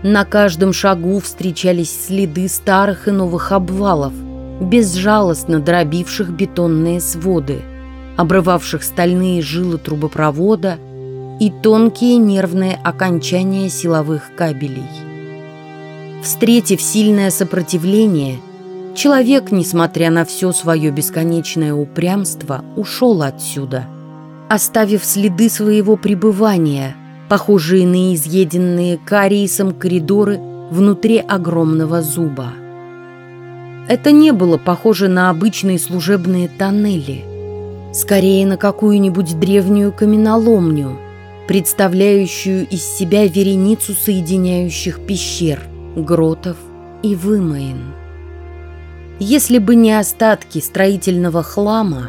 Speaker 1: на каждом шагу встречались следы старых и новых обвалов, безжалостно дробивших бетонные своды, обрывавших стальные жилы трубопровода и тонкие нервные окончания силовых кабелей. Встретив сильное сопротивление, человек, несмотря на все свое бесконечное упрямство, ушел отсюда, оставив следы своего пребывания, похожие на изъеденные кариесом коридоры внутри огромного зуба. Это не было похоже на обычные служебные тоннели, скорее на какую-нибудь древнюю каменоломню, представляющую из себя вереницу соединяющих пещер, гротов и вымоин. Если бы не остатки строительного хлама,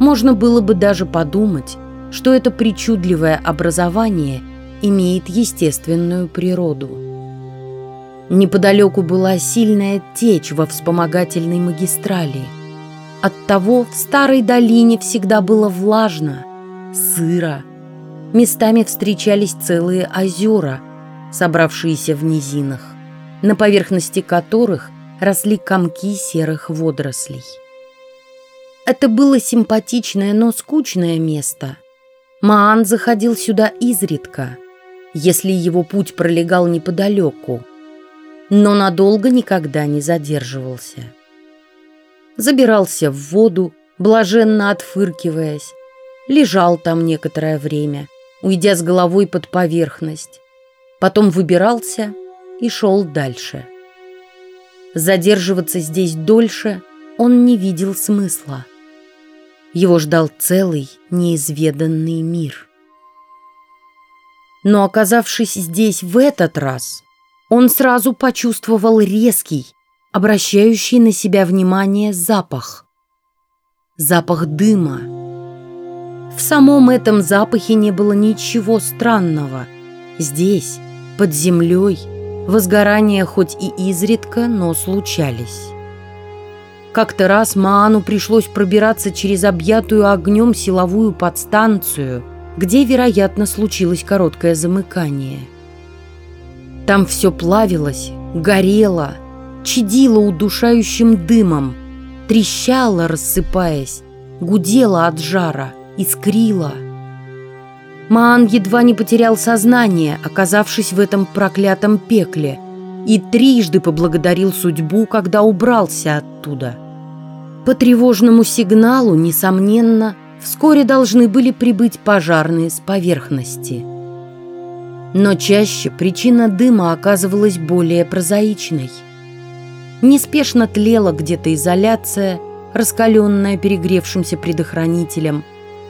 Speaker 1: можно было бы даже подумать, что это причудливое образование имеет естественную природу. Неподалеку была сильная течь во вспомогательной магистрали. Оттого в старой долине всегда было влажно, сыро. Местами встречались целые озера, собравшиеся в низинах, на поверхности которых росли комки серых водорослей. Это было симпатичное, но скучное место. Маан заходил сюда изредка, если его путь пролегал неподалеку – но надолго никогда не задерживался. Забирался в воду, блаженно отфыркиваясь, лежал там некоторое время, уйдя с головой под поверхность, потом выбирался и шел дальше. Задерживаться здесь дольше он не видел смысла. Его ждал целый, неизведанный мир. Но оказавшись здесь в этот раз, он сразу почувствовал резкий, обращающий на себя внимание запах. Запах дыма. В самом этом запахе не было ничего странного. Здесь, под землей, возгорания хоть и изредка, но случались. Как-то раз Маану пришлось пробираться через объятую огнем силовую подстанцию, где, вероятно, случилось короткое замыкание – там все плавилось, горело, чадило удушающим дымом, трещало, рассыпаясь, гудело от жара, искрило. Маан едва не потерял сознание, оказавшись в этом проклятом пекле, и трижды поблагодарил судьбу, когда убрался оттуда. По тревожному сигналу, несомненно, вскоре должны были прибыть пожарные с поверхности – но чаще причина дыма оказывалась более прозаичной. Неспешно тлела где-то изоляция, раскаленная перегревшимся предохранителем,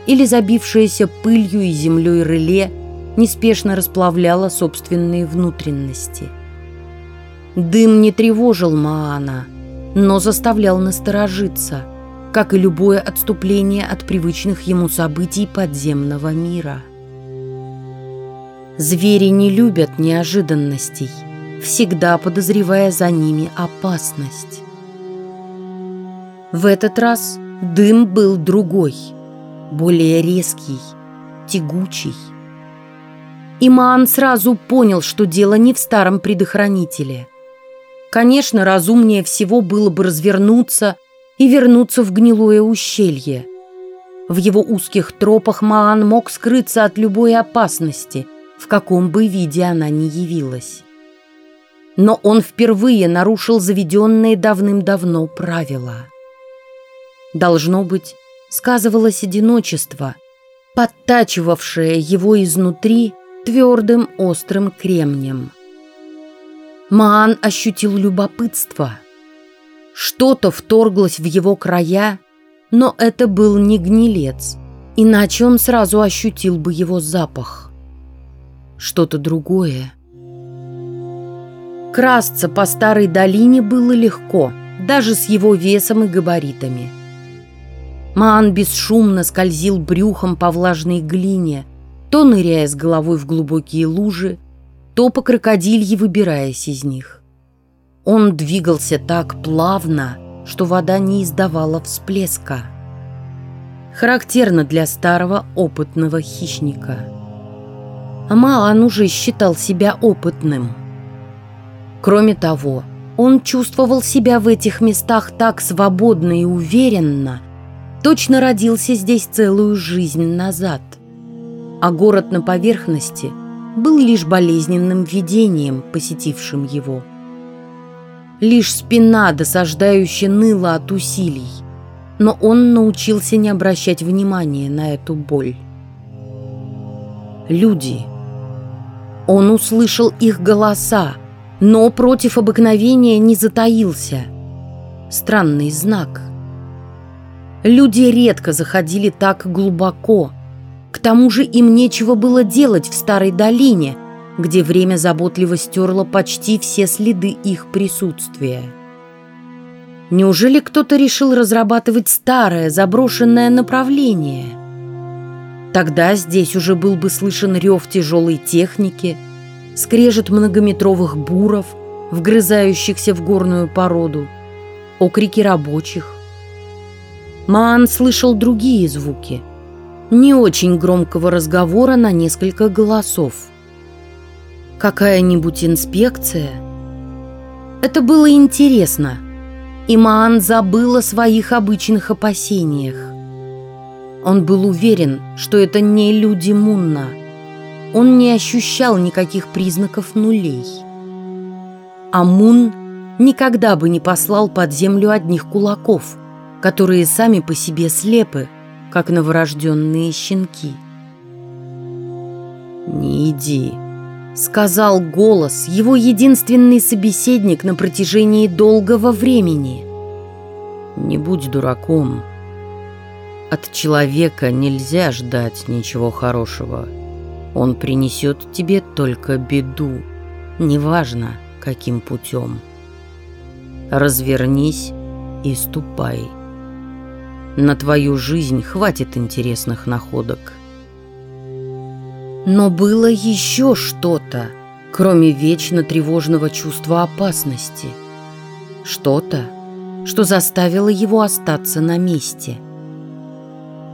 Speaker 1: или забившаяся пылью и землей реле неспешно расплавляла собственные внутренности. Дым не тревожил Маана, но заставлял насторожиться, как и любое отступление от привычных ему событий подземного мира. Звери не любят неожиданностей, всегда подозревая за ними опасность. В этот раз дым был другой, более резкий, тягучий. Иман сразу понял, что дело не в старом предохранителе. Конечно, разумнее всего было бы развернуться и вернуться в гнилое ущелье. В его узких тропах Маан мог скрыться от любой опасности – в каком бы виде она ни явилась. Но он впервые нарушил заведенные давным-давно правила. Должно быть, сказывалось одиночество, подтачивавшее его изнутри твердым острым кремнем. Маан ощутил любопытство. Что-то вторглось в его края, но это был не гнилец, иначе он сразу ощутил бы его запах что-то другое. Красться по старой долине было легко, даже с его весом и габаритами. Маан бесшумно скользил брюхом по влажной глине, то ныряя с головой в глубокие лужи, то по крокодилье выбираясь из них. Он двигался так плавно, что вода не издавала всплеска. Характерно для старого опытного хищника – а Маан уже считал себя опытным. Кроме того, он чувствовал себя в этих местах так свободно и уверенно, точно родился здесь целую жизнь назад. А город на поверхности был лишь болезненным видением, посетившим его. Лишь спина досаждающе ныла от усилий, но он научился не обращать внимания на эту боль. Люди. Он услышал их голоса, но против обыкновения не затаился. Странный знак. Люди редко заходили так глубоко. К тому же им нечего было делать в старой долине, где время заботливо стерло почти все следы их присутствия. Неужели кто-то решил разрабатывать старое, заброшенное направление? Тогда здесь уже был бы слышен рев тяжелой техники, скрежет многометровых буров, вгрызающихся в горную породу, окрики рабочих. Маан слышал другие звуки, не очень громкого разговора на несколько голосов. Какая-нибудь инспекция? Это было интересно – и Маан забыл о своих обычных опасениях. Он был уверен, что это не люди Мунна. Он не ощущал никаких признаков нулей. А Мун никогда бы не послал под землю одних кулаков, которые сами по себе слепы, как новорожденные щенки. «Не иди», сказал голос, его единственный собеседник на протяжении долгого времени. «Не будь дураком. От человека нельзя ждать ничего хорошего. Он принесет тебе только беду, неважно, каким путем. Развернись и ступай. На твою жизнь хватит интересных находок». Но было еще что-то, кроме вечно тревожного чувства опасности. Что-то, что заставило его остаться на месте.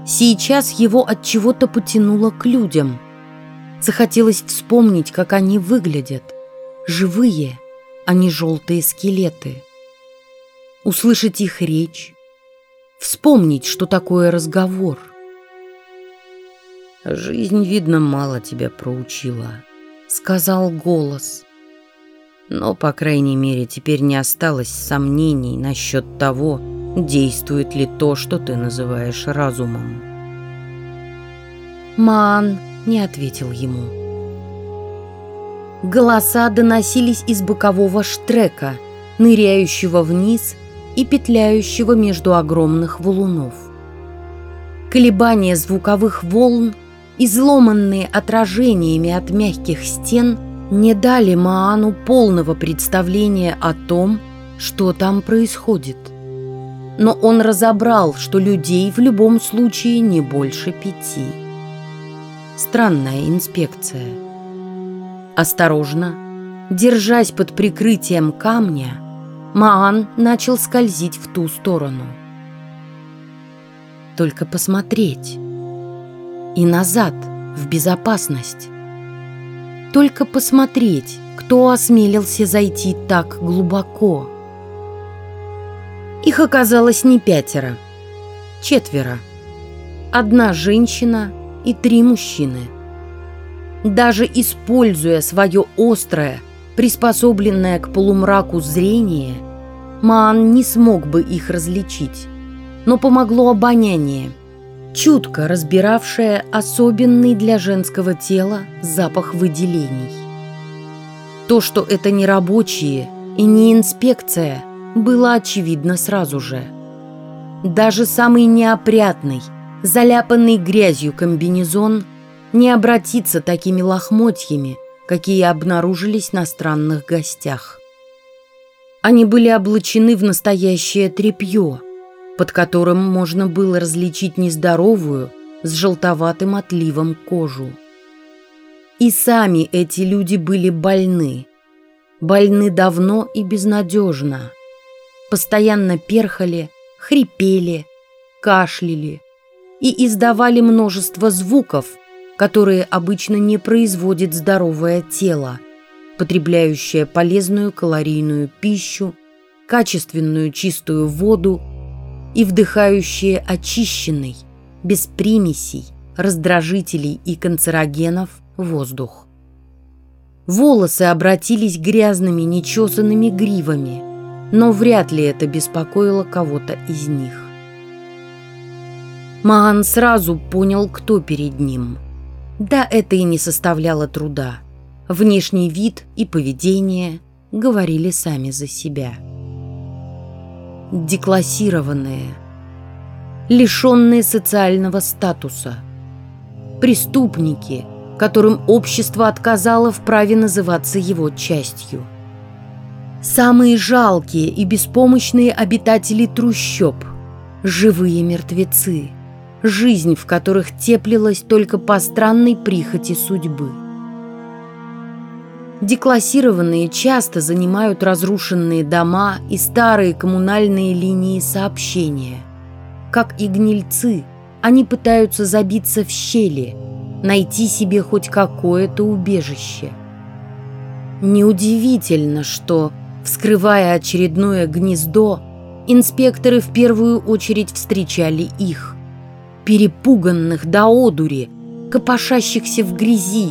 Speaker 1: Сейчас его от чего-то потянуло к людям. Захотелось вспомнить, как они выглядят. Живые, а не желтые скелеты. Услышать их речь. Вспомнить, что такое разговор. «Жизнь, видно, мало тебя проучила», — сказал голос. Но, по крайней мере, теперь не осталось сомнений насчет того, действует ли то, что ты называешь разумом. Ман не ответил ему. Голоса доносились из бокового штрека, ныряющего вниз и петляющего между огромных валунов. Колебания звуковых волн изломанные отражениями от мягких стен, не дали Маану полного представления о том, что там происходит. Но он разобрал, что людей в любом случае не больше пяти. Странная инспекция. Осторожно, держась под прикрытием камня, Маан начал скользить в ту сторону. Только посмотреть и назад, в безопасность. Только посмотреть, кто осмелился зайти так глубоко. Их оказалось не пятеро, четверо. Одна женщина и три мужчины. Даже используя свое острое, приспособленное к полумраку зрение, Маан не смог бы их различить, но помогло обоняние – чутко разбиравшая особенный для женского тела запах выделений. То, что это не рабочие и не инспекция, было очевидно сразу же. Даже самый неопрятный, заляпанный грязью комбинезон не обратится такими лохмотьями, какие обнаружились на странных гостях. Они были облачены в настоящее тряпье – под которым можно было различить нездоровую с желтоватым отливом кожу. И сами эти люди были больны. Больны давно и безнадежно. Постоянно перхали, хрипели, кашляли и издавали множество звуков, которые обычно не производит здоровое тело, потребляющее полезную калорийную пищу, качественную чистую воду и вдыхающие очищенный, без примесей, раздражителей и канцерогенов воздух. Волосы обратились грязными, нечесанными гривами. но вряд ли это беспокоило кого-то из них. Маан сразу понял, кто перед ним. Да, это и не составляло труда. Внешний вид и поведение говорили сами за себя. Деклассированные, лишенные социального статуса, преступники, которым общество отказало в праве называться его частью. Самые жалкие и беспомощные обитатели трущоб, живые мертвецы – жизнь в которых теплилась только по странной прихоти судьбы. Деклассированные часто занимают разрушенные дома и старые коммунальные линии сообщения. Как и гнильцы, они пытаются забиться в щели, найти себе хоть какое-то убежище. Неудивительно, что, вскрывая очередное гнездо, инспекторы в первую очередь встречали их – перепуганных до одури, копошащихся в грязи,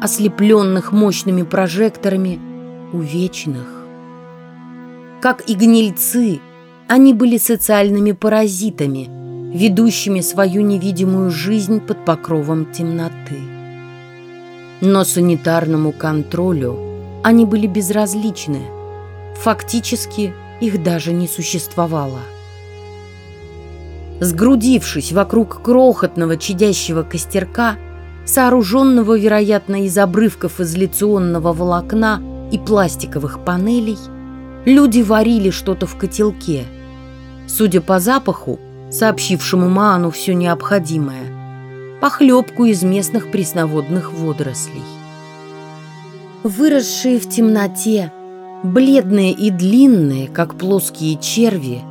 Speaker 1: ослепленных мощными прожекторами, увечных. Как и гнильцы, они были социальными паразитами, ведущими свою невидимую жизнь под покровом темноты. Но санитарному контролю они были безразличны. Фактически их даже не существовало. Сгрудившись вокруг крохотного чадящего костерка, сооруженного, вероятно, из обрывков изоляционного волокна и пластиковых панелей, люди варили что-то в котелке. Судя по запаху, сообщившему Маану все необходимое, похлебку из местных пресноводных водорослей. Выросшие в темноте, бледные и длинные, как плоские черви,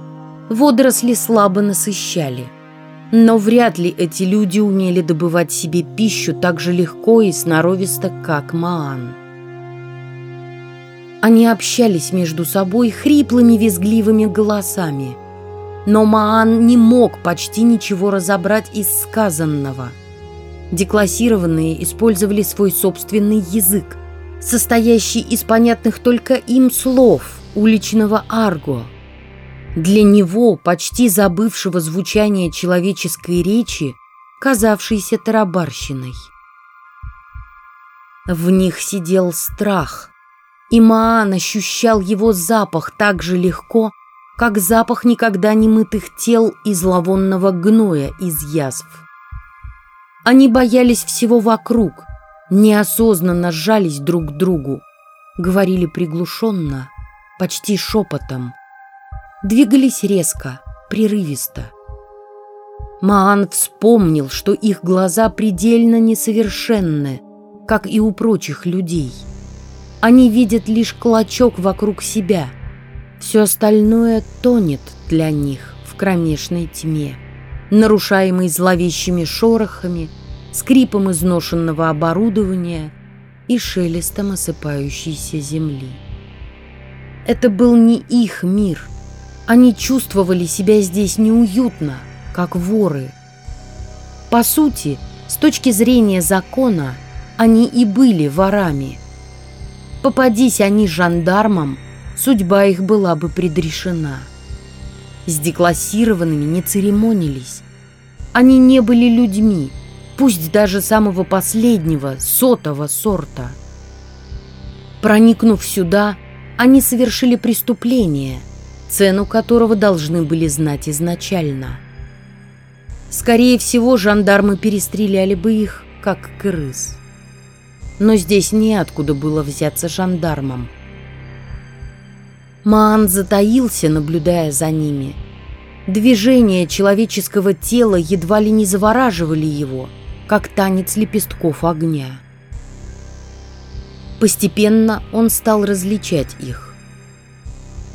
Speaker 1: водоросли слабо насыщали. Но вряд ли эти люди умели добывать себе пищу так же легко и сноровисто, как Маан. Они общались между собой хриплыми визгливыми голосами. Но Маан не мог почти ничего разобрать из сказанного. Деклассированные использовали свой собственный язык, состоящий из понятных только им слов уличного арго – для него, почти забывшего звучание человеческой речи, казавшейся тарабарщиной. В них сидел страх, и Маан ощущал его запах так же легко, как запах никогда не мытых тел и зловонного гноя из язв. Они боялись всего вокруг, неосознанно сжались друг к другу, говорили приглушенно, почти шепотом – двигались резко, прерывисто. Маан вспомнил, что их глаза предельно несовершенны, как и у прочих людей. Они видят лишь клочок вокруг себя. Все остальное тонет для них в кромешной тьме, нарушаемой зловещими шорохами, скрипом изношенного оборудования и шелестом осыпающейся земли. Это был не их мир — они чувствовали себя здесь неуютно, как воры. По сути, с точки зрения закона, они и были ворами. Попадись они жандармам, судьба их была бы предрешена. С деклассированными не церемонились. Они не были людьми, пусть даже самого последнего, сотого сорта. Проникнув сюда, они совершили преступление – цену которого должны были знать изначально. Скорее всего, жандармы перестреляли бы их, как крыс. Но здесь неоткуда было взяться жандармам. Маан затаился, наблюдая за ними. Движения человеческого тела едва ли не завораживали его, как танец лепестков огня. Постепенно он стал различать их.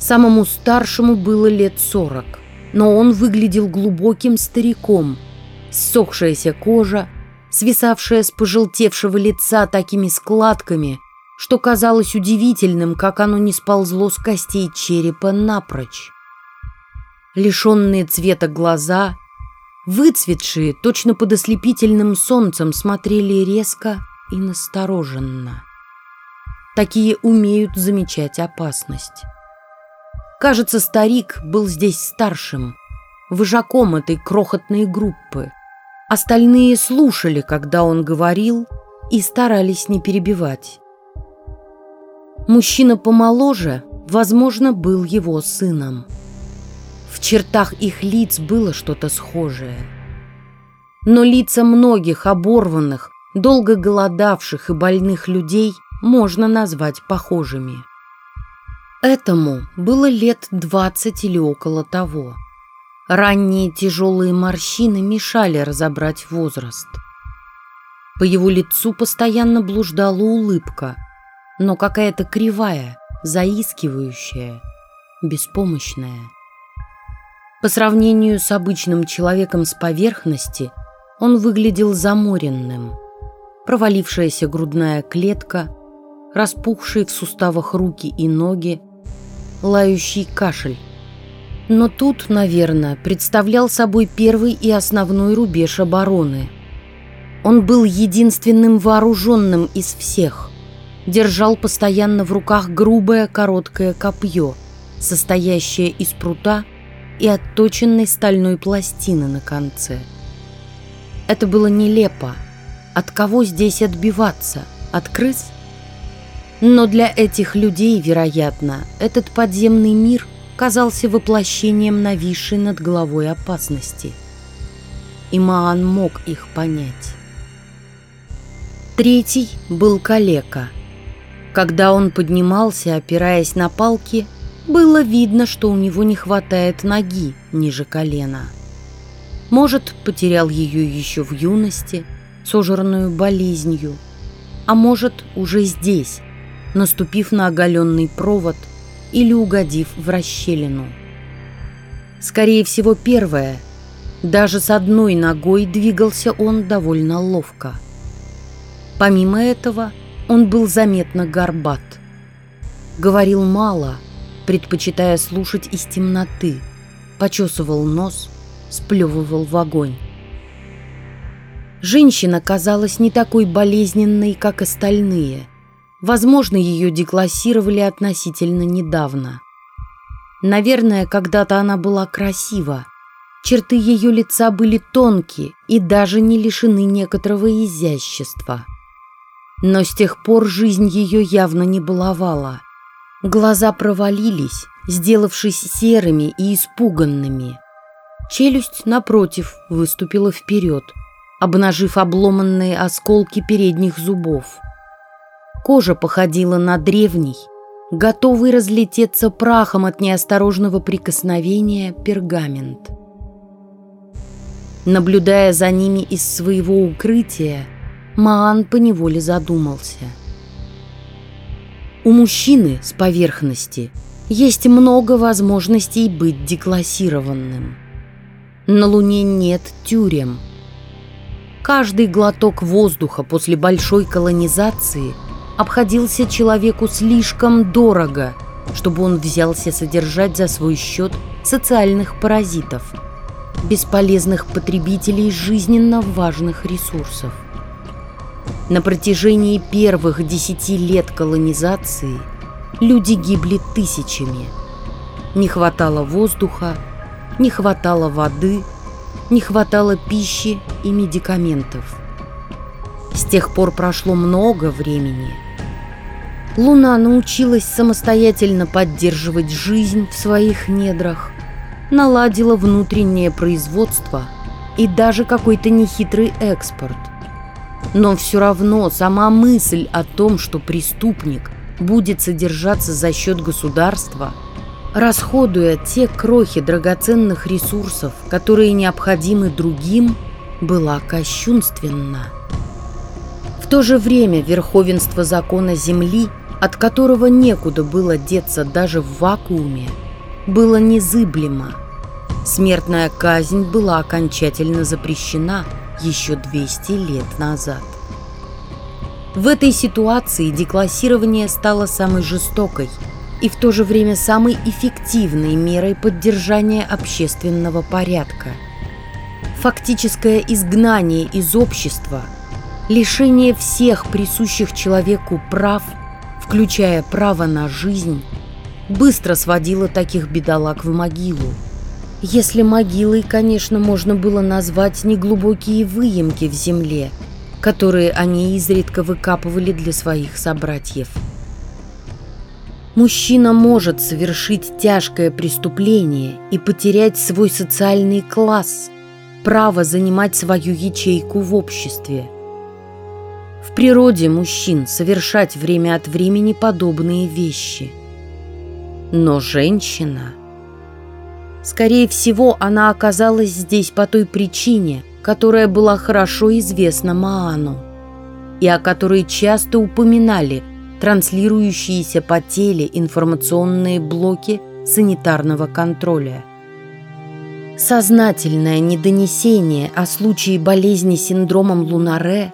Speaker 1: Самому старшему было лет сорок, но он выглядел глубоким стариком. Ссохшаяся кожа, свисавшая с пожелтевшего лица такими складками, что казалось удивительным, как оно не сползло с костей черепа напрочь. Лишенные цвета глаза, выцветшие точно под ослепительным солнцем, смотрели резко и настороженно. Такие умеют замечать опасность. Кажется, старик был здесь старшим, вожаком этой крохотной группы. Остальные слушали, когда он говорил, и старались не перебивать. Мужчина помоложе, возможно, был его сыном. В чертах их лиц было что-то схожее. Но лица многих оборванных, долго голодавших и больных людей можно назвать похожими. Этому было лет двадцать или около того. Ранние тяжелые морщины мешали разобрать возраст. По его лицу постоянно блуждала улыбка, но какая-то кривая, заискивающая, беспомощная. По сравнению с обычным человеком с поверхности, он выглядел заморенным. Провалившаяся грудная клетка, распухшие в суставах руки и ноги, лающий кашель. Но тут, наверное, представлял собой первый и основной рубеж обороны. Он был единственным вооруженным из всех. Держал постоянно в руках грубое короткое копье, состоящее из прута и отточенной стальной пластины на конце. Это было нелепо. От кого здесь отбиваться? От крыс? Но для этих людей, вероятно, этот подземный мир казался воплощением нависшей над головой опасности. И Маан мог их понять. Третий был калека. Когда он поднимался, опираясь на палки, было видно, что у него не хватает ноги ниже колена. Может, потерял ее еще в юности, сожранную болезнью, а может, уже здесь, наступив на оголенный провод или угодив в расщелину. Скорее всего, первое. Даже с одной ногой двигался он довольно ловко. Помимо этого, он был заметно горбат. Говорил мало, предпочитая слушать из темноты, почесывал нос, сплевывал в огонь. Женщина казалась не такой болезненной, как остальные – Возможно, ее деклассировали относительно недавно. Наверное, когда-то она была красива. Черты ее лица были тонкие и даже не лишены некоторого изящества. Но с тех пор жизнь ее явно не баловала. Глаза провалились, сделавшись серыми и испуганными. Челюсть, напротив, выступила вперед, обнажив обломанные осколки передних зубов. Кожа походила на древний, готовый разлететься прахом от неосторожного прикосновения пергамент. Наблюдая за ними из своего укрытия, Маан поневоле задумался. У мужчины с поверхности есть много возможностей быть деклассированным. На Луне нет тюрем. Каждый глоток воздуха после большой колонизации – обходился человеку слишком дорого, чтобы он взялся содержать за свой счет социальных паразитов, бесполезных потребителей жизненно важных ресурсов. На протяжении первых десяти лет колонизации люди гибли тысячами. Не хватало воздуха, не хватало воды, не хватало пищи и медикаментов. С тех пор прошло много времени. Луна научилась самостоятельно поддерживать жизнь в своих недрах, наладила внутреннее производство и даже какой-то нехитрый экспорт. Но все равно сама мысль о том, что преступник будет содержаться за счет государства, расходуя те крохи драгоценных ресурсов, которые необходимы другим, была кощунственна то же время верховенство закона Земли, от которого некуда было деться даже в вакууме, было незыблемо. Смертная казнь была окончательно запрещена еще 200 лет назад. В этой ситуации деклассирование стало самой жестокой и в то же время самой эффективной мерой поддержания общественного порядка. Фактическое изгнание из общества – лишение всех присущих человеку прав, включая право на жизнь, быстро сводила таких бедолаг в могилу. Если могилой, конечно, можно было назвать неглубокие выемки в земле, которые они изредка выкапывали для своих собратьев. Мужчина может совершить тяжкое преступление и потерять свой социальный класс, право занимать свою ячейку в обществе. В природе мужчин совершать время от времени подобные вещи. Но женщина... Скорее всего, она оказалась здесь по той причине, которая была хорошо известна Маану, и о которой часто упоминали транслирующиеся по теле информационные блоки санитарного контроля. Сознательное недонесение о случае болезни синдромом Лунаре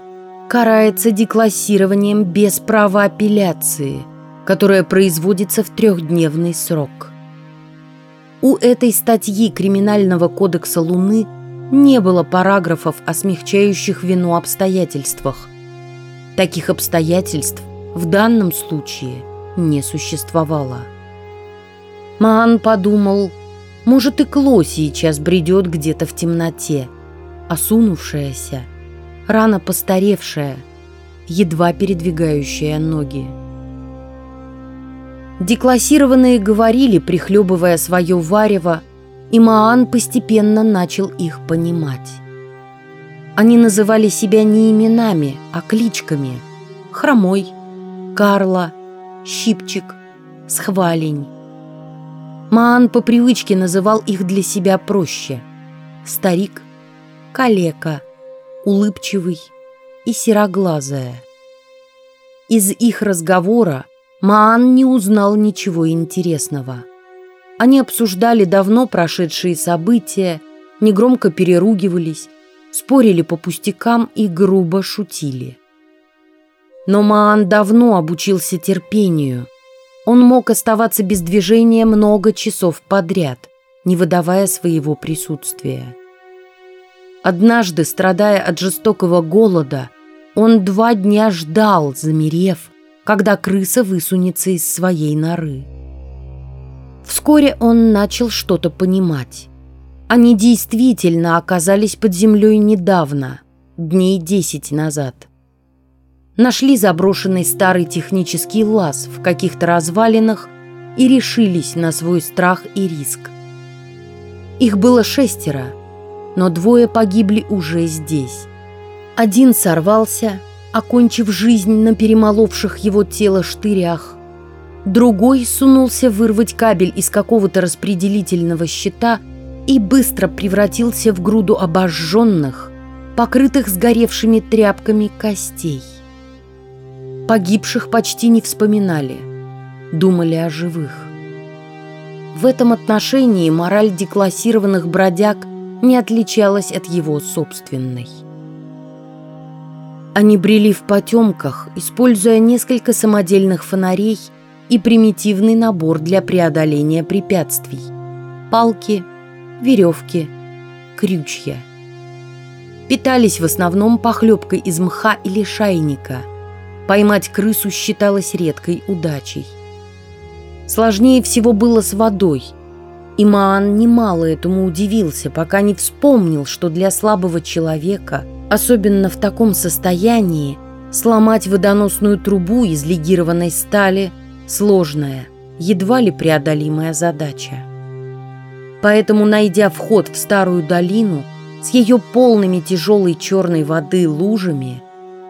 Speaker 1: карается деклассированием без права апелляции, которое производится в трехдневный срок. У этой статьи Криминального кодекса Луны не было параграфов о смягчающих вину обстоятельствах. Таких обстоятельств в данном случае не существовало. Маан подумал, может и Кло сейчас бредет где-то в темноте, осунувшаяся, рано постаревшая, едва передвигающая ноги. Деклассированные говорили, прихлебывая свое варево, и Маан постепенно начал их понимать. Они называли себя не именами, а кличками. Хромой, Карла, Щипчик, Схвалень. Маан по привычке называл их для себя проще. Старик, калека, улыбчивый и сероглазая. Из их разговора Маан не узнал ничего интересного. Они обсуждали давно прошедшие события, негромко переругивались, спорили по пустякам и грубо шутили. Но Маан давно обучился терпению. Он мог оставаться без движения много часов подряд, не выдавая своего присутствия. Однажды, страдая от жестокого голода, он два дня ждал, замерев, когда крыса высунется из своей норы. Вскоре он начал что-то понимать. Они действительно оказались под землей недавно, дней десять назад. Нашли заброшенный старый технический лаз в каких-то развалинах и решились на свой страх и риск. Их было шестеро, но двое погибли уже здесь. Один сорвался, окончив жизнь на перемоловших его тело штырях. Другой сунулся вырвать кабель из какого-то распределительного щита и быстро превратился в груду обожженных, покрытых сгоревшими тряпками костей. Погибших почти не вспоминали, думали о живых. В этом отношении мораль деклассированных бродяг – не отличалась от его собственной. Они брели в потемках, используя несколько самодельных фонарей и примитивный набор для преодоления препятствий. Палки, веревки, крючья. Питались в основном похлебкой из мха или шайника. Поймать крысу считалось редкой удачей. Сложнее всего было с водой – и Маан немало этому удивился, пока не вспомнил, что для слабого человека, особенно в таком состоянии, сломать водоносную трубу из легированной стали – сложная, едва ли преодолимая задача. Поэтому, найдя вход в старую долину с ее полными тяжелой черной воды лужами,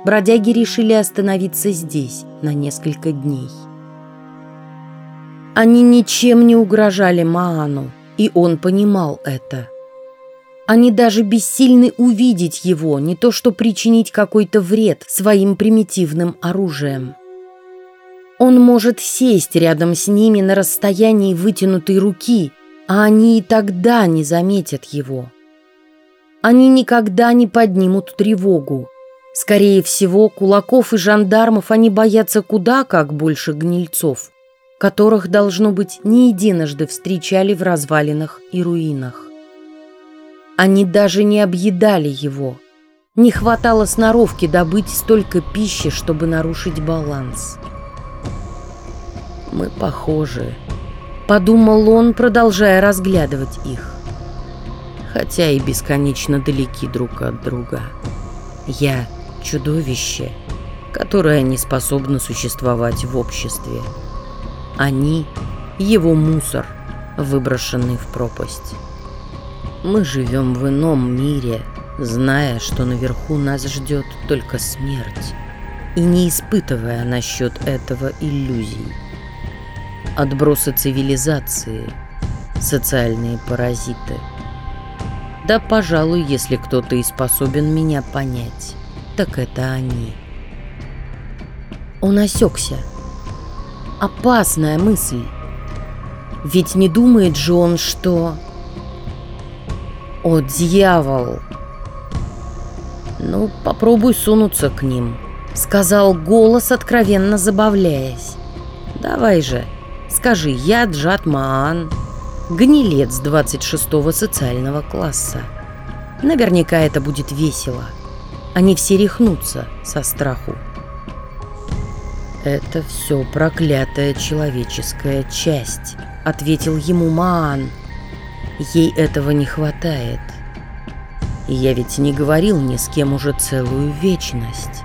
Speaker 1: бродяги решили остановиться здесь на несколько дней. Они ничем не угрожали Маану, и он понимал это. Они даже бессильны увидеть его, не то что причинить какой-то вред своим примитивным оружием. Он может сесть рядом с ними на расстоянии вытянутой руки, а они и тогда не заметят его. Они никогда не поднимут тревогу. Скорее всего, кулаков и жандармов они боятся куда как больше гнильцов которых, должно быть, не единожды встречали в развалинах и руинах. Они даже не объедали его. Не хватало сноровки добыть столько пищи, чтобы нарушить баланс. «Мы похожи», Подумал он, продолжая разглядывать их. Хотя и бесконечно далеки друг от друга. Я чудовище, которое не способно существовать в обществе. Они — его мусор, выброшенный в пропасть. Мы живем в ином мире, зная, что наверху нас ждет только смерть, и не испытывая насчет этого иллюзий. Отбросы цивилизации, социальные паразиты. Да, пожалуй, если кто-то и способен меня понять, так это они. Он осекся. Опасная мысль. Ведь не думает же он, что... О, дьявол! Ну, попробуй сунуться к ним, сказал голос, откровенно забавляясь. Давай же, скажи, я Джат Маан, гнилец 26-го социального класса. Наверняка это будет весело. Они все рехнутся со страху. «Это все проклятая человеческая часть», — ответил ему Маан. «Ей этого не хватает. Я ведь не говорил ни с кем уже целую вечность.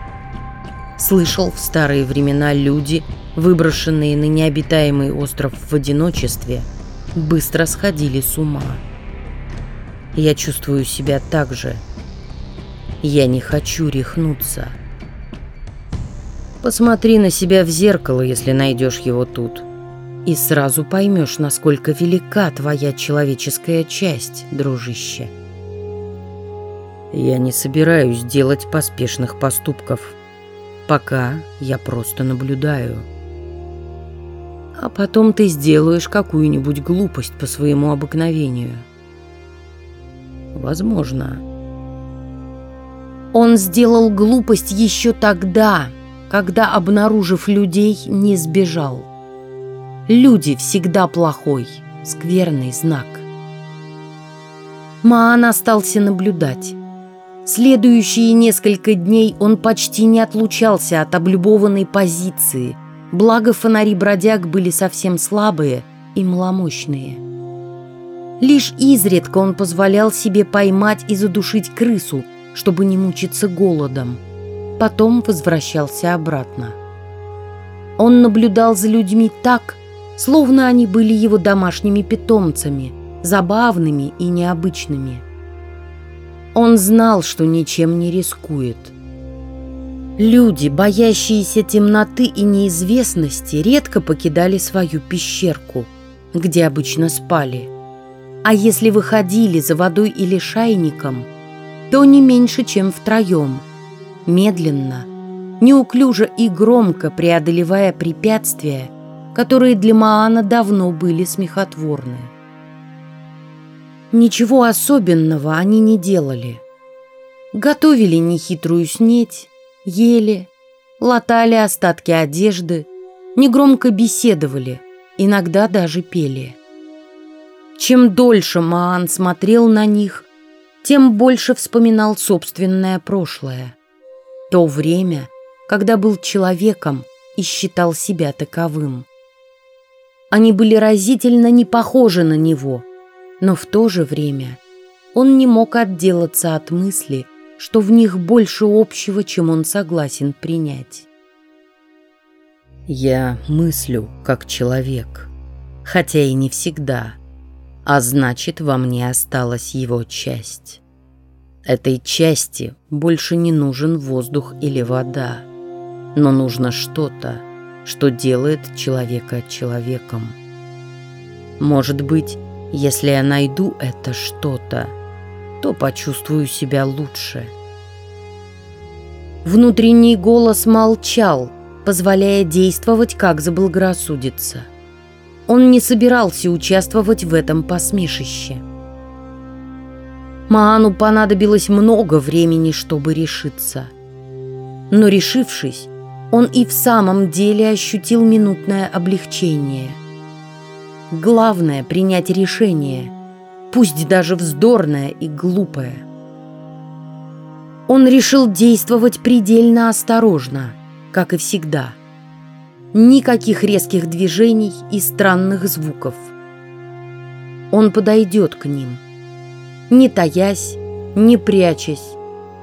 Speaker 1: Слышал в старые времена люди, выброшенные на необитаемый остров в одиночестве, быстро сходили с ума. Я чувствую себя так же. Я не хочу рехнуться». Посмотри на себя в зеркало, если найдешь его тут. И сразу поймешь, насколько велика твоя человеческая часть, дружище. Я не собираюсь делать поспешных поступков. Пока я просто наблюдаю. А потом ты сделаешь какую-нибудь глупость по своему обыкновению. Возможно. Он сделал глупость еще тогда, когда, обнаружив людей, не сбежал. Люди всегда плохой, скверный знак. Маан остался наблюдать. Следующие несколько дней он почти не отлучался от облюбованной позиции, благо фонари бродяг были совсем слабые и маломощные. Лишь изредка он позволял себе поймать и задушить крысу, чтобы не мучиться голодом – потом возвращался обратно. Он наблюдал за людьми так, словно они были его домашними питомцами, забавными и необычными. Он знал, что ничем не рискует. Люди, боящиеся темноты и неизвестности, редко покидали свою пещерку, где обычно спали. А если выходили за водой или шайником, то не меньше, чем втроем – медленно, неуклюже и громко преодолевая препятствия, которые для Маана давно были смехотворны. Ничего особенного они не делали. Готовили нехитрую снеть, ели, латали остатки одежды, негромко беседовали, иногда даже пели. Чем дольше Маан смотрел на них, тем больше вспоминал собственное прошлое то время, когда был человеком и считал себя таковым. Они были разительно не похожи на него, но в то же время он не мог отделаться от мысли, что в них больше общего, чем он согласен принять. Я мыслю как человек, хотя и не всегда, а значит, во мне осталась его часть. Этой части больше не нужен воздух или вода, но нужно что-то, что делает человека человеком. Может быть, если я найду это что-то, то почувствую себя лучше. Внутренний голос молчал, позволяя действовать, как заблагорассудится. Он не собирался участвовать в этом посмешище. Маану понадобилось много времени, чтобы решиться. Но решившись, он и в самом деле ощутил минутное облегчение. Главное — принять решение, пусть даже вздорное и глупое. Он решил действовать предельно осторожно, как и всегда. Никаких резких движений и странных звуков — он подойдет к ним, не таясь, не прячась,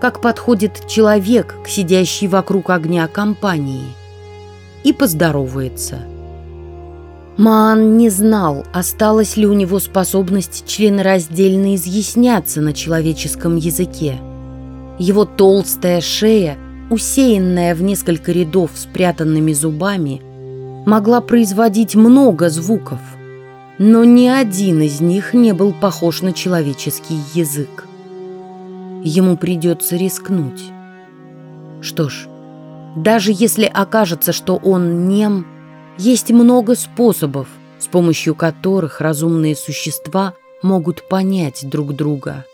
Speaker 1: как подходит человек к сидящей вокруг огня компании, и поздоровается. Маан не знал, осталась ли у него способность членораздельно изъясняться на человеческом языке. Его толстая шея, усеянная в несколько рядов спрятанными зубами, могла производить много звуков, но ни один из них не был похож на человеческий язык. Ему придется рискнуть. Что ж, даже если окажется, что он нем, есть много способов, с помощью которых разумные существа могут понять друг друга.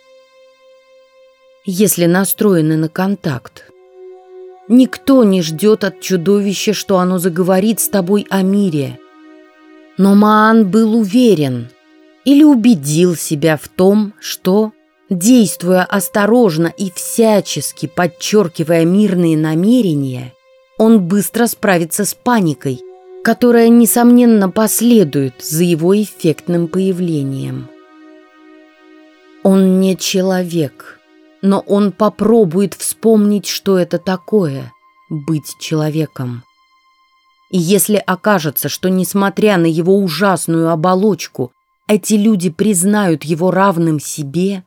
Speaker 1: Если настроены на контакт, Никто не ждет от чудовища, что оно заговорит с тобой о мире. Но Маан был уверен или убедил себя в том, что, действуя осторожно и всячески подчеркивая мирные намерения, он быстро справится с паникой, которая, несомненно, последует за его эффектным появлением. Он не человек – но он попробует вспомнить, что это такое — быть человеком. И если окажется, что, несмотря на его ужасную оболочку, эти люди признают его равным себе,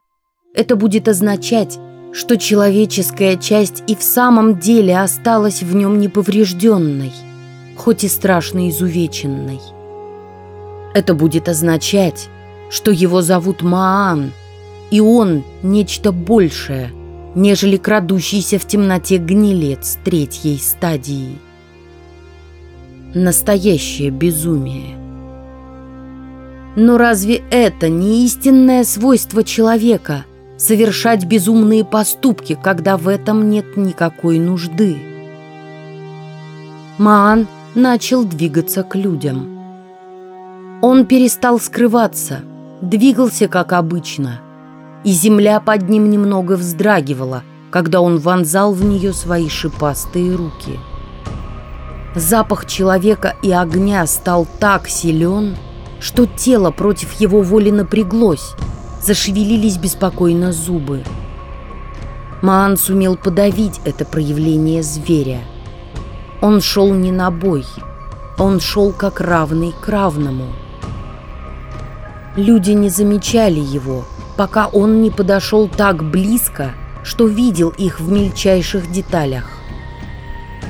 Speaker 1: это будет означать, что человеческая часть и в самом деле осталась в нем неповрежденной, хоть и страшно изувеченной. Это будет означать, что его зовут Маан — и он нечто большее, нежели крадущийся в темноте гнилец третьей стадии. Настоящее безумие. Но разве это не истинное свойство человека – совершать безумные поступки, когда в этом нет никакой нужды? Маан начал двигаться к людям. Он перестал скрываться, двигался как обычно – и земля под ним немного вздрагивала, когда он вонзал в нее свои шипастые руки. Запах человека и огня стал так силен, что тело против его воли напряглось, зашевелились беспокойно зубы. Маан сумел подавить это проявление зверя. Он шел не на бой, он шел как равный к равному. Люди не замечали его – пока он не подошел так близко, что видел их в мельчайших деталях.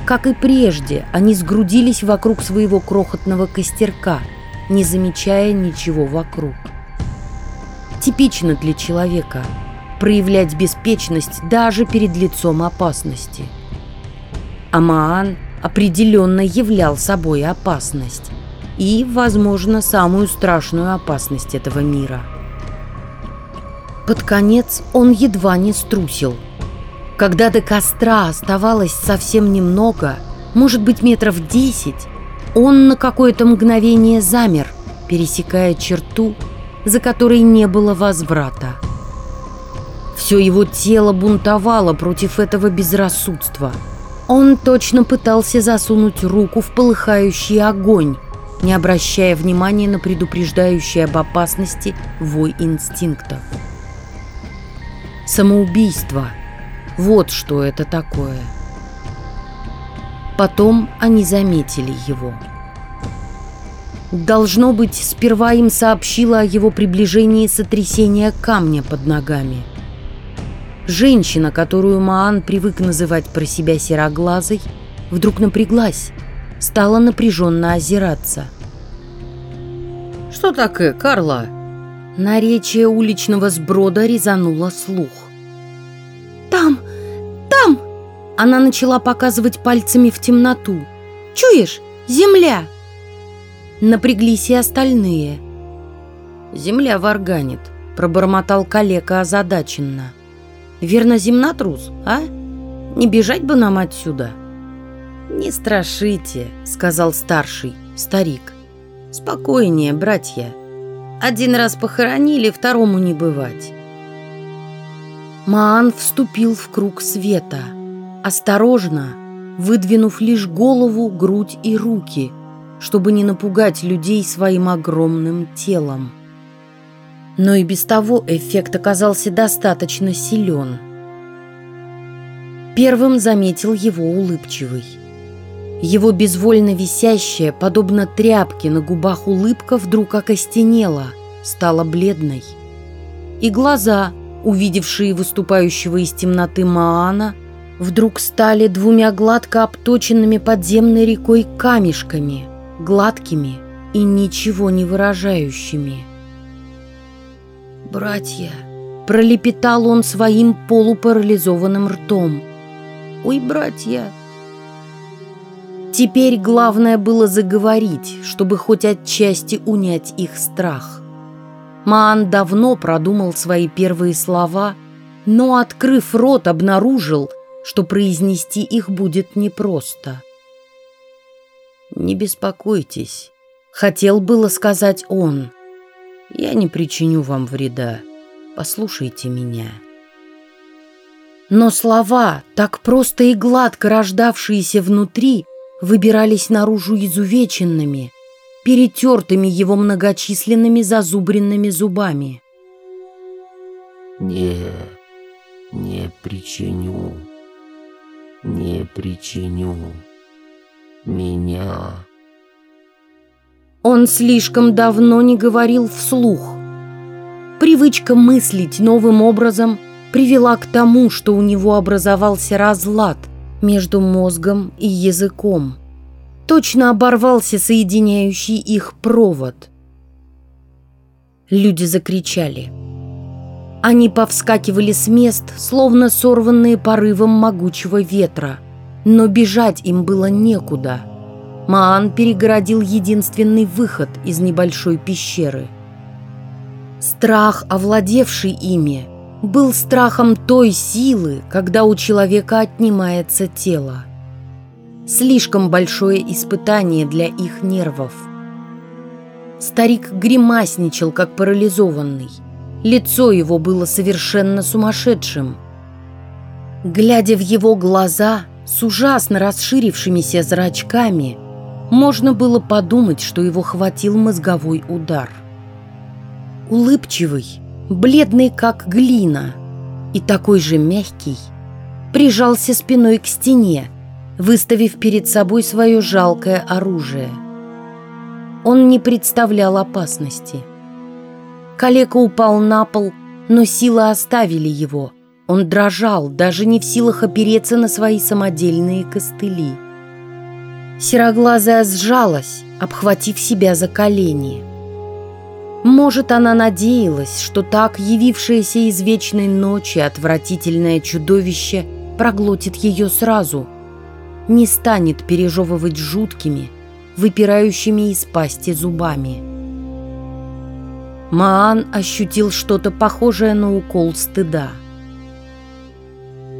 Speaker 1: Как и прежде, они сгрудились вокруг своего крохотного костерка, не замечая ничего вокруг. Типично для человека проявлять беспечность даже перед лицом опасности. Амаан определенно являл собой опасность и, возможно, самую страшную опасность этого мира – под конец он едва не струсил. Когда до костра оставалось совсем немного, может быть метров десять, он на какое-то мгновение замер, пересекая черту, за которой не было возврата. Все его тело бунтовало против этого безрассудства. Он точно пытался засунуть руку в полыхающий огонь, не обращая внимания на предупреждающий об опасности вой инстинктов. Самоубийство. Вот что это такое. Потом они заметили его. Должно быть, сперва им сообщила о его приближении сотрясение камня под ногами. Женщина, которую Маан привык называть про себя сероглазой, вдруг напряглась, стала напряженно озираться.
Speaker 2: «Что такое, Карла?»
Speaker 1: Наречие уличного сброда резануло слух.
Speaker 3: «Там! Там!»
Speaker 1: Она начала показывать пальцами в темноту.
Speaker 3: «Чуешь? Земля!»
Speaker 1: Напряглись и остальные.
Speaker 2: «Земля варганит», — пробормотал калека озадаченно.
Speaker 1: «Верно, земнотрус, а? Не бежать бы нам отсюда?»
Speaker 2: «Не страшите», — сказал старший, старик. «Спокойнее, братья. Один раз похоронили, второму не бывать.
Speaker 1: Маан вступил в круг света, осторожно, выдвинув лишь голову, грудь и руки, чтобы не напугать людей своим огромным телом. но и без того эффект оказался достаточно силен. Первым заметил его улыбчивый. Его безвольно висящая, подобно тряпке на губах улыбка вдруг окостенела, стала бледной. И глаза, увидевшие выступающего из темноты Маана, вдруг стали двумя гладко обточенными подземной рекой камешками, гладкими и ничего не выражающими. «Братья!» — пролепетал он своим полупарализованным ртом. «Ой, братья!» Теперь главное было заговорить, чтобы хоть отчасти унять их страх. Маан давно продумал свои первые слова, но, открыв рот, обнаружил, что произнести их будет непросто. «Не беспокойтесь», — хотел было сказать он. «Я не причиню вам вреда. Послушайте меня». Но слова, так просто и гладко рождавшиеся внутри, выбирались наружу изувеченными, перетертыми его многочисленными зазубренными зубами.
Speaker 4: «Не, не причиню, не причиню меня».
Speaker 1: Он слишком давно не говорил вслух. Привычка мыслить новым образом привела к тому, что у него образовался разлад между мозгом и языком. Точно оборвался соединяющий их провод. Люди закричали. Они повскакивали с мест, словно сорванные порывом могучего ветра, но бежать им было некуда – Маан перегородил единственный выход из небольшой пещеры. Страх, овладевший ими, был страхом той силы, когда у человека отнимается тело. Слишком большое испытание для их нервов. Старик гримасничал, как парализованный. Лицо его было совершенно сумасшедшим. Глядя в его глаза с ужасно расширившимися зрачками – можно было подумать, что его хватил мозговой удар. Улыбчивый, бледный как глина и такой же мягкий, прижался спиной к стене, выставив перед собой свое жалкое оружие. Он не представлял опасности. Калека упал на пол, но силы оставили его. Он дрожал, даже не в силах опереться на свои самодельные костыли. Сероглазая сжалась, обхватив себя за колени. Может, она надеялась, что так явившееся из вечной ночи отвратительное чудовище проглотит ее сразу, не станет пережевывать жуткими, выпирающими из пасти зубами. Маан ощутил что-то похожее на укол стыда.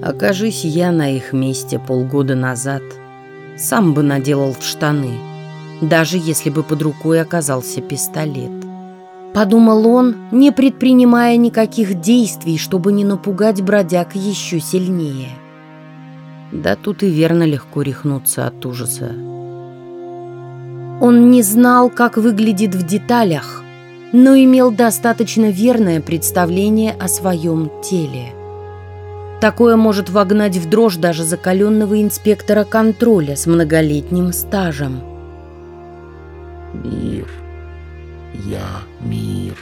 Speaker 1: Окажись я на их месте полгода назад – сам бы наделал в штаны, даже если бы под рукой оказался пистолет. Подумал он, не предпринимая никаких действий, чтобы не напугать бродяг еще сильнее. Да тут и верно легко рехнуться от ужаса. Он не знал, как выглядит в деталях, но имел достаточно верное представление о своем теле. Такое может вогнать в дрожь даже закаленного инспектора контроля с многолетним стажем.
Speaker 4: Мир. Я мир.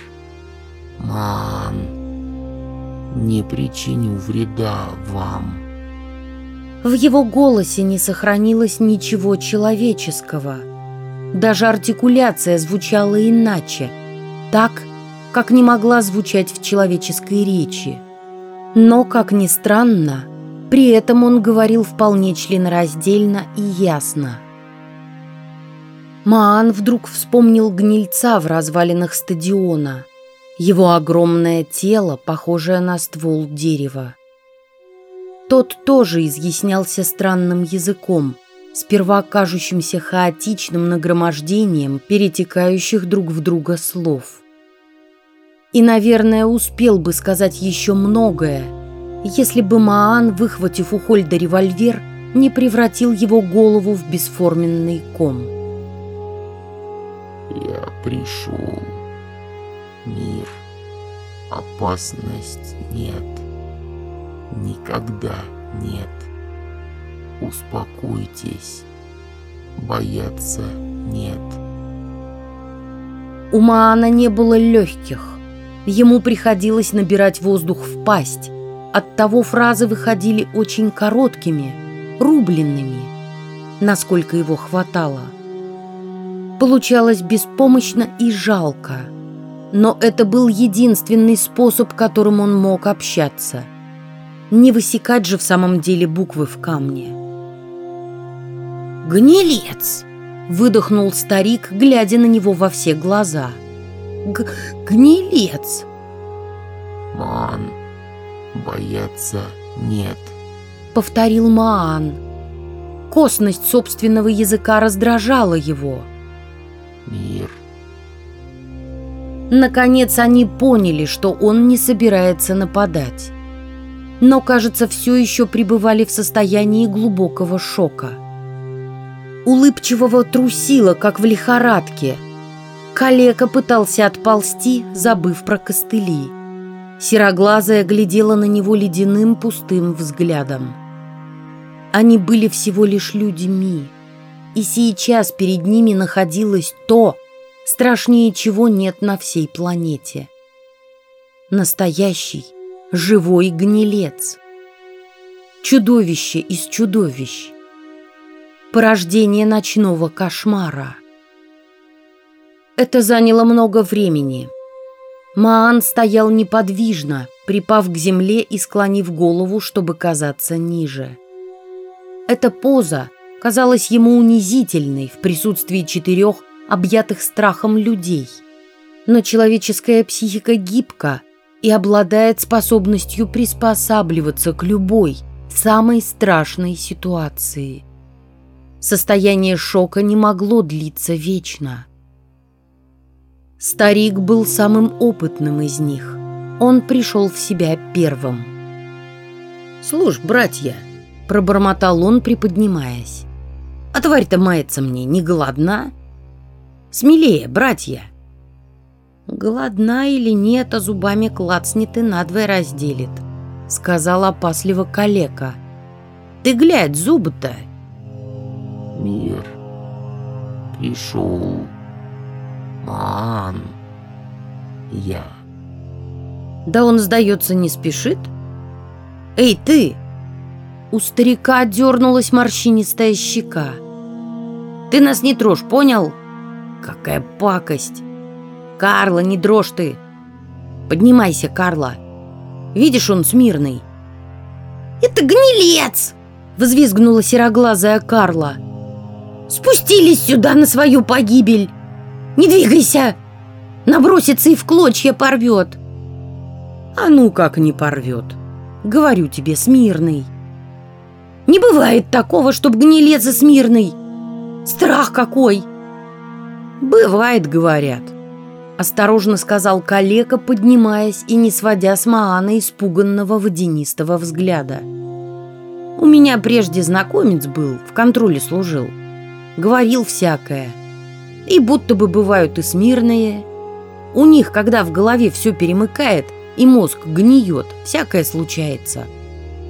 Speaker 4: Ман. Не причиню вреда вам.
Speaker 1: В его голосе не сохранилось ничего человеческого. Даже артикуляция звучала иначе, так, как не могла звучать в человеческой речи. Но, как ни странно, при этом он говорил вполне членораздельно и ясно. Маан вдруг вспомнил гнильца в развалинах стадиона, его огромное тело, похожее на ствол дерева. Тот тоже изъяснялся странным языком, сперва кажущимся хаотичным нагромождением перетекающих друг в друга слов и, наверное, успел бы сказать еще многое, если бы Маан, выхватив у Хольда револьвер, не превратил его голову в бесформенный ком.
Speaker 4: «Я пришел, мир, Опасность нет. Никогда нет. Успокойтесь. Бояться нет.
Speaker 1: У Маана не было легких. Ему приходилось набирать воздух в пасть. Оттого фразы выходили очень короткими, рубленными, насколько его хватало. Получалось беспомощно и жалко. Но это был единственный способ, которым он мог общаться. Не высекать же в самом деле буквы в камне. «Гнилец!» — выдохнул старик, глядя на него во все глаза. Г «Гнилец!»
Speaker 4: Ман, бояться нет.
Speaker 1: Повторил Маан. Косность собственного языка раздражала его.
Speaker 4: Мир.
Speaker 1: Наконец они поняли, что он не собирается нападать. Но, кажется, все еще пребывали в состоянии глубокого шока. Улыбчивого трусило, как в лихорадке. Калека пытался отползти, забыв про костыли. Сероглазая глядела на него ледяным пустым взглядом. Они были всего лишь людьми, и сейчас перед ними находилось то, страшнее чего нет на всей планете. Настоящий, живой гнилец. Чудовище из чудовищ порождение ночного кошмара. Это заняло много времени. Маан стоял неподвижно, припав к земле и склонив голову, чтобы казаться ниже. Эта поза казалась ему унизительной в присутствии четырех объятых страхом людей. Но человеческая психика гибка и обладает способностью приспосабливаться к любой, самой страшной ситуации. Состояние шока не могло длиться вечно. Старик был самым опытным из них. Он пришел в себя первым. «Слушай, братья!» – пробормотал он, приподнимаясь. «А тварь-то мается мне, не голодна?» «Смелее, братья!» «Голодна или нет, а зубами клацнет и надвое разделит», — сказал опасливо калека. «Ты глядь, зубы-то
Speaker 4: мир пришел. Ман. Я.
Speaker 1: Да он, сдается, не спешит. Эй, ты! У старика дернулась морщинистая щека. Ты нас не трожь, понял? Какая пакость! Карла, не дрожь ты! Поднимайся, Карла. Видишь, он смирный. «Это гнилец!» — взвизгнула сероглазая Карла. Спустились сюда на свою погибель. Не двигайся! Набросится и в клочья порвет. А ну как не порвет. Говорю тебе, смирный. Не бывает такого, чтоб гнилец и смирный. Страх какой! Бывает, говорят. Осторожно сказал калека, поднимаясь и не сводя с Маана испуганного водянистого взгляда. У меня прежде знакомец был, в контроле служил говорил всякое. И будто бы бывают и смирные. У них, когда в голове все перемыкает и мозг гниет, всякое случается.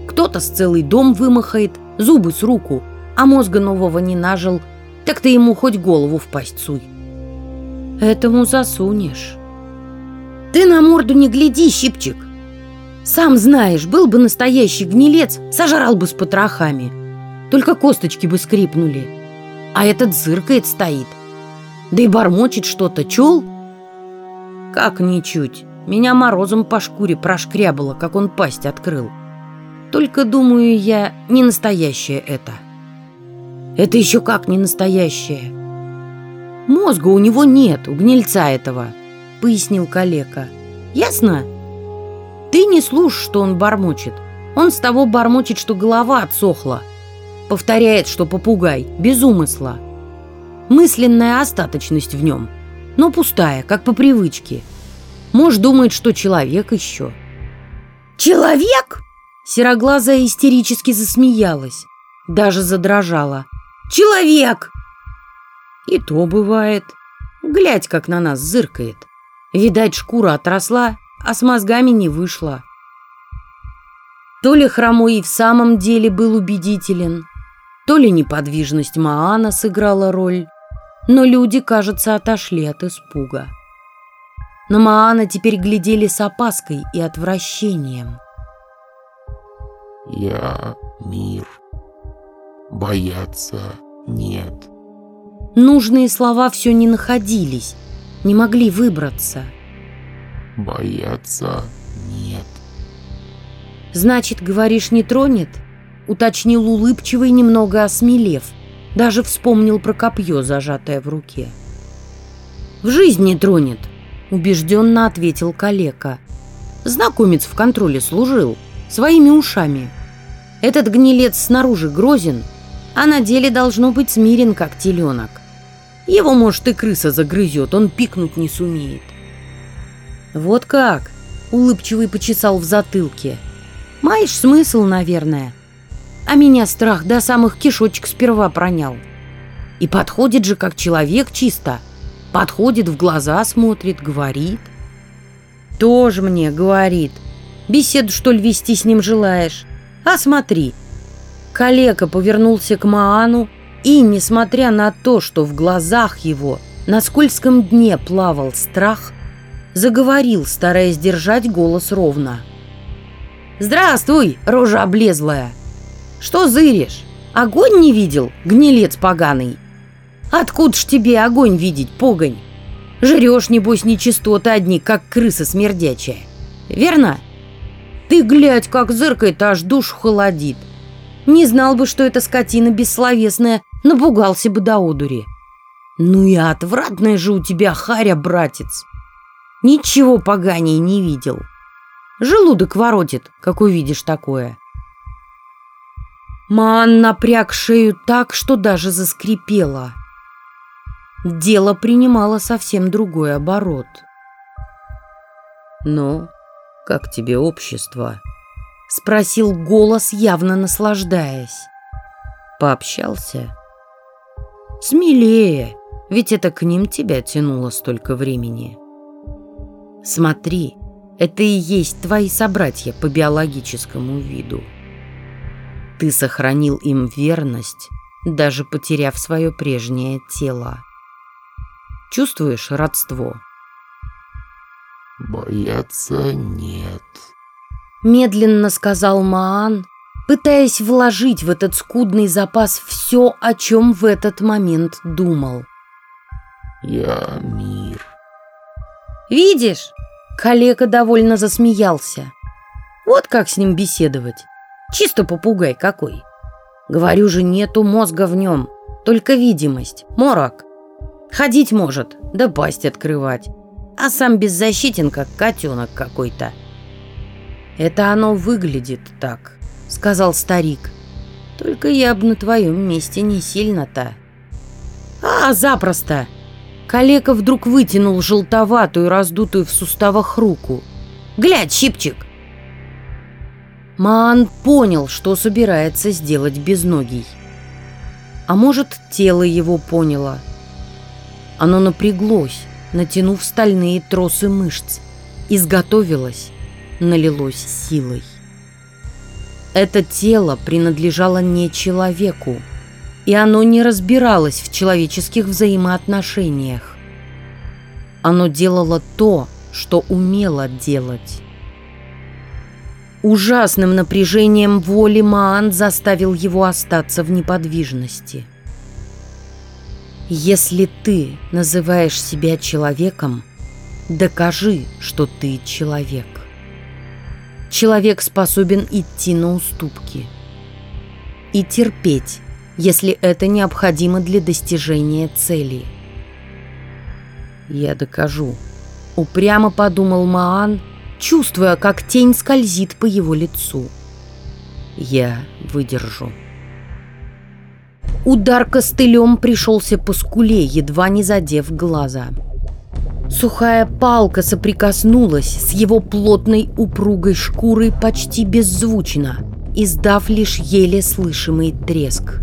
Speaker 1: Кто-то с целый дом вымахает, зубы с руку, а мозга нового не нажил, так ты ему хоть голову в пасть суй. Этому засунешь. Ты на морду не гляди, щипчик. Сам знаешь, был бы настоящий гнилец, сожрал бы с потрохами. Только косточки бы скрипнули а этот зыркает стоит. Да и бормочет что-то, чул? Как ничуть. Меня морозом по шкуре прошкрябало, как он пасть открыл. Только, думаю я, не настоящее это. Это еще как не настоящее. Мозга у него нет, у гнильца этого, пояснил калека. Ясно? Ты не слушай, что он бормочет. Он с того бормочет, что голова отсохла. Повторяет, что попугай, без умысла. Мысленная остаточность в нем, но пустая, как по привычке. Может, думает, что человек еще. «Человек?» Сероглазая истерически засмеялась, даже задрожала. «Человек!» И то бывает. Глядь, как на нас зыркает. Видать, шкура отросла, а с мозгами не вышло. То ли хромой и в самом деле был убедителен, то ли неподвижность Маана сыграла роль, но люди, кажется, отошли от испуга. На Маана теперь глядели с опаской и отвращением.
Speaker 4: Я мир. Бояться нет.
Speaker 1: Нужные слова все не находились, не могли выбраться.
Speaker 4: Бояться нет.
Speaker 1: «Значит, говоришь, не тронет?» Уточнил улыбчивый, немного осмелев. Даже вспомнил про копье, зажатое в руке. «В жизнь не тронет», — убежденно ответил калека. «Знакомец в контроле служил, своими ушами. Этот гнилец снаружи грозен, а на деле должно быть смирен, как теленок. Его, может, и крыса загрызет, он пикнуть не сумеет». «Вот как?» — улыбчивый почесал в затылке. «Маешь смысл, наверное. А меня страх до самых кишочек сперва пронял. И подходит же как человек чисто. Подходит, в глаза смотрит, говорит. Тоже мне говорит. Беседу, что ли, вести с ним желаешь? А смотри». Калека повернулся к Маану и, несмотря на то, что в глазах его на скользком дне плавал страх, заговорил, стараясь держать голос ровно. «Здравствуй, рожа облезлая! Что зыришь? Огонь не видел, гнилец поганый? Откуда ж тебе огонь видеть, погонь? Жрешь, небось, нечистоты одни, как крыса смердячая. Верно? Ты глядь, как зыркает, аж душу холодит. Не знал бы, что эта скотина бессловесная, напугался бы до одури. Ну и отвратная же у тебя харя, братец. Ничего поганей не видел. Желудок воротит, как увидишь такое. Ман напряг шею так, что даже заскрипело. Дело принимало совсем другой оборот.
Speaker 2: «Ну, как тебе общество?»
Speaker 1: — спросил голос, явно наслаждаясь.
Speaker 2: «Пообщался?»
Speaker 1: «Смелее, ведь это к ним тебя тянуло столько времени». «Смотри, это и есть твои собратья по биологическому виду». Ты сохранил им верность, даже потеряв свое прежнее тело. Чувствуешь родство?
Speaker 4: Бояться нет.
Speaker 1: Медленно сказал Маан, пытаясь вложить в этот скудный запас все, о чем в этот момент думал.
Speaker 4: Я мир.
Speaker 1: Видишь? Калека довольно засмеялся. Вот как с ним беседовать. Чисто попугай какой. Говорю же, нету мозга в нем, только видимость, морок. Ходить может, да пасть открывать. А сам беззащитен, как котенок какой-то. Это оно выглядит так, сказал старик. Только я бы на твоем месте не сильно-то. А, запросто. Калека вдруг вытянул желтоватую, раздутую в суставах руку. «Глядь, щипчик, Маан понял, что собирается сделать безногий. А может, тело его поняло. Оно напряглось, натянув стальные тросы мышц, изготовилось, налилось силой. Это тело принадлежало не человеку, и оно не разбиралось в человеческих взаимоотношениях. Оно делало то, что умело делать. Ужасным напряжением воли Маан заставил его остаться в неподвижности. «Если ты называешь себя человеком, докажи, что ты человек. Человек способен идти на уступки и терпеть, если это необходимо для достижения цели». «Я докажу», — упрямо подумал Маан, — чувствуя, как тень скользит по его лицу. «Я выдержу». Удар костылем пришелся по скуле, едва не задев глаза. Сухая палка соприкоснулась с его плотной упругой шкурой почти беззвучно, издав лишь еле слышимый треск.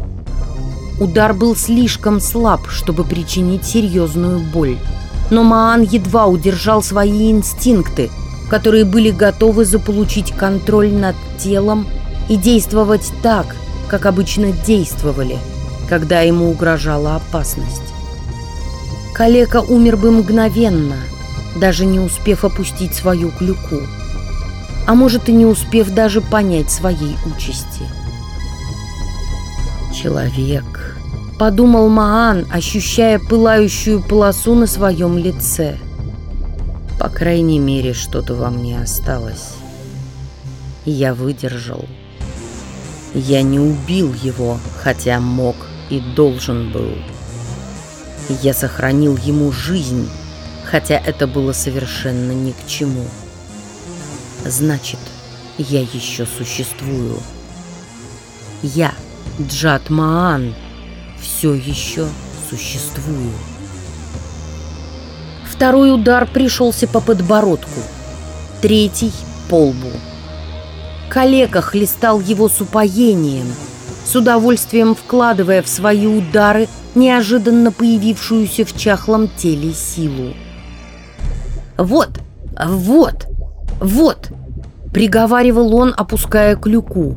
Speaker 1: Удар был слишком слаб, чтобы причинить серьезную боль. Но Маан едва удержал свои инстинкты – которые были готовы заполучить контроль над телом и действовать так, как обычно действовали, когда ему угрожала опасность. Калека умер бы мгновенно, даже не успев опустить свою клюку, а может и не успев даже понять своей участи. «Человек», — подумал Маан, ощущая пылающую полосу на своем лице. «По крайней мере, что-то во мне осталось. Я выдержал. Я не убил его, хотя мог и должен был. Я сохранил ему жизнь, хотя это было совершенно ни к чему. Значит, я еще существую. Я, Джат Маан, все еще существую. Второй удар пришелся по подбородку, третий — по лбу. Калека хлестал его с упоением, с удовольствием вкладывая в свои удары неожиданно появившуюся в чахлом теле силу. «Вот, вот, вот!» — приговаривал он, опуская клюку.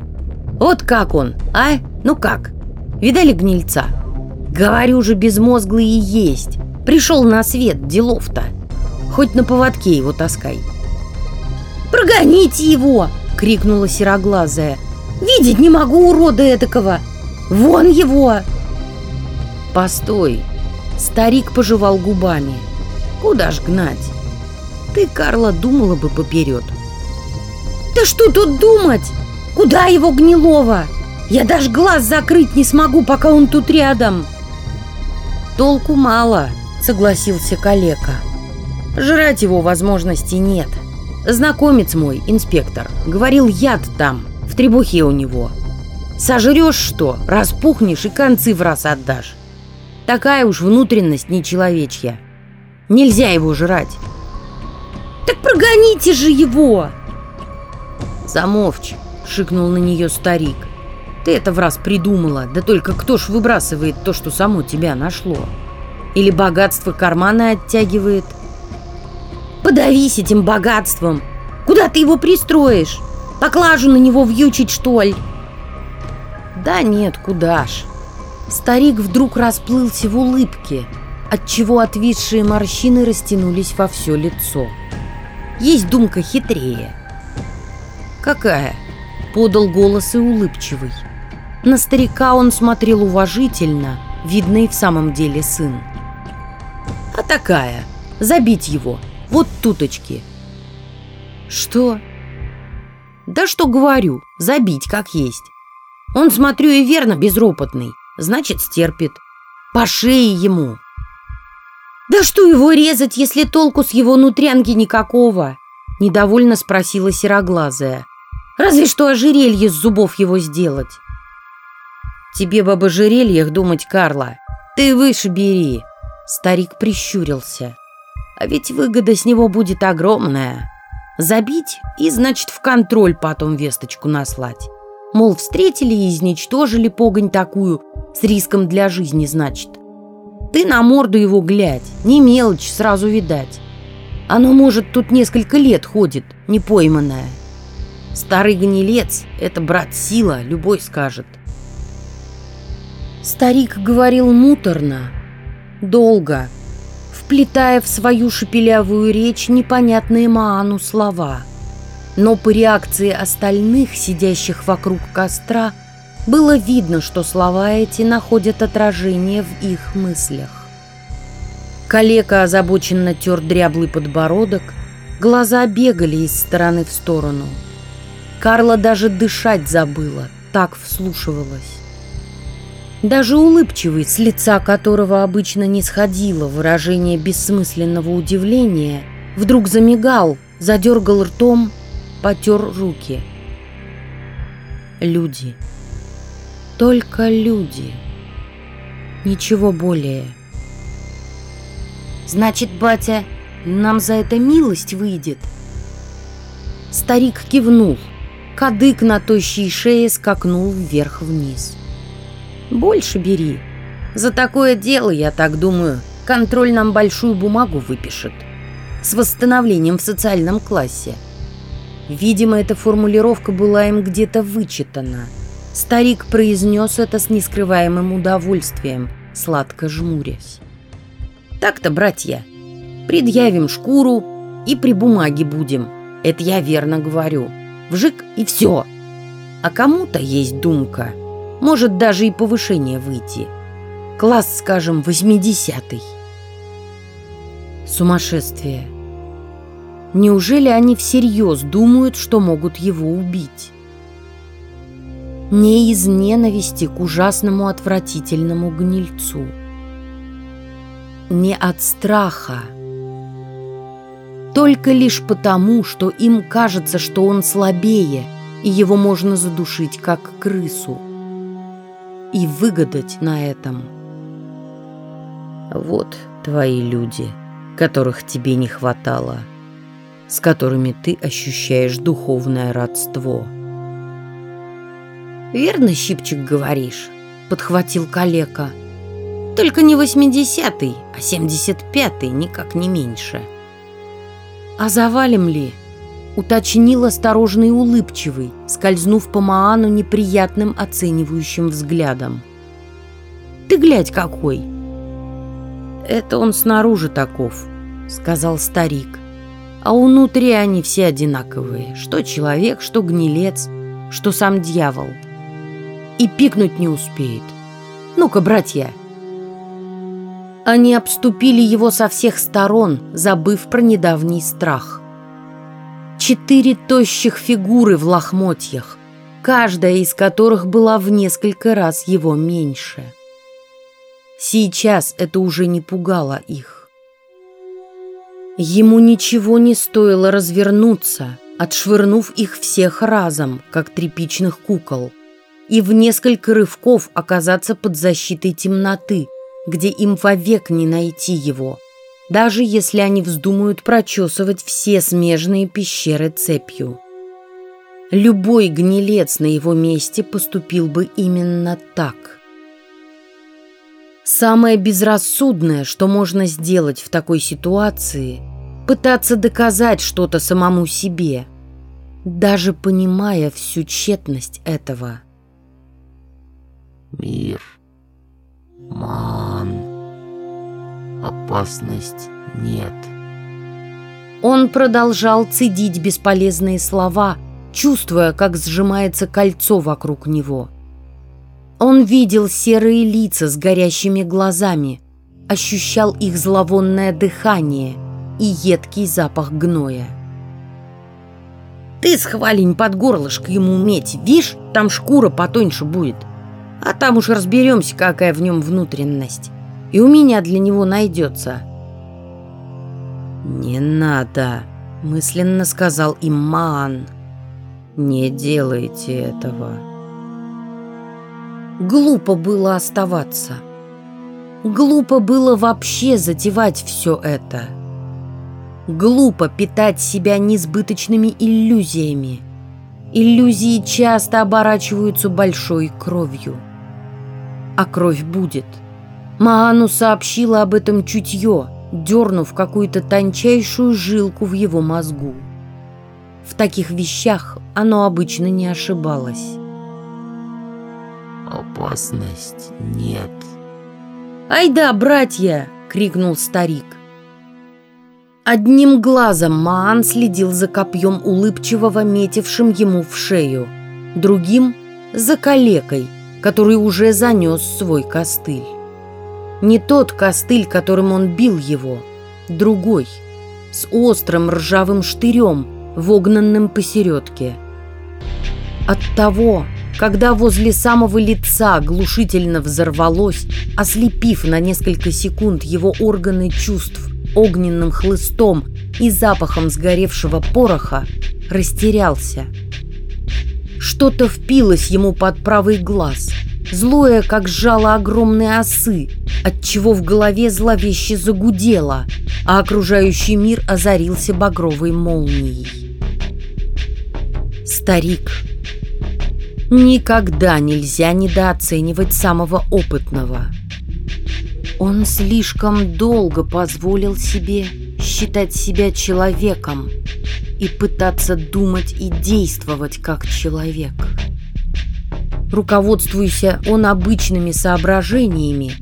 Speaker 1: «Вот как он, а? Ну как? Видали гнильца? Говорю же, безмозглый и есть. Пришел на свет, делов-то. Хоть на поводке его таскай».
Speaker 3: «Прогоните его!» — крикнула сероглазая. «Видеть не могу урода этакого! Вон его!»
Speaker 1: «Постой!» Старик пожевал губами. «Куда ж гнать? Ты, Карла, думала бы поперед».
Speaker 3: «Да что тут думать? Куда его гнилого? Я даже глаз закрыть не смогу, пока он тут рядом!»
Speaker 1: «Толку мало», — согласился калека. «Жрать его возможности нет. Знакомец мой, инспектор, говорил яд там, в требухе у него. Сожрешь что, распухнешь и концы в раз отдашь. Такая уж внутренность нечеловечья. Нельзя его жрать.
Speaker 3: Так прогоните же его!
Speaker 1: Замолчь, шикнул на нее старик. Ты это в раз придумала, да только кто ж выбрасывает то, что само тебя нашло? Или богатство карманы оттягивает?
Speaker 3: Подавись этим богатством! Куда ты его пристроишь? Поклажу на него вьючить, что ли?
Speaker 1: Да нет, куда ж. Старик вдруг расплылся в улыбке, отчего отвисшие морщины растянулись во все лицо. Есть думка хитрее. «Какая?» — подал голос и улыбчивый. На старика он смотрел уважительно, видно и в самом деле сын. «А такая, забить его, вот туточки». «Что?» «Да что говорю, забить как есть. Он, смотрю, и верно безропотный значит, стерпит. По шее ему.
Speaker 3: «Да что его резать, если толку с его нутрянки никакого?»
Speaker 1: Недовольно спросила сероглазая.
Speaker 3: «Разве что ожерелье с зубов его сделать».
Speaker 1: «Тебе бы об ожерельях думать, Карла. Ты выше бери». Старик прищурился. «А ведь выгода с него будет огромная. Забить и, значит, в контроль потом весточку наслать. Мол, встретили и изничтожили погонь такую, с риском для жизни, значит. Ты на морду его глядь, не мелочь, сразу видать. Оно, может, тут несколько лет ходит, не пойманное. Старый гнилец — это, брат, сила, любой скажет. Старик говорил муторно, долго, вплетая в свою шепелявую речь непонятные Маану слова. Но по реакции остальных, сидящих вокруг костра, было видно, что слова эти находят отражение в их мыслях. Калека озабоченно тер дряблый подбородок, глаза бегали из стороны в сторону. Карла даже дышать забыла, так вслушивалась. Даже улыбчивый, с лица которого обычно не сходило выражение бессмысленного удивления, вдруг замигал, задергал ртом, потер руки. Люди. Только люди. Ничего более. Значит, батя, нам за это милость выйдет? Старик кивнул. Кадык на тощей шее скакнул вверх-вниз. Больше бери. За такое дело, я так думаю, контроль нам большую бумагу выпишет. с восстановлением в социальном классе. Видимо, эта формулировка была им где-то вычитана. Старик произнес это с нескрываемым удовольствием, сладко жмурясь. Так-то, братья, предъявим шкуру и при бумаге будем. Это я верно говорю. Вжик и все. А кому-то есть думка. Может даже и повышение выйти. Класс, скажем, восьмидесятый. Сумасшествие. Неужели они всерьез думают, что могут его убить? Не из ненависти к ужасному отвратительному гнильцу. Не от страха. Только лишь потому, что им кажется, что он слабее, и его можно задушить, как крысу. И выгадать на этом. Вот твои люди – которых тебе не хватало, с которыми ты ощущаешь духовное родство. «Верно, Щипчик, говоришь?» — подхватил калека. «Только не восьмидесятый, а семьдесят пятый, никак не меньше». «А завалим ли?» — уточнил осторожный улыбчивый, скользнув по Маану неприятным оценивающим взглядом. «Ты глядь какой!» «Это он снаружи таков», — сказал старик. «А внутри они все одинаковые. Что человек, что гнилец, что сам дьявол. И пикнуть не успеет. Ну-ка, братья!» Они обступили его со всех сторон, забыв про недавний страх. Четыре тощих фигуры в лохмотьях, каждая из которых была в несколько раз его меньше. Сейчас это уже не пугало их. Ему ничего не стоило развернуться, отшвырнув их всех разом, как тряпичных кукол, и в несколько рывков оказаться под защитой темноты, где им вовек не найти его, даже если они вздумают прочесывать все смежные пещеры цепью. Любой гнилец на его месте поступил бы именно так – Самое безрассудное, что можно сделать в такой ситуации, пытаться доказать что-то самому себе, даже понимая всю тщетность этого.
Speaker 4: Мир. Ман. Опасность нет.
Speaker 1: Он продолжал цедить бесполезные слова, чувствуя, как сжимается кольцо вокруг него – он видел серые лица с горящими глазами, ощущал их зловонное дыхание и едкий запах гноя. «Ты, схвалень, под горлышко ему уметь, вишь, там шкура потоньше будет, а там уж разберемся, какая в нем внутренность, и у меня для него найдется». «Не надо», — мысленно сказал им Маан. «Не делайте этого». Глупо было оставаться. Глупо было вообще затевать все это. Глупо питать себя несбыточными иллюзиями. Иллюзии часто оборачиваются большой кровью. А кровь будет. Маану сообщила об этом чутье, дернув какую-то тончайшую жилку в его мозгу. В таких вещах оно обычно не ошибалось.
Speaker 4: Опасность нет.
Speaker 1: «Ай да, братья!» — крикнул старик. Одним глазом Маан следил за копьем улыбчивого, метившим ему в шею, другим — за калекой, который уже занес свой костыль. Не тот костыль, которым он бил его, другой, с острым ржавым штырем, вогнанным посередке. От того, когда возле самого лица глушительно взорвалось, ослепив на несколько секунд его органы чувств огненным хлыстом и запахом сгоревшего пороха, растерялся. Что-то впилось ему под правый глаз, злое, как жало огромной осы, отчего в голове зловеще загудело, а окружающий мир озарился багровой молнией. Старик Никогда нельзя недооценивать самого опытного. Он слишком долго позволил себе считать себя человеком и пытаться думать и действовать как человек. Руководствуясь он обычными соображениями,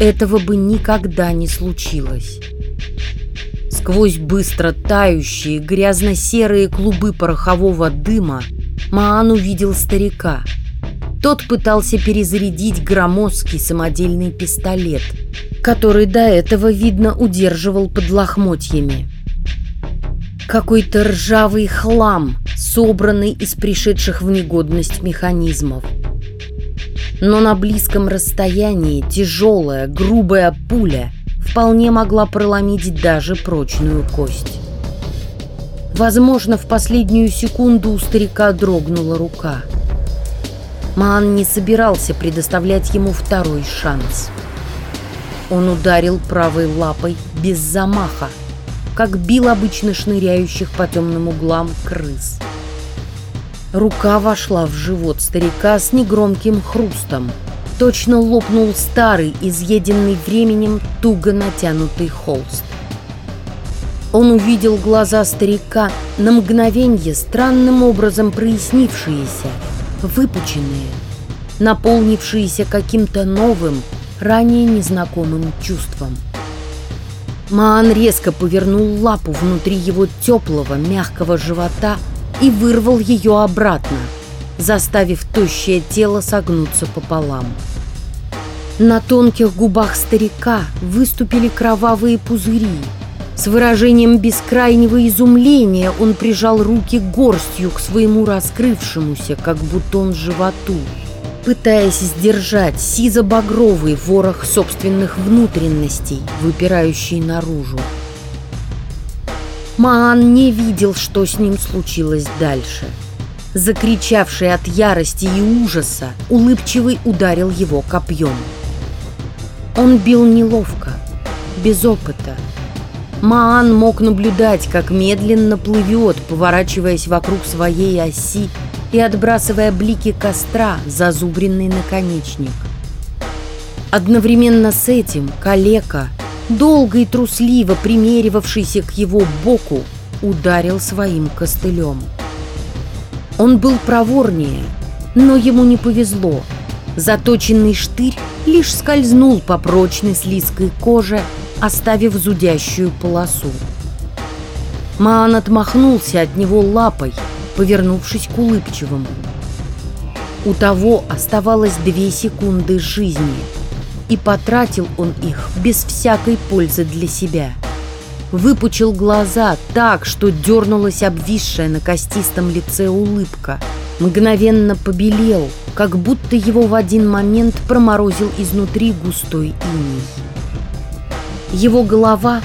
Speaker 1: этого бы никогда не случилось. Сквозь быстро тающие грязно-серые клубы порохового дыма Маан увидел старика. Тот пытался перезарядить громоздкий самодельный пистолет, который до этого, видно, удерживал под лохмотьями. Какой-то ржавый хлам, собранный из пришедших в негодность механизмов. Но на близком расстоянии тяжелая, грубая пуля вполне могла проломить даже прочную кость. Возможно, в последнюю секунду у старика дрогнула рука. Маан не собирался предоставлять ему второй шанс. Он ударил правой лапой без замаха, как бил обычно шныряющих по темным углам крыс. Рука вошла в живот старика с негромким хрустом. Точно лопнул старый, изъеденный временем, туго натянутый холст. Он увидел глаза старика на мгновенье странным образом прояснившиеся, выпученные, наполнившиеся каким-то новым, ранее незнакомым чувством. Маан резко повернул лапу внутри его теплого, мягкого живота – и вырвал ее обратно, заставив тощее тело согнуться пополам. На тонких губах старика выступили кровавые пузыри. С выражением бескрайнего изумления он прижал руки горстью к своему раскрывшемуся, как бутон животу, пытаясь сдержать сизо-багровый ворох собственных внутренностей, выпирающий наружу. Маан не видел, что с ним случилось дальше. Закричавший от ярости и ужаса, улыбчивый ударил его копьем. Он бил неловко, без опыта. Маан мог наблюдать, как медленно плывет, поворачиваясь вокруг своей оси и отбрасывая блики костра, зазубренный наконечник. Одновременно с этим калека долго и трусливо примеривавшийся к его боку, ударил своим костылем. Он был проворнее, но ему не повезло. Заточенный штырь лишь скользнул по прочной слизкой коже, оставив зудящую полосу. Маан отмахнулся от него лапой, повернувшись к улыбчивому. У того оставалось две секунды жизни — и потратил он их без всякой пользы для себя. Выпучил глаза так, что дернулась обвисшая на костистом лице улыбка. Мгновенно побелел, как будто его в один момент проморозил изнутри густой иней. Его голова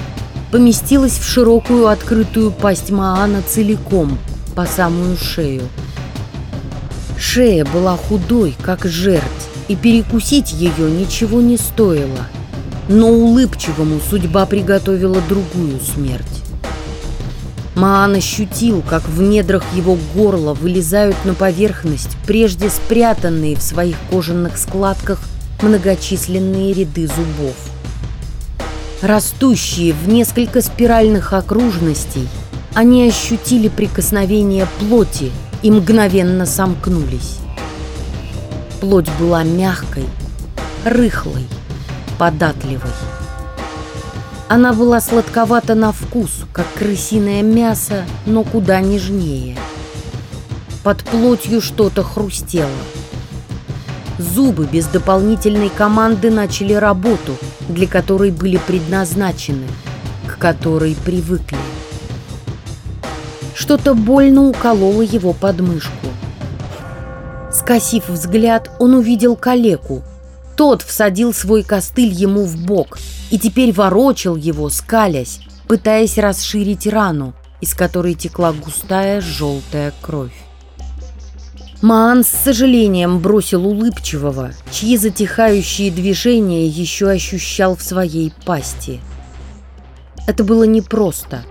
Speaker 1: поместилась в широкую открытую пасть Маана целиком, по самую шею. Шея была худой, как жерть, и перекусить ее ничего не стоило. Но улыбчивому судьба приготовила другую смерть. Маан ощутил, как в недрах его горла вылезают на поверхность прежде спрятанные в своих кожаных складках многочисленные ряды зубов. Растущие в несколько спиральных окружностей, они ощутили прикосновение плоти и мгновенно сомкнулись. Плоть была мягкой, рыхлой, податливой. Она была сладковата на вкус, как крысиное мясо, но куда нежнее. Под плотью что-то хрустело. Зубы без дополнительной команды начали работу, для которой были предназначены, к которой привыкли. Что-то больно укололо его подмышку. Скосив взгляд, он увидел калеку. Тот всадил свой костыль ему в бок и теперь ворочал его, скалясь, пытаясь расширить рану, из которой текла густая желтая кровь. Маан с сожалением бросил улыбчивого, чьи затихающие движения еще ощущал в своей пасти. Это было непросто.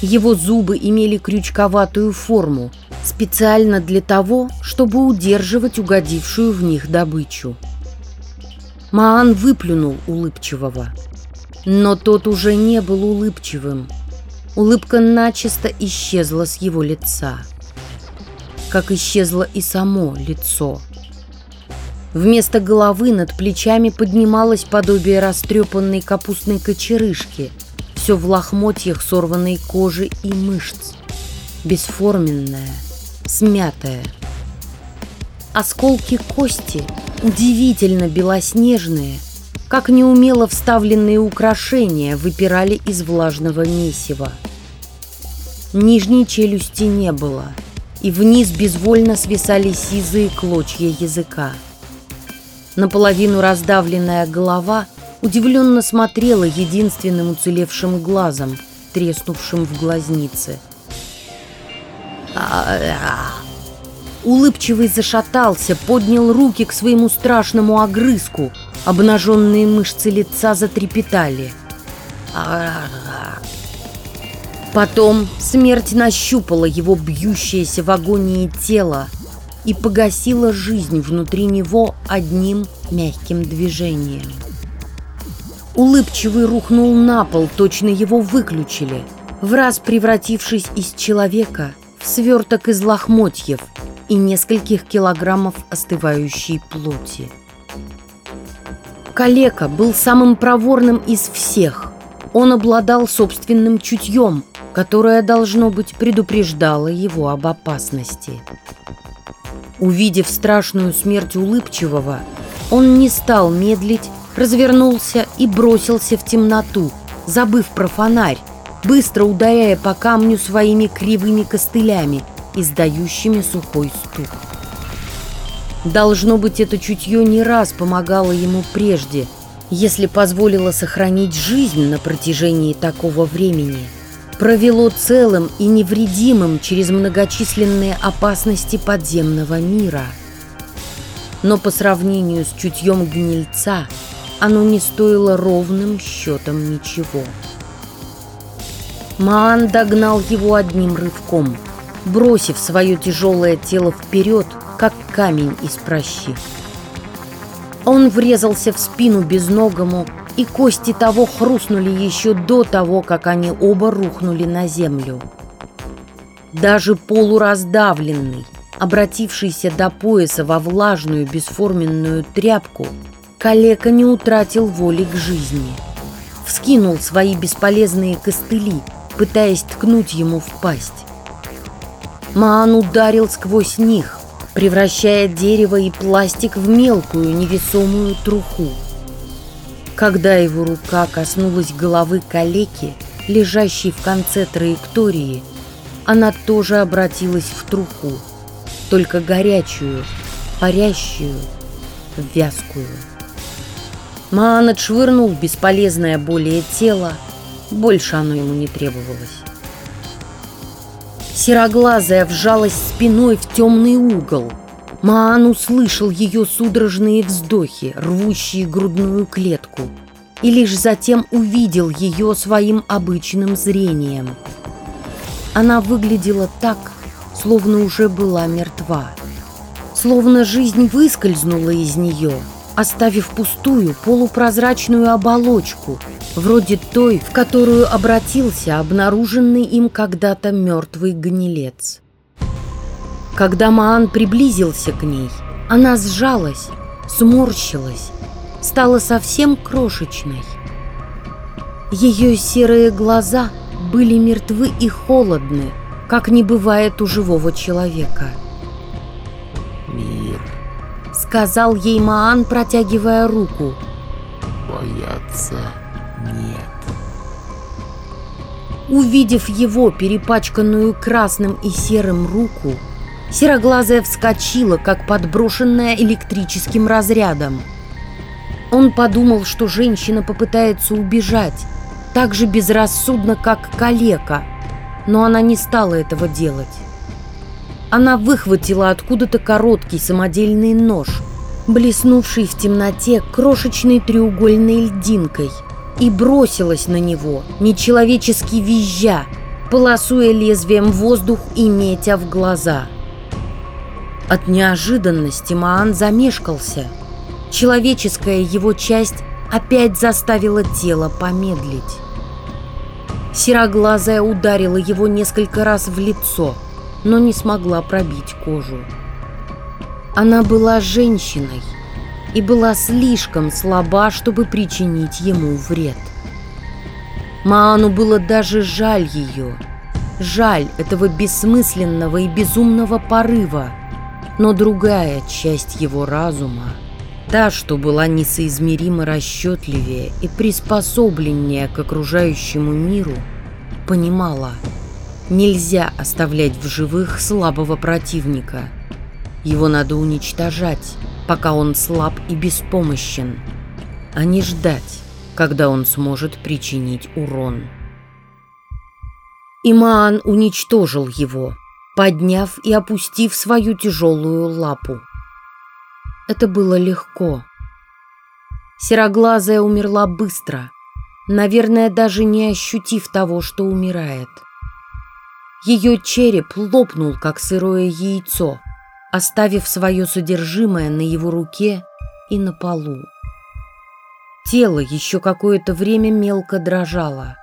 Speaker 1: Его зубы имели крючковатую форму, специально для того, чтобы удерживать угодившую в них добычу. Маан выплюнул улыбчивого. Но тот уже не был улыбчивым. улыбка начисто исчезла с его лица. Как исчезло и само лицо. Вместо головы над плечами поднималось подобие растрепанной капустной кочерышки, все в лохмотьях сорванной кожи и мышц, бесформенная, смятая. Осколки кости, удивительно белоснежные, как неумело вставленные украшения, выпирали из влажного месива. Нижней челюсти не было, и вниз безвольно свисали сизые клочья языка. Наполовину раздавленная голова удивленно смотрела единственным уцелевшим глазом, треснувшим в глазнице. Улыбчивый зашатался, поднял руки к своему страшному огрызку. Обнаженные мышцы лица затрепетали. Потом смерть нащупала его бьющееся в агонии тело, и погасила жизнь внутри него одним мягким движением. Улыбчивый рухнул на пол, точно его выключили, в раз превратившись из человека в сверток из лохмотьев и нескольких килограммов остывающей плоти. Калека был самым проворным из всех. Он обладал собственным чутьем, которое, должно быть, предупреждало его об опасности. Увидев страшную смерть улыбчивого, он не стал медлить, развернулся и бросился в темноту, забыв про фонарь, быстро ударяя по камню своими кривыми костылями, издающими сухой стук. Должно быть, это чутье не раз помогало ему прежде, если позволило сохранить жизнь на протяжении такого времени – провело целым и невредимым через многочисленные опасности подземного мира. Но по сравнению с чутьем гнильца оно не стоило ровным счетом ничего. Маан догнал его одним рывком, бросив свое тяжелое тело вперед, как камень из прощи. Он врезался в спину безногому, и кости того хрустнули еще до того, как они оба рухнули на землю. Даже полураздавленный, обратившийся до пояса во влажную бесформенную тряпку, калека не утратил воли к жизни. Вскинул свои бесполезные костыли, пытаясь ткнуть ему в пасть. Маан ударил сквозь них, превращая дерево и пластик в мелкую невесомую труху. Когда его рука коснулась головы калеки, лежащей в конце траектории, она тоже обратилась в труху, только горячую, парящую, вязкую. Маан отшвырнул бесполезное более тело, больше оно ему не требовалось. Сероглазая вжалась спиной в темный угол – Маан услышал ее судорожные вздохи, рвущие грудную клетку, и лишь затем увидел ее своим обычным зрением. Она выглядела так, словно уже была мертва. Словно жизнь выскользнула из нее, оставив пустую полупрозрачную оболочку, вроде той, в которую обратился обнаруженный им когда-то мертвый гнилец. Когда Маан приблизился к ней, она сжалась, сморщилась, стала совсем крошечной. Ее серые глаза были мертвы и холодны, как не бывает у живого человека.
Speaker 4: «Мир», —
Speaker 1: сказал ей Маан, протягивая руку.
Speaker 4: «Бояться нет».
Speaker 1: Увидев его перепачканную красным и серым руку, Сероглазая вскочила, как подброшенная электрическим разрядом. Он подумал, что женщина попытается убежать, так же безрассудно, как калека, но она не стала этого делать. Она выхватила откуда-то короткий самодельный нож, блеснувший в темноте крошечной треугольной льдинкой, и бросилась на него, нечеловечески визжа, полосуя лезвием воздух и метя в глаза – от неожиданности Маан замешкался. Человеческая его часть опять заставила тело помедлить. Сероглазая ударила его несколько раз в лицо, но не смогла пробить кожу. Она была женщиной и была слишком слаба, чтобы причинить ему вред. Маану было даже жаль ее, жаль этого бессмысленного и безумного порыва, но другая часть его разума, та, что была несоизмеримо расчетливее и приспособленнее к окружающему миру, понимала, нельзя оставлять в живых слабого противника. Его надо уничтожать, пока он слаб и беспомощен, а не ждать, когда он сможет причинить урон. Имаан уничтожил его, подняв и опустив свою тяжелую лапу. Это было легко. Сероглазая умерла быстро, наверное, даже не ощутив того, что умирает. Ее череп лопнул, как сырое яйцо, оставив свое содержимое на его руке и на полу. Тело еще какое-то время мелко дрожало.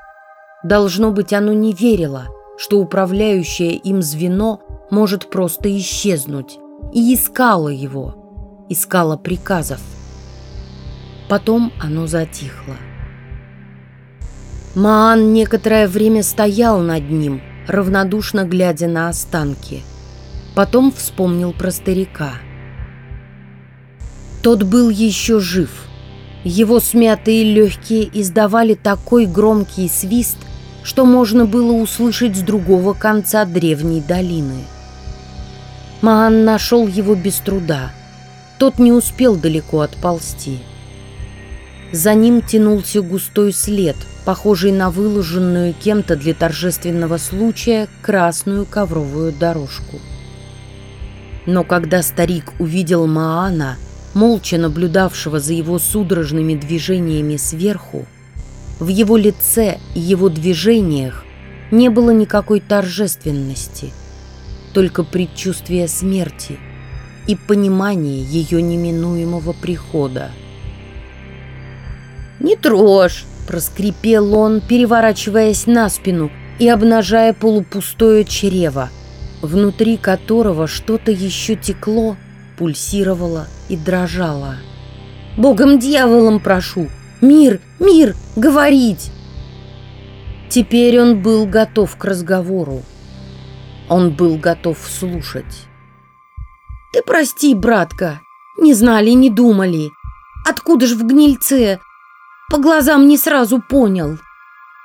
Speaker 1: Должно быть, оно не верило, что управляющее им звено может просто исчезнуть, и искало его, искало приказов. Потом оно затихло. Маан некоторое время стоял над ним, равнодушно глядя на останки. Потом вспомнил про старика. Тот был еще жив – его смятые легкие издавали такой громкий свист, что можно было услышать с другого конца древней долины. Маан нашел его без труда. Тот не успел далеко отползти. За ним тянулся густой след, похожий на выложенную кем-то для торжественного случая красную ковровую дорожку. Но когда старик увидел Маана, молча наблюдавшего за его судорожными движениями сверху, в его лице и его движениях не было никакой торжественности, только предчувствие смерти и понимание ее неминуемого прихода.
Speaker 3: «Не трожь!»
Speaker 1: – проскрипел он, переворачиваясь на спину и обнажая полупустое чрево, внутри которого что-то еще текло – пульсировала и дрожала.
Speaker 3: «Богом-дьяволом прошу! Мир, мир, говорить!»
Speaker 1: Теперь он был готов к разговору. Он был готов слушать.
Speaker 3: «Ты прости, братка, не знали, не думали. Откуда ж в гнильце? По глазам не сразу понял.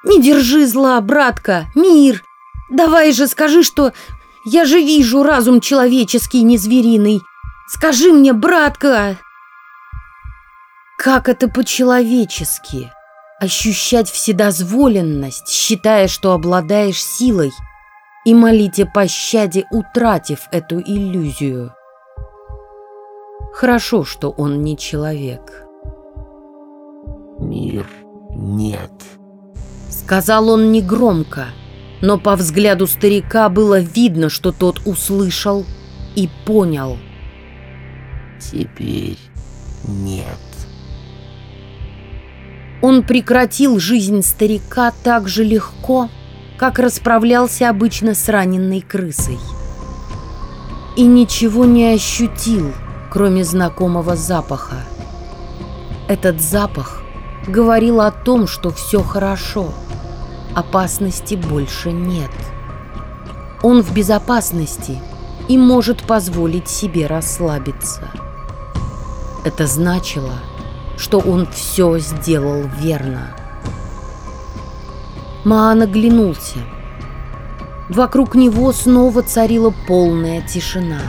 Speaker 3: Не держи зла, братка, мир. Давай же скажи, что я же вижу разум человеческий, не звериный, Скажи мне, братка!»
Speaker 1: Как это по-человечески? Ощущать вседозволенность, считая, что обладаешь силой, и молить о пощаде, утратив эту иллюзию. Хорошо, что он не человек.
Speaker 4: «Мир нет», —
Speaker 1: сказал он негромко, но по взгляду старика было видно, что тот услышал и понял —
Speaker 4: Теперь нет.
Speaker 1: Он прекратил жизнь старика так же легко, как расправлялся обычно с раненной крысой. И ничего не ощутил, кроме знакомого запаха. Этот запах говорил о том, что все хорошо, опасности больше нет. Он в безопасности и может позволить себе расслабиться. Это значило, что он все сделал верно. Маан оглянулся. Вокруг него снова царила полная тишина.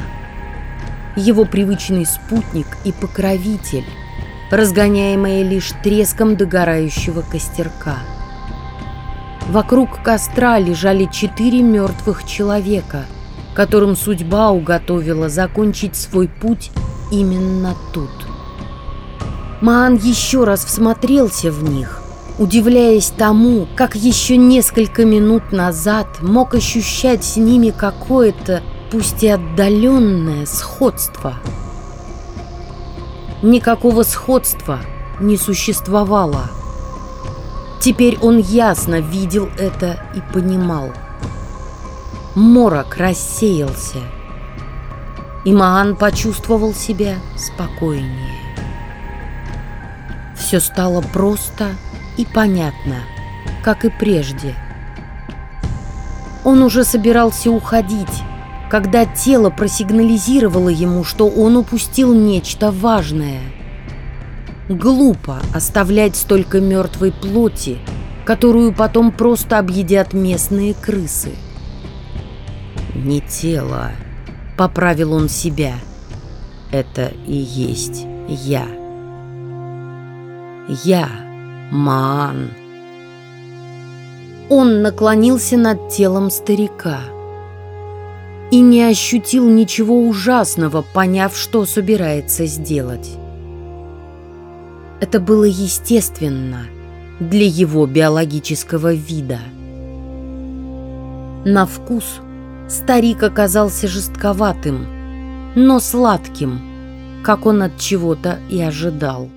Speaker 1: Его привычный спутник и покровитель, разгоняемые лишь треском догорающего костерка. Вокруг костра лежали четыре мертвых человека, которым судьба уготовила закончить свой путь именно тут. Маан еще раз всмотрелся в них, удивляясь тому, как еще несколько минут назад мог ощущать с ними какое-то, пусть и отдаленное, сходство. Никакого сходства не существовало. Теперь он ясно видел это и понимал. Морок рассеялся, и Маан почувствовал себя спокойнее. Все стало просто и понятно, как и прежде. Он уже собирался уходить, когда тело просигнализировало ему, что он упустил нечто важное. Глупо оставлять столько мертвой плоти, которую потом просто объедят местные крысы. «Не тело», — поправил он себя, — «это и есть я». Я, Маан. Он наклонился над телом старика и не ощутил ничего ужасного, поняв, что собирается сделать. Это было естественно для его биологического вида. На вкус старик оказался жестковатым, но сладким, как он от чего-то и ожидал.